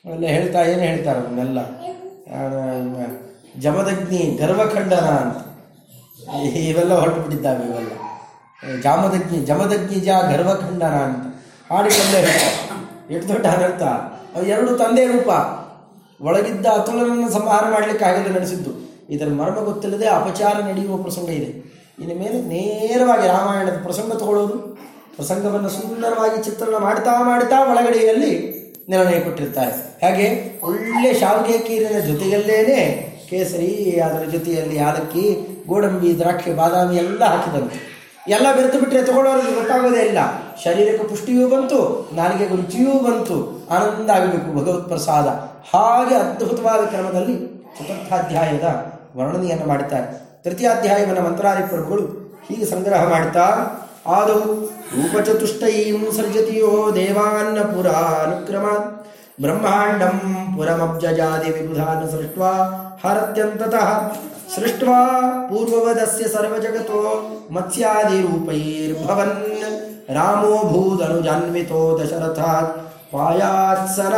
ಅವೆಲ್ಲ ಹೇಳ್ತಾ ಏನು ಹೇಳ್ತಾರೆ ಅವನ್ನೆಲ್ಲ? ಜಮದಗ್ನಿ ಗರ್ವಖಂಡನ ಅಂತ. ಇವೆಲ್ಲ ಹೊರಟು ಬಿಟ್ಟಿದ್ದಾವೆ ಇವೆಲ್ಲ. ಜಾಮದಗ್ನಿ, ಜಮದಗ್ನಿ ಜಾ ಗರ್ವಖಂಡನ ಅಂತ. ಹಾಡಿಕೊಂಡೇ ಹೇಳ್ತಾರೆ. ಎಷ್ಟು ದೊಡ್ಡ ಅನರ್ಥ. ಅವು ಎರಡು ತಂದೆ ರೂಪ. ಒಳಗಿದ್ದ ಅತುಲನನ್ನು ಸಂಹಾರ ಮಾಡಲಿಕ್ಕೆ ಆಗದೆ ನಡೆಸಿದ್ದು. ಇದರ ಮರ್ಮ ಗೊತ್ತಿಲ್ಲದೆ ಅಪಚಾರ ನಡೆಯುವ ಪ್ರಸಂಗ ಇದೆ. ಇನ್ನು ಮೇಲೆ ನೇರವಾಗಿ ರಾಮಾಯಣದ ಪ್ರಸಂಗ ತಗೊಳ್ಳೋದು. ಪ್ರಸಂಗವನ್ನು ಸುಂದರವಾಗಿ ಚಿತ್ರಣ ಮಾಡ್ತಾ ಮಾಡ್ತಾ ಒಳಗಡೆಯಲ್ಲಿ ನಿರ್ಣಯ ಕೊಟ್ಟಿರ್ತಾರೆ. ಹಾಗೆ ಒಳ್ಳೆ ಶಾವಿಗೆ ಕೀರಿನ ಜೊತೆಯಲ್ಲೇನೆ ಕೇಸರಿ, ಅದರ ಜೊತೆಯಲ್ಲಿ ಯಾಲಕ್ಕಿ ಗೋಡಂಬಿ, ದ್ರಾಕ್ಷಿ, ಬಾದಾಮಿ ಎಲ್ಲ ಹಾಕಿದಂತೆ ಎಲ್ಲ ಬೆರೆತು ಬಿಟ್ಟರೆ ತಗೊಳ್ಳೋರಿಗೆ ಗೊತ್ತಾಗೋದೇ ಇಲ್ಲ. ಶರೀರಕ್ಕೆ ಪುಷ್ಟಿಯೂ ಬಂತು ನಾಲಿಗೆಗೆ ರುಚಿಯೂ ಬಂತು. ಆನಂದ ಆಗಬೇಕು ಭಗವತ್ ಪ್ರಸಾದ. ಹಾಗೆ ಅದ್ಭುತವಾದ ಕ್ರಮದಲ್ಲಿ ಚತುರ್ಥಾಧ್ಯಾಯದ ವರ್ಣನೆಯನ್ನು ಮಾಡುತ್ತಾರೆ ತೃತೀಯಾಧ್ಯಾಯವನ್ನು ಮಂತ್ರಾರಿ ಪ್ರಭುಗಳು ಹೀಗೆ ಸಂಗ್ರಹ ಮಾಡ್ತಾ ಆದವು ರೂಪಚತುಷ್ಟೈಂ ಸರ್ಜತಿಯೋ ದೇವಾನ್ನ ಪುರಾನುಕ್ರಮ ಬ್ರಹ್ಮಾಂಡಂ ಪುರಮಬ್ಜಜಾದಿ ವಿಬುಧಾನ್ ಸೃಷ್ಟ್ವಾ ಹರತ್ಯಂತತಃ ಸೃಷ್ಟ್ವಾ ಪೂರ್ವವದಸ್ಯ ಸರ್ವಜಗತೋ ಮತ್ಸ್ಯಾದಿರೂಪೈರ್ಭವನ್ ರಾಮೋ ಭೂದನುಜಾನ್ವಿತೋ ದಶರಥಾತ್ ಪಾಯಾತ್ಸರ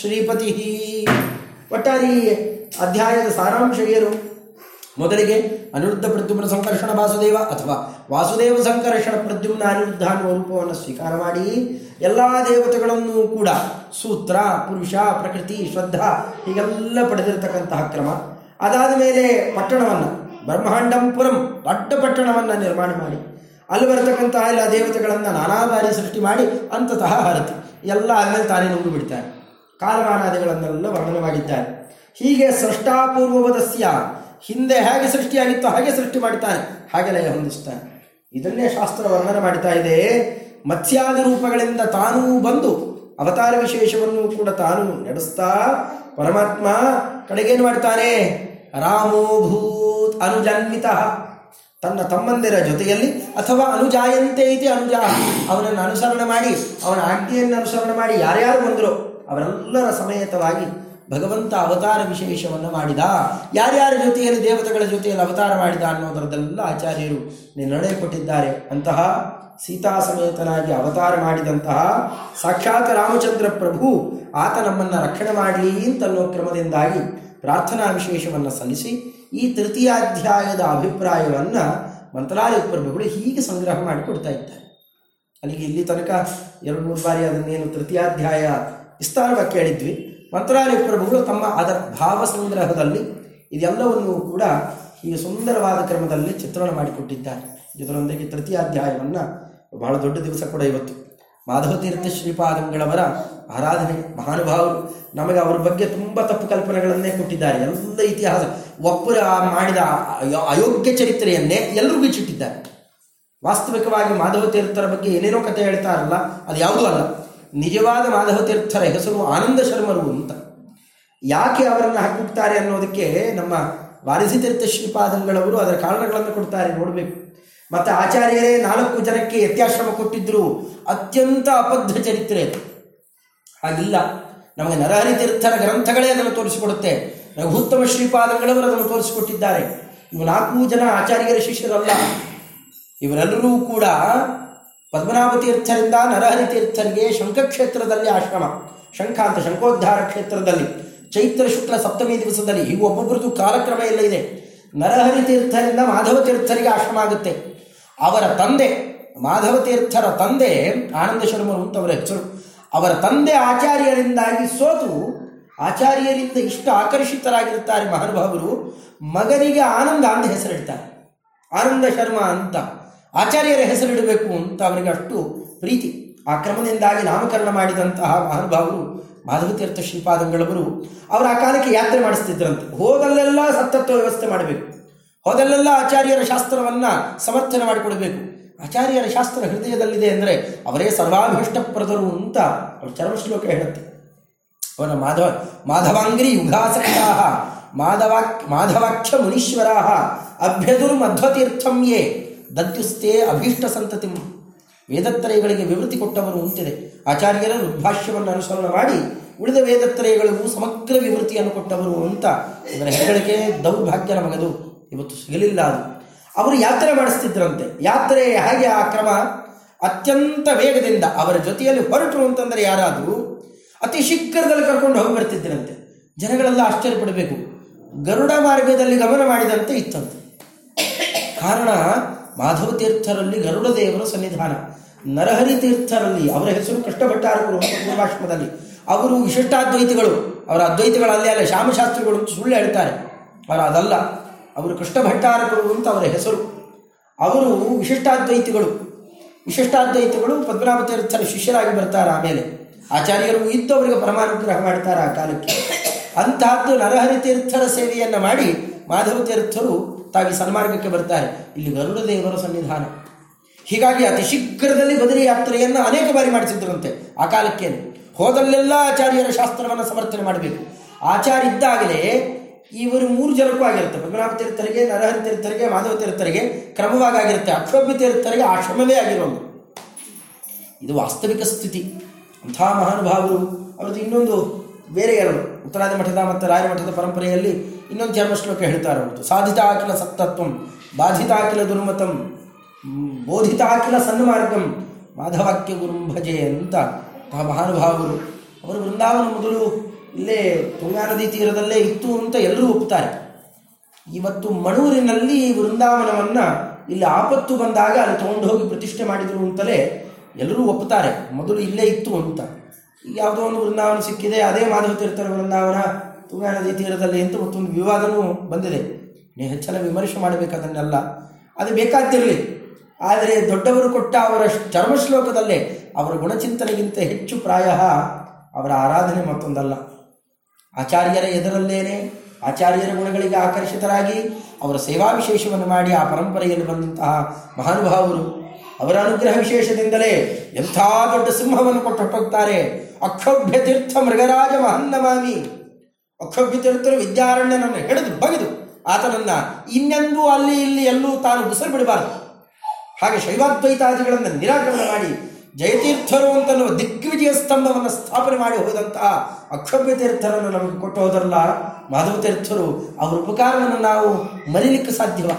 ಶ್ರೀಪತಿ ಒಟ್ಟಾರೆ ಈ ಅಧ್ಯಾಯದ ಸಾರಾಂಶ ಏನು ಮೊದಲಿಗೆ ಅನಿರುದ್ಧ ಪ್ರದ್ಯುಮ್ನ ಸಂಕರ್ಷಣ ವಾಸುದೇವ ಅಥವಾ ವಾಸುದೇವ ಸಂಕರ್ಷಣ ಪ್ರದ್ಯುಮ್ನ ಅನಿರುದ್ಧ ಅನ್ನುವ ರೂಪವನ್ನು ಸ್ವೀಕಾರ ಮಾಡಿ ಎಲ್ಲ ದೇವತೆಗಳನ್ನು ಕೂಡ ಸೂತ್ರ, ಪುರುಷ, ಪ್ರಕೃತಿ, ಶ್ರದ್ಧಾ ಹೀಗೆಲ್ಲ ಪಡೆದಿರತಕ್ಕಂತಹ ಕ್ರಮ. ಅದಾದ ಮೇಲೆ ಪಟ್ಟಣವನ್ನು, ಬ್ರಹ್ಮಾಂಡಂಪುರಂ ದೊಡ್ಡ ಪಟ್ಟಣವನ್ನು ನಿರ್ಮಾಣ ಮಾಡಿ. ಅಲ್ಲಿ ಬರತಕ್ಕಂತಹ ಎಲ್ಲ ದೇವತೆಗಳನ್ನು ನಾನಾ ಬಾರಿ ಸೃಷ್ಟಿ ಮಾಡಿ, ಅಂತತಃ ಹರತಿ. ಎಲ್ಲ ಆದಮೇಲೆ ತಾನೇ ನುಂಗು ಬಿಡ್ತಾರೆ. ಕಾಲಮಾನಾದಿಗಳನ್ನೆಲ್ಲ ವರ್ಣನೆ ಮಾಡಿದ್ದಾರೆ ಹೀಗೆ ಸೃಷ್ಟಾಪೂರ್ವವದಸ್ಯ ಹಿಂದೆ ಹೇಗೆ ಸೃಷ್ಟಿಯಾಗಿತ್ತು ಹಾಗೆ ಸೃಷ್ಟಿ ಮಾಡ್ತಾನೆ ಹಾಗೆ ಲಯ ಹೊಂದಿಸ್ತಾನೆ ಇದನ್ನೇ ಶಾಸ್ತ್ರ ವರ್ಣನೆ ಮಾಡ್ತಾ ಇದೆ. ಮತ್ಸ್ಯಾದಿ ರೂಪಗಳಿಂದ ತಾನೂ ಬಂದು ಅವತಾರ ವಿಶೇಷವನ್ನು ಕೂಡ ತಾನು ನಡೆಸ್ತಾ ಪರಮಾತ್ಮ ಕಡೆಗೇನು ಮಾಡ್ತಾನೆ? ರಾಮೋಭೂತ್ ಅನುಜನ್ವಿತ ತನ್ನ ತಮ್ಮಂದಿರ ಜೊತೆಯಲ್ಲಿ ಅಥವಾ ಅನುಜಾಯಂತೆ ಇತಿ ಅನುಜ. ಅವನನ್ನು ಅನುಸರಣೆ ಮಾಡಿ, ಅವನ ಆಜ್ಞೆಯನ್ನು ಅನುಸರಣೆ ಮಾಡಿ ಯಾರ್ಯಾರು ಬಂದರೋ ಅವರೆಲ್ಲರ ಸಮೇತವಾಗಿ ಭಗವಂತ ಅವತಾರ ವಿಶೇಷವನ್ನು ಮಾಡಿದ. ಯಾರ್ಯಾರ ಜೊತೆಯಲ್ಲಿ ದೇವತೆಗಳ ಜೊತೆಯಲ್ಲಿ ಅವತಾರ ಮಾಡಿದ ಅನ್ನೋದರದೆಲ್ಲ ಆಚಾರ್ಯರು ನಿರ್ಣಯ ಕೊಟ್ಟಿದ್ದಾರೆ ಅಂತಹ ಸೀತಾ ಸಮೇತನಾಗಿ ಅವತಾರ ಮಾಡಿದಂತಹ ಸಾಕ್ಷಾತ್ ರಾಮಚಂದ್ರ ಪ್ರಭು ಆತ ನಮ್ಮನ್ನು ರಕ್ಷಣೆ ಮಾಡಲಿ ಅಂತನ್ನೋ ಕ್ರಮದಿಂದಾಗಿ ಪ್ರಾರ್ಥನಾ ವಿಶೇಷವನ್ನು ಸಲ್ಲಿಸಿ ಈ ತೃತೀಯಾಧ್ಯಾಯದ ಅಭಿಪ್ರಾಯವನ್ನು ಮಂತ್ರಾಲಯ ಪ್ರಭುಗಳು ಹೀಗೆ ಸಂಗ್ರಹ ಮಾಡಿಕೊಡ್ತಾ ಇದ್ದಾರೆ. ಅಲ್ಲಿಗೆ ಇಲ್ಲಿ ತನಕ ಎರಡು, ಮೂರು ಬಾರಿ ಅದನ್ನೇನು ತೃತೀಯಾಧ್ಯಾಯ ವಿಸ್ತಾರವಾಗಿ ಕೇಳಿದ್ವಿ. ಮಂತ್ರಾಲಯ ಪ್ರಭುಗಳು ತಮ್ಮ ಅದರ ಭಾವ ಇದೆಲ್ಲವನ್ನೂ ಕೂಡ ಈ ಸುಂದರವಾದ ಕ್ರಮದಲ್ಲಿ ಚಿತ್ರಣ ಮಾಡಿಕೊಟ್ಟಿದ್ದಾರೆ. ಇದರೊಂದಿಗೆ ತೃತೀಯಾಧ್ಯಾಯವನ್ನು ಬಹಳ ದೊಡ್ಡ ದಿವಸ ಕೂಡ ಇವತ್ತು. ಮಾಧವತೀರ್ಥ ಶ್ರೀಪಾದಂಗಳವರ ಆರಾಧನೆ ಮಹಾನುಭಾವರು ನಮಗೆ ಅವರ ಬಗ್ಗೆ ತುಂಬ ತಪ್ಪು ಕಲ್ಪನೆಗಳನ್ನೇ ಕೊಟ್ಟಿದ್ದಾರೆ. ಎಲ್ಲ ಇತಿಹಾಸ ಒಬ್ಬರ ಮಾಡಿದ ಅಯೋ- ಅಯೋಗ್ಯ ಚರಿತ್ರೆಯನ್ನೇ ಎಲ್ಲರೂ ಬಿಚ್ಚಿಟ್ಟಿದ್ದಾರೆ. ವಾಸ್ತವಿಕವಾಗಿ ಮಾಧವ ತೀರ್ಥರ ಬಗ್ಗೆ ಏನೇನೋ ಕಥೆ ಹೇಳ್ತಾರಲ್ಲ, ಅದು ಯಾವುದೂ ಅಲ್ಲ. ನಿಜವಾದ ಮಾಧವ ತೀರ್ಥರ ಹೆಸರು ಆನಂದ ಶರ್ಮರು ಅಂತ. ಯಾಕೆ ಅವರನ್ನು ಹಾಕಿಬಿಡ್ತಾರೆ ಅನ್ನೋದಕ್ಕೆ ನಮ್ಮ ವಾರಿಸಿತೀರ್ಥ ಶ್ರೀಪಾದಂಗಳವರು ಅದರ ಕಾರಣಗಳನ್ನು ಕೊಡ್ತಾರೆ ನೋಡಬೇಕು. ಮತ್ತು ಆಚಾರ್ಯರೇ ನಾಲ್ಕು ಜನಕ್ಕೆ ಯತ್ಯಾಶ್ರಮ ಕೊಟ್ಟಿದ್ದರು ಅತ್ಯಂತ ಅಬದ್ಧ ಚರಿತ್ರೆ. ಹಾಗಿಲ್ಲ. ನಮಗೆ ನರಹರಿ ತೀರ್ಥರ ಗ್ರಂಥಗಳೇ ಅದನ್ನು ತೋರಿಸಿಕೊಡುತ್ತೆ. ರಘುತ್ತಮ ಶ್ರೀಪಾದಂಗಳವರು ಅದನ್ನು ತೋರಿಸಿಕೊಟ್ಟಿದ್ದಾರೆ. ಇವು ನಾಲ್ಕು ಜನ ಆಚಾರ್ಯರ ಶಿಷ್ಯರಲ್ಲ. ಇವರೆಲ್ಲರೂ ಕೂಡ ಪದ್ಮನಾಭ ತೀರ್ಥರಿಂದ ನರಹರಿ ತೀರ್ಥರಿಗೆ ಶಂಖಕ್ಷೇತ್ರದಲ್ಲಿ ಆಶ್ರಮ, ಶಂಖ ಅಂತ ಶಂಖೋದ್ಧಾರ ಕ್ಷೇತ್ರದಲ್ಲಿ, ಚೈತ್ರ ಶುಕ್ಲ ಸಪ್ತಮಿ ದಿವಸದಲ್ಲಿ ಈ ಒಬ್ಬೊಬ್ಬರದು ಕಾಲಕ್ರಮ ಎಲ್ಲ ಇದೆ. ನರಹರಿ ತೀರ್ಥರಿಂದ ಮಾಧವ ತೀರ್ಥರಿಗೆ ಆಶ್ರಮ ಆಗುತ್ತೆ. ಅವರ ತಂದೆ, ಮಾಧವ ತೀರ್ಥರ ತಂದೆ ಆನಂದ ಶರ್ಮರು ಅಂತ ಅವರ ಹೆಸರು. ಅವರ ತಂದೆ ಆಚಾರ್ಯರಿಂದಾಗಿ ಸೋತು, ಆಚಾರ್ಯರಿಂದ ಇಷ್ಟು ಆಕರ್ಷಿತರಾಗಿರುತ್ತಾರೆ ಮಹಾನುಭಾವರು ಮಗನಿಗೆ ಆನಂದ ಅಂತ ಹೆಸರಿಡ್ತಾರೆ. ಆನಂದ ಶರ್ಮ ಅಂತ. ಆಚಾರ್ಯರ ಹೆಸರಿಡಬೇಕು ಅಂತ ಅವರಿಗೆ ಅಷ್ಟು ಪ್ರೀತಿ. ಆ ಕ್ರಮದಿಂದಾಗಿ ನಾಮಕರಣ ಮಾಡಿದಂತಹ ಮಹಾನುಭಾವರು ಮಾಧವತೀರ್ಥ ಶ್ರೀಪಾದಂಗಳವರು ಅವರು ಆ ಕಾಲಕ್ಕೆ ಯಾತ್ರೆ ಮಾಡಿಸ್ತಿದ್ರಂತೆ. ಹೋದಲ್ಲೆಲ್ಲ ಸತ್ತತ್ವ ವ್ಯವಸ್ಥೆ ಮಾಡಬೇಕು. ಹೋದಲ್ಲೆಲ್ಲ ಆಚಾರ್ಯರ ಶಾಸ್ತ್ರವನ್ನು ಸಮರ್ಥನೆ ಮಾಡಿಕೊಡಬೇಕು. ಆಚಾರ್ಯರ ಶಾಸ್ತ್ರ ಹೃದಯದಲ್ಲಿದೆ ಅಂದರೆ ಅವರೇ ಸರ್ವಾಭೀಷ್ಟಪ್ರದರು ಅಂತ ಅವರ ಚರ್ಮ ಶ್ಲೋಕ ಹೇಳುತ್ತೆ ಅವನ ಮಾಧವ, ಮಾಧವಾಂಗ್ರಿ ಯುಗಾಸಕ್ತಾ ಮಾಧವಾಕ್ ಮಾಧವಾಖ್ಯ ಮುನೀಶ್ವರಾ ಅಭ್ಯದುರ್ ಮಧ್ವತೀರ್ಥಂ ಯೇ ದದ್ಯುಸ್ತೆ ಅಭೀಷ್ಟ ಸಂತತಿ. ವೇದತ್ರಯಗಳಿಗೆ ವಿವೃತಿ ಕೊಟ್ಟವರು ಅಂತಿದೆ. ಆಚಾರ್ಯರ ರುದ್ಭಾಷ್ಯವನ್ನು ಅನುಸರಣೆ ಮಾಡಿ ಉಳಿದ ವೇದತ್ರಯಗಳಿಗೂ ಸಮಗ್ರ ವಿವೃತಿಯನ್ನು ಕೊಟ್ಟವರು ಅಂತ ಇದರ ಹೆಗ್ಗಳಿಕೆ ದೌರ್ಭಾಗ್ಯ ನಮಗದು ಇವತ್ತು ಸಿಗಲಿಲ್ಲ ಅದು. ಅವರು ಯಾತ್ರೆ ಮಾಡಿಸ್ತಿದ್ರಂತೆ. ಯಾತ್ರೆ ಹೇಗೆ ಆ ಕ್ರಮ? ಅತ್ಯಂತ ವೇಗದಿಂದ ಅವರ ಜೊತೆಯಲ್ಲಿ ಹೊರಟರು ಅಂತಂದರೆ ಯಾರಾದರೂ? ಅತಿ ಶೀಘ್ರದಲ್ಲಿ ಕರ್ಕೊಂಡು ಹೋಗಿ ಬರ್ತಿದ್ದರಂತೆ ಜನಗಳೆಲ್ಲ ಆಶ್ಚರ್ಯಪಡಬೇಕು. ಗರುಡ ಮಾರ್ಗದಲ್ಲಿ ಗಮನ ಮಾಡಿದಂತೆ ಇತ್ತಂತೆ. ಕಾರಣ ಮಾಧವ ತೀರ್ಥರಲ್ಲಿ ಗರುಡ ದೇವರ ಸನ್ನಿಧಾನ, ನರಹರಿ ತೀರ್ಥರಲ್ಲಿ ಅವರ ಹೆಸರು ಕೃಷ್ಣಭಟ್ಟಾರಕರು ಅಂತ ಪೂರ್ವಾಶ್ರಮದಲ್ಲಿ. ಅವರು ವಿಶಿಷ್ಟಾದ್ವೈತಿಗಳು. ಅವರ ಅದ್ವೈತಿಗಳು ಅಲ್ಲೇ, ಶ್ಯಾಮಶಾಸ್ತ್ರಿಗಳು ಅಂತ ಸುಳ್ಳು ಹೇಳ್ತಾರೆ. ಅವರು ಅದಲ್ಲ, ಅವರು ಕೃಷ್ಣ ಭಟ್ಟಾರಕರು ಅಂತ ಅವರ ಹೆಸರು. ಅವರು ವಿಶಿಷ್ಟಾದ್ವೈತಿಗಳು. ವಿಶಿಷ್ಟಾದ್ವೈತಿಗಳು ಪದ್ಮನಾಭ ತೀರ್ಥರ ಶಿಷ್ಯರಾಗಿ ಬರ್ತಾರೆ ಆಮೇಲೆ. ಆಚಾರ್ಯರು ಇದ್ದು ಅವರಿಗೆ ಪರಮಾನುಗ್ರಹ ಮಾಡ್ತಾರೆ ಆ ಕಾಲಕ್ಕೆ. ಅಂತಹದ್ದು ನರಹರಿ ತೀರ್ಥರ ಸೇವೆಯನ್ನು ಮಾಡಿ ಮಾಧವ ತೀರ್ಥರು ತಾವಿ ಸನ್ಮಾರ್ಗಕ್ಕೆ ಬರ್ತಾರೆ. ಇಲ್ಲಿ ಗರುಡ ದೇವರ ಸನ್ನಿಧಾನ. ಹೀಗಾಗಿ ಅತಿ ಶೀಘ್ರದಲ್ಲಿ ಬದರಿ ಯಾತ್ರೆಯನ್ನು ಅನೇಕ ಬಾರಿ ಮಾಡಿಸಿದ್ರಂತೆ. ಆ ಕಾಲಕ್ಕೆ ಹೋದಲ್ಲೆಲ್ಲ ಆಚಾರ್ಯರ ಶಾಸ್ತ್ರವನ್ನು ಸಮರ್ಥನೆ ಮಾಡಬೇಕು. ಆಚಾರ್ಯ ಇದ್ದಾಗಲೇ ಇವರು ಮೂರು ಜನಕ್ಕೂ ಆಗಿರುತ್ತೆ. ಪದ್ಮನಾಭ ತೀರ್ಥರಿಗೆ, ನರಹರಿ ತೀರ್ಥರಿಗೆ, ಮಾಧವ ತೀರ್ಥರಿಗೆ ಕ್ರಮವಾಗಿ ಆಗಿರುತ್ತೆ. ಅಕ್ಷೋಭ್ಯ ತೀರ್ಥರಿಗೆ ಆಶ್ರಮವೇ ಆಗಿರೋದು. ಇದು ವಾಸ್ತವಿಕ ಸ್ಥಿತಿ. ಅಂಥ ಮಹಾನುಭಾವರು ಅವರದ್ದು ಇನ್ನೊಂದು, ಬೇರೆ ಎರಡು. ಉತ್ತರಾದಿ ಮಠದ ಮತ್ತು ರಾಯಮಠದ ಪರಂಪರೆಯಲ್ಲಿ ಇನ್ನೊಂದು ಚರ್ಮ ಶ್ಲೋಕ ಅವ್ರದ್ದು ಸಾಧಿತಾಕಿಲ ಸತ್ತತ್ವಂ ಬಾಧಿತಾಕಿಲ ದುರ್ಮತಂ ಬೋಧಿತ ಬೋಧಿತಾಕಿಲ ಸನ್ಮಾರ್ಗಂ, ಮಾಧವಾಕ್ಯ ಗುರುಂ ಭಜೆ ಅಂತ ಆ ಮಹಾನುಭಾವರು. ಅವರು ವೃಂದಾವನ ಮೊದಲು ಇಲ್ಲೇ ತುಂಗಾ ನದಿ ತೀರದಲ್ಲೇ ಇತ್ತು ಅಂತ ಎಲ್ಲರೂ ಒಪ್ತಾರೆ. ಇವತ್ತು ಮಣೂರಿನಲ್ಲಿ ವೃಂದಾವನವನ್ನು ಇಲ್ಲಿ ಆಪತ್ತು ಬಂದಾಗ ಅಲ್ಲಿ ತಗೊಂಡು ಹೋಗಿ ಪ್ರತಿಷ್ಠೆ ಮಾಡಿದರು ಅಂತಲೇ ಎಲ್ಲರೂ ಒಪ್ಪುತ್ತಾರೆ ಮೊದಲು ಇಲ್ಲೇ ಇತ್ತು ಅಂತ. ಯಾವುದೋ ಒಂದು ವೃಂದಾವನ ಸಿಕ್ಕಿದೆ, ಅದೇ ಮಾಧವ ತೀರ್ಥರ ವೃಂದಾವನ ನದಿ ತೀರದಲ್ಲಿ ಅಂತ ಮತ್ತೊಂದು ವಿವಾದವೂ ಬಂದಿದೆ. ನೀವು ಹೆಚ್ಚಲ ವಿಮರ್ಶೆ ಮಾಡಬೇಕದನ್ನೆಲ್ಲ ಅದು ಬೇಕಾಗ್ತಿರಲಿ. ಆದರೆ ದೊಡ್ಡವರು ಕೊಟ್ಟ ಅವರ ಚರ್ಮಶ್ಲೋಕದಲ್ಲೇ ಅವರ ಗುಣಚಿಂತನೆಗಿಂತ ಹೆಚ್ಚು ಪ್ರಾಯ ಅವರ ಆರಾಧನೆ ಮತ್ತೊಂದಲ್ಲ. ಆಚಾರ್ಯರ ಎದುರಲ್ಲೇನೆ ಆಚಾರ್ಯರ ಗುಣಗಳಿಗೆ ಆಕರ್ಷಿತರಾಗಿ ಅವರ ಸೇವಾ ವಿಶೇಷವನ್ನು ಮಾಡಿ ಆ ಪರಂಪರೆಯಲ್ಲಿ ಬಂದಂತಹ ಮಹಾನುಭಾವರು ಅವರ ಅನುಗ್ರಹ ವಿಶೇಷದಿಂದಲೇ ಎಂಥ ದೊಡ್ಡ ಸಿಂಹವನ್ನು ಕೊಟ್ಟು ಹೊಟ್ಟೋಗ್ತಾರೆ ಅಕ್ಷೋಭ್ಯ ತೀರ್ಥ ಮೃಗರಾಜ ಮಹನ್ನಮಾಮಿ. ಅಕ್ಷೋಭ್ಯ ತೀರ್ಥರು ವಿದ್ಯಾರಣ್ಯನನ್ನು ಹಿಡಿದು ಬಗೆದು ಆತನನ್ನ ಇನ್ನೆಂದೂ ಅಲ್ಲಿ ಇಲ್ಲಿ ಎಲ್ಲೂ ತಾನು ಉಸಿರು ಬಿಡಬಾರದು ಹಾಗೆ ಶೈವಾದ್ವೈತಾದಿಗಳನ್ನು ನಿರಾಕರಣೆ ಮಾಡಿ ಜಯತೀರ್ಥರು ಅಂತನ್ನುವ ದಿಗ್ವಿಜಯ ಸ್ತಂಭವನ್ನು ಸ್ಥಾಪನೆ ಮಾಡಿ ಹೋದಂತಹ ಅಕ್ಷೋಭ್ಯ ತೀರ್ಥರನ್ನು ನಮಗೆ ಕೊಟ್ಟು ಹೋದರಲ್ಲ ಮಾಧವ ತೀರ್ಥರು ಅವರ ಉಪಕಾರವನ್ನು ನಾವು ಮರಿಲಿಕ್ಕೆ ಸಾಧ್ಯವ?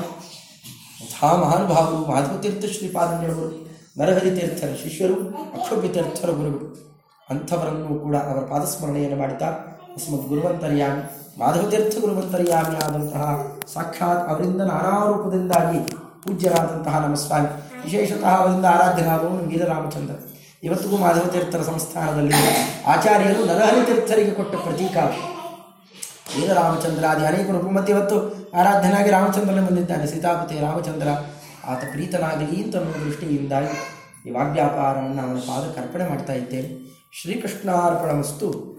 ಅಂತಹ ಮಹಾನುಭಾವರು ಮಾಧವ ತೀರ್ಥ ಶ್ರೀಪಾದಂಗಳವರು ನರಹರಿ ತೀರ್ಥರ, ಶಿಷ್ಯರು ಅಕ್ಷೋಭ್ಯ ತೀರ್ಥರ ಗುರುಗಳು, ಅಂಥವರನ್ನು ಕೂಡ ಅವರ ಪಾದಸ್ಮರಣೆಯನ್ನು ಮಾಡುತ್ತಾ ಅಸ್ಮದ್ ಗುರುವಂತರ್ಯಾಮಿ ಮಾಧವತೀರ್ಥ ಗುರುವಂತರ್ಯಾಮಿ ಆದಂತಹ ಸಾಕ್ಷಾತ್ ಅವರಿಂದ ನಾನಾ ರೂಪದಿಂದಾಗಿ ಪೂಜ್ಯರಾದಂತಹ ನಮ್ಮ ಸ್ವಾಮಿ ವಿಶೇಷತಃ ಅವರಿಂದ ಆರಾಧ್ಯನಾದವನು ವೀರರಾಮಚಂದ್ರ ಇವತ್ತಿಗೂ ಮಾಧವತೀರ್ಥರ ಸಂಸ್ಥಾನದಲ್ಲಿ ಆಚಾರ್ಯರು ನರಹರಿ ತೀರ್ಥರಿಗೆ ಕೊಟ್ಟ ಪ್ರತೀಕ. ವೀರರಾಮಚಂದ್ರಾದಿ ಅನೇಕ ರೂಪ ಮತ್ತು ಇವತ್ತು ಆರಾಧ್ಯನಾಗಿ ರಾಮಚಂದ್ರನೇ ಬಂದಿದ್ದಾನೆ ಸೀತಾಪತಿ ರಾಮಚಂದ್ರ, ಆತ ಪ್ರೀತನಾಗಲಿ ಅಂತ ಅನ್ನೋ ದೃಷ್ಟಿಯಿಂದಾಗಿ ಈ ವಾಗ್ವ್ಯಾಪಾರವನ್ನು ಅವನ ಪಾದಕ್ಕೆ ಮಾಡ್ತಾ ಇದ್ದೇನೆ. ಶ್ರೀಕೃಷ್ಣಾರ್ಪಣಮಸ್ತು. ಹರೇ